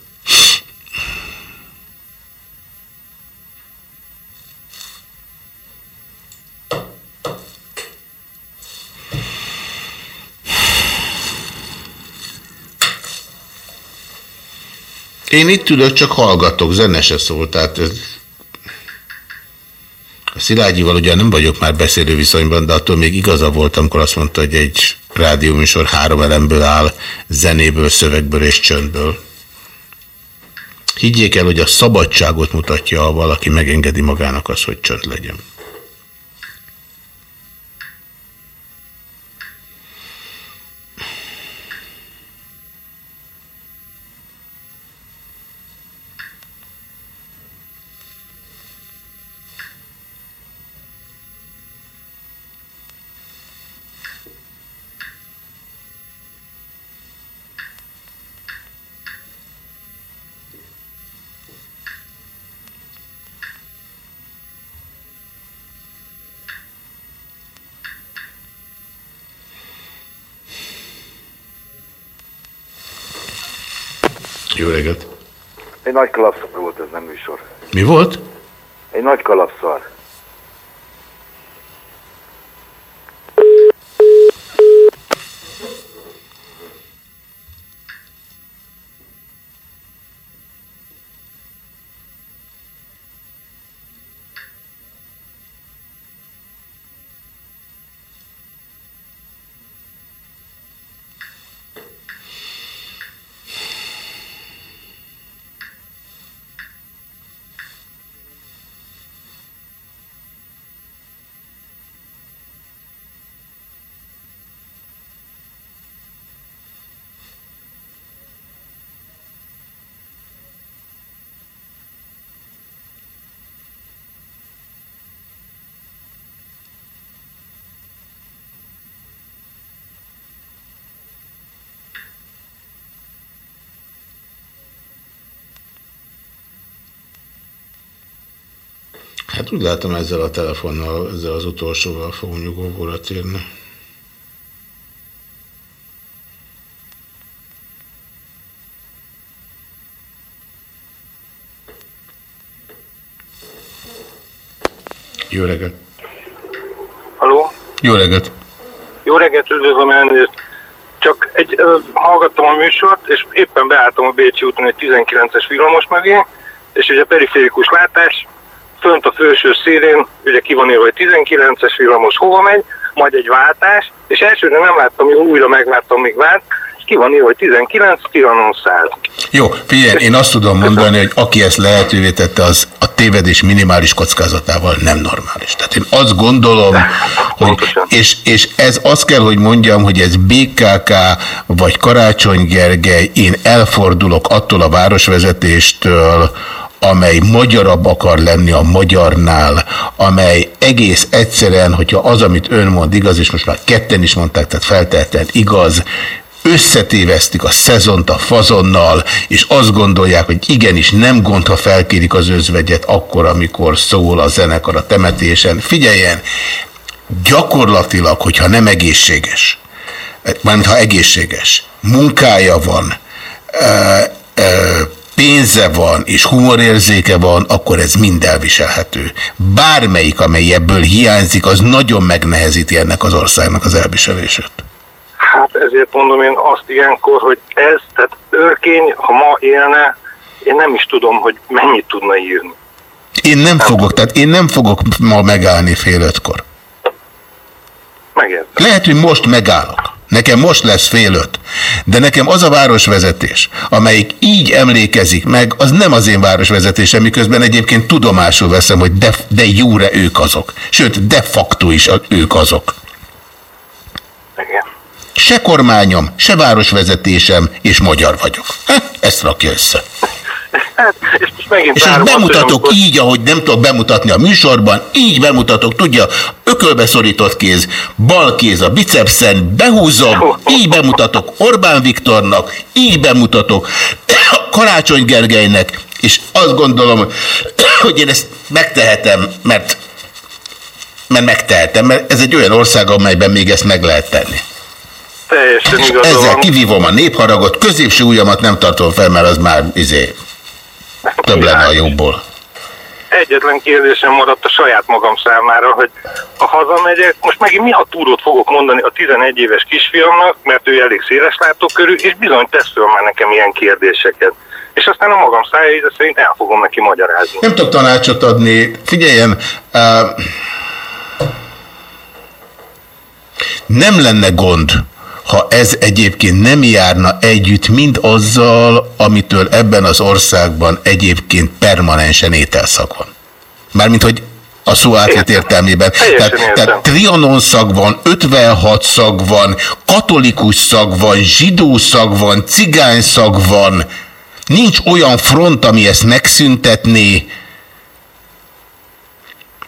Én itt ülök, csak hallgatok, zene se szól, tehát ez... A Szilágyival ugye nem vagyok már beszélő viszonyban, de attól még igaza voltam, amikor azt mondta, hogy egy rádióműsor három elemből áll, zenéből, szövegből és csöndből. Higgyék el, hogy a szabadságot mutatja, ha valaki megengedi magának az, hogy csönd legyen. Jó reggelt! Egy nagy kalapszar volt ez nem műsor. Mi volt? Egy nagy kalapszar. Úgy látom ezzel a telefonnal, ezzel az utolsóval fogunk nyugovóra térni. Jó reggelt! Haló? Jó reggelt! Jó reggelt, üdvözlöm elnézést. Csak egy, ö, hallgattam a műsort, és éppen beálltam a Bécsi úton egy 19-es villamos mögé, és ugye periférikus látás, fönt a felső szélén, ugye ki van írva, hogy 19-es villamos hova megy, majd egy váltás, és elsőre nem láttam, hogy újra megláttam, még vált, és ki van írva, hogy 19, Trianon 100. Jó, figyelj, én azt tudom mondani, hogy aki ezt lehetővé tette, az a tévedés minimális kockázatával nem normális. Tehát én azt gondolom, hogy, és, és ez azt kell, hogy mondjam, hogy ez BKK vagy Karácsony Gergely, én elfordulok attól a városvezetéstől, amely magyarabb akar lenni a magyarnál, amely egész egyszerűen, hogyha az, amit ön mond igaz, és most már ketten is mondták, tehát feltehetően igaz, összetévesztik a szezont a fazonnal, és azt gondolják, hogy igenis nem gond, ha felkérik az özvegyet akkor, amikor szól a zenekar a temetésen. Figyeljen, gyakorlatilag, hogyha nem egészséges, mármint ha egészséges, munkája van, ö, ö, pénze van és humorérzéke van, akkor ez mind elviselhető. Bármelyik, amely ebből hiányzik, az nagyon megnehezíti ennek az országnak az elviselését. Hát ezért mondom én azt ilyenkor, hogy ez, tehát őrkény, ha ma élne, én nem is tudom, hogy mennyit tudna írni. Én nem fogok, tehát én nem fogok ma megállni fél ötkor. Megértem. Lehet, hogy most megállok. Nekem most lesz fél öt. De nekem az a városvezetés, amelyik így emlékezik meg, az nem az én városvezetésem, miközben egyébként tudomásul veszem, hogy de, de jóre ők azok. Sőt, de facto is ők azok. Igen. Se kormányom, se városvezetésem, és magyar vagyok. Hát, ezt rakja össze. És most megint És ezt azt, bemutatok amikor- így, ahogy nem tudok bemutatni a műsorban, így bemutatok, tudja, ökölbe szorított kéz, bal kéz a bicepszen, behúzom, így bemutatok Orbán Viktornak, így bemutatok Karácsony Gergelynek, és azt gondolom, hogy én ezt megtehetem, mert mert megtehetem, mert ez egy olyan ország, amelyben még ezt meg lehet tenni. Teljesen És igazol ezzel kivívom a népharagot, középső ujjamat nem tartom fel, mert az már izé, több lenne a jóból. Egyetlen kérdésem maradt a saját magam számára, hogy ha hazamegyek, most megint mi a túrót fogok mondani a 11 éves kisfiamnak, mert ő elég széles látókörű, és bizony tesz föl már nekem ilyen kérdéseket. És aztán a magam szája íze szerint el fogom neki magyarázni. Nem tudok tanácsot adni. Figyeljen, uh, nem lenne gond, ha ez egyébként nem járna együtt mind azzal, amitől ebben az országban egyébként permanensen ételszak van. Mármint, hogy a szó átvitt értelmében. Tehát, tehát trianon szag van, 56 szag van, katolikus szag van, zsidó szag van, cigány szag van. Nincs olyan front, ami ezt megszüntetné,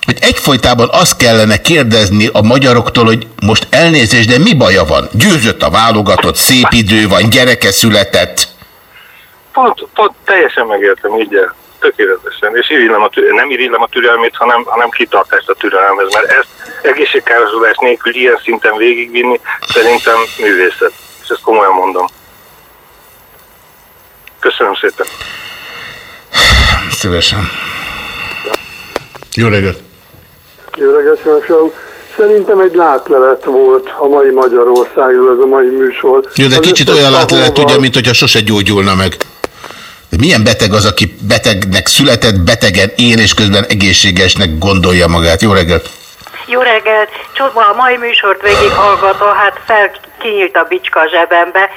hogy egyfolytában azt kellene kérdezni a magyaroktól, hogy most elnézés, de mi baja van? Győzött a válogatott, szép idő van, gyereke született. Pont, pont teljesen megértem, így el. tökéletesen. És irigylem a türelmét, nem irigylem a türelmét, hanem, hanem kitartást a türelemhez, mert ezt egészségkárosodás nélkül ilyen szinten végigvinni szerintem művészet. És ezt komolyan mondom. Köszönöm szépen. Szívesen. Jó reggelt! Jó reggelt, Sánsám. Szerintem egy látlelet volt a mai Magyarországról ez a mai műsor. Jó, de Az kicsit olyan látlelet szavalval- tudja, mint hogyha sose gyógyulna meg. De milyen beteg az, aki betegnek született, betegen él, és közben egészségesnek gondolja magát? Jó reggelt! Jó reggelt! Csodva a mai műsort végighallgatva, hát fel kinyílt a bicska a zsebembe.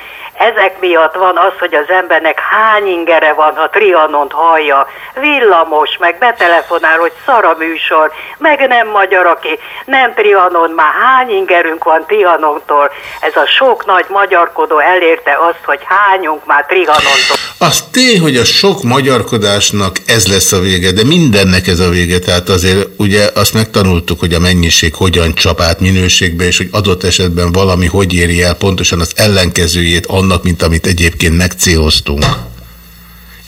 Ezek miatt van az, hogy az embernek hány ingere van, ha Trianont hallja. Villamos, meg betelefonál, hogy szar a műsor, meg nem magyar, aki nem Trianon, már hány ingerünk van Trianontól. Ez a sok nagy magyarkodó elérte azt, hogy hányunk már Trianontól. Az tény, hogy a sok magyarkodásnak ez lesz a vége, de mindennek ez a vége. Tehát azért ugye azt megtanultuk, hogy a mennyiség hogyan csap át minőségbe, és hogy adott esetben valami hogy éri el pontosan az ellenkezőjét annak, mint amit egyébként megcéloztunk.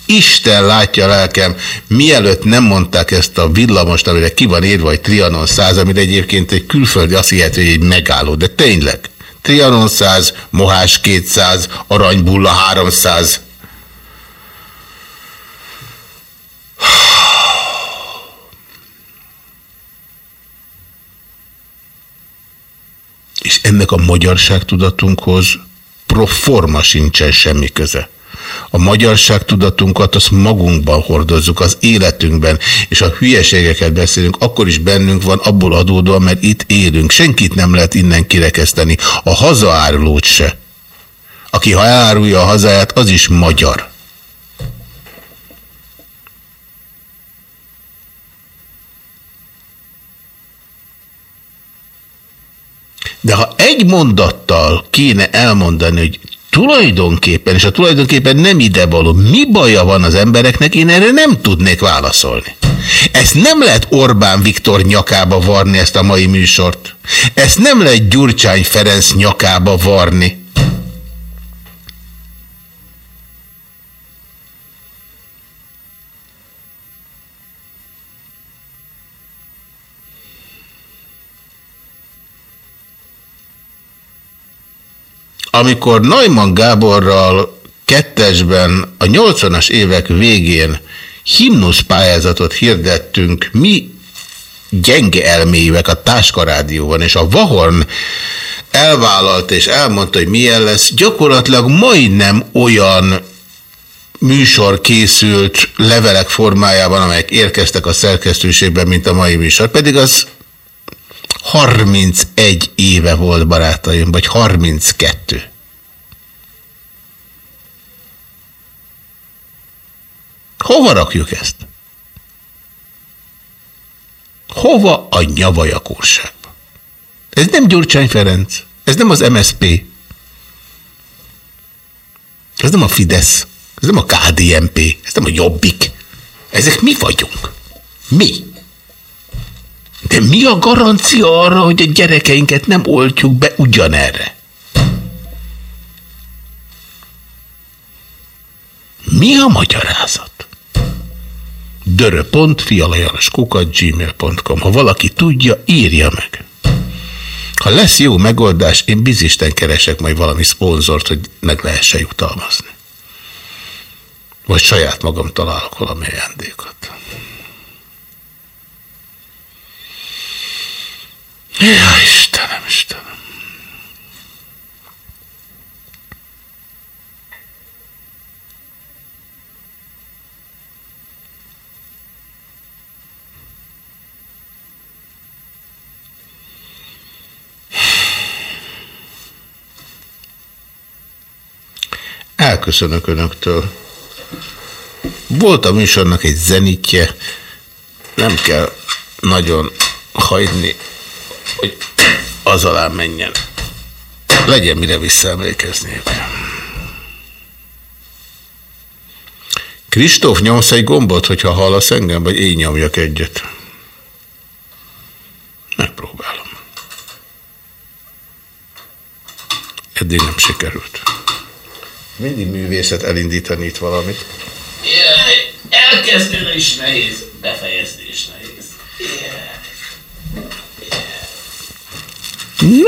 Isten látja lelkem, mielőtt nem mondták ezt a villamost, amire ki van írva, hogy Trianon 100, amire egyébként egy külföldi azt hihet, hogy egy megálló, de tényleg. Trianon 100, Mohás 200, Aranybulla 300. És ennek a magyarságtudatunkhoz proforma sincsen semmi köze. A magyarságtudatunkat azt magunkban hordozzuk, az életünkben, és a hülyeségeket beszélünk, akkor is bennünk van abból adódóan, mert itt élünk. Senkit nem lehet innen kirekeszteni. A hazaárulót se. Aki ha elárulja a hazáját, az is magyar. De ha egy mondattal kéne elmondani, hogy tulajdonképpen, és a tulajdonképpen nem idevaló, mi baja van az embereknek, én erre nem tudnék válaszolni. Ezt nem lehet Orbán Viktor nyakába varni, ezt a mai műsort. Ezt nem lehet Gyurcsány Ferenc nyakába varni. Amikor Neumann Gáborral kettesben a 80-as évek végén himnusz pályázatot hirdettünk, mi gyenge elmélyűek a Táskarádióban, és a Vahorn elvállalt és elmondta, hogy milyen lesz, gyakorlatilag majdnem olyan műsor készült levelek formájában, amelyek érkeztek a szerkesztőségben, mint a mai műsor, pedig az 31 éve volt barátaim, vagy 32. Hova rakjuk ezt? Hova a nyavaja kurságba? Ez nem Gyurcsány Ferenc, ez nem az MSP, ez nem a Fidesz, ez nem a KDNP, ez nem a Jobbik. Ezek mi vagyunk? Mi? De mi a garancia arra, hogy a gyerekeinket nem oltjuk be ugyanerre? Mi a magyarázat? dörö.fialajanoskukat gmail.com Ha valaki tudja, írja meg. Ha lesz jó megoldás, én bizisten keresek majd valami szponzort, hogy meg lehessen jutalmazni. Vagy saját magam találok valami ajándékot. Ja, Istenem, Istenem. Elköszönök Önöktől. Volt a műsornak egy zenitje, nem kell nagyon hagyni, hogy az alá menjen. Legyen mire visszaemlékezni. Kristóf, nyomsz egy gombot, hogyha hallasz engem, vagy én nyomjak egyet? Megpróbálom. Eddig nem sikerült. Mindig művészet elindítani itt valamit. Jaj, elkezdőre is nehéz, befejezni is nehéz. Yeah. Hı?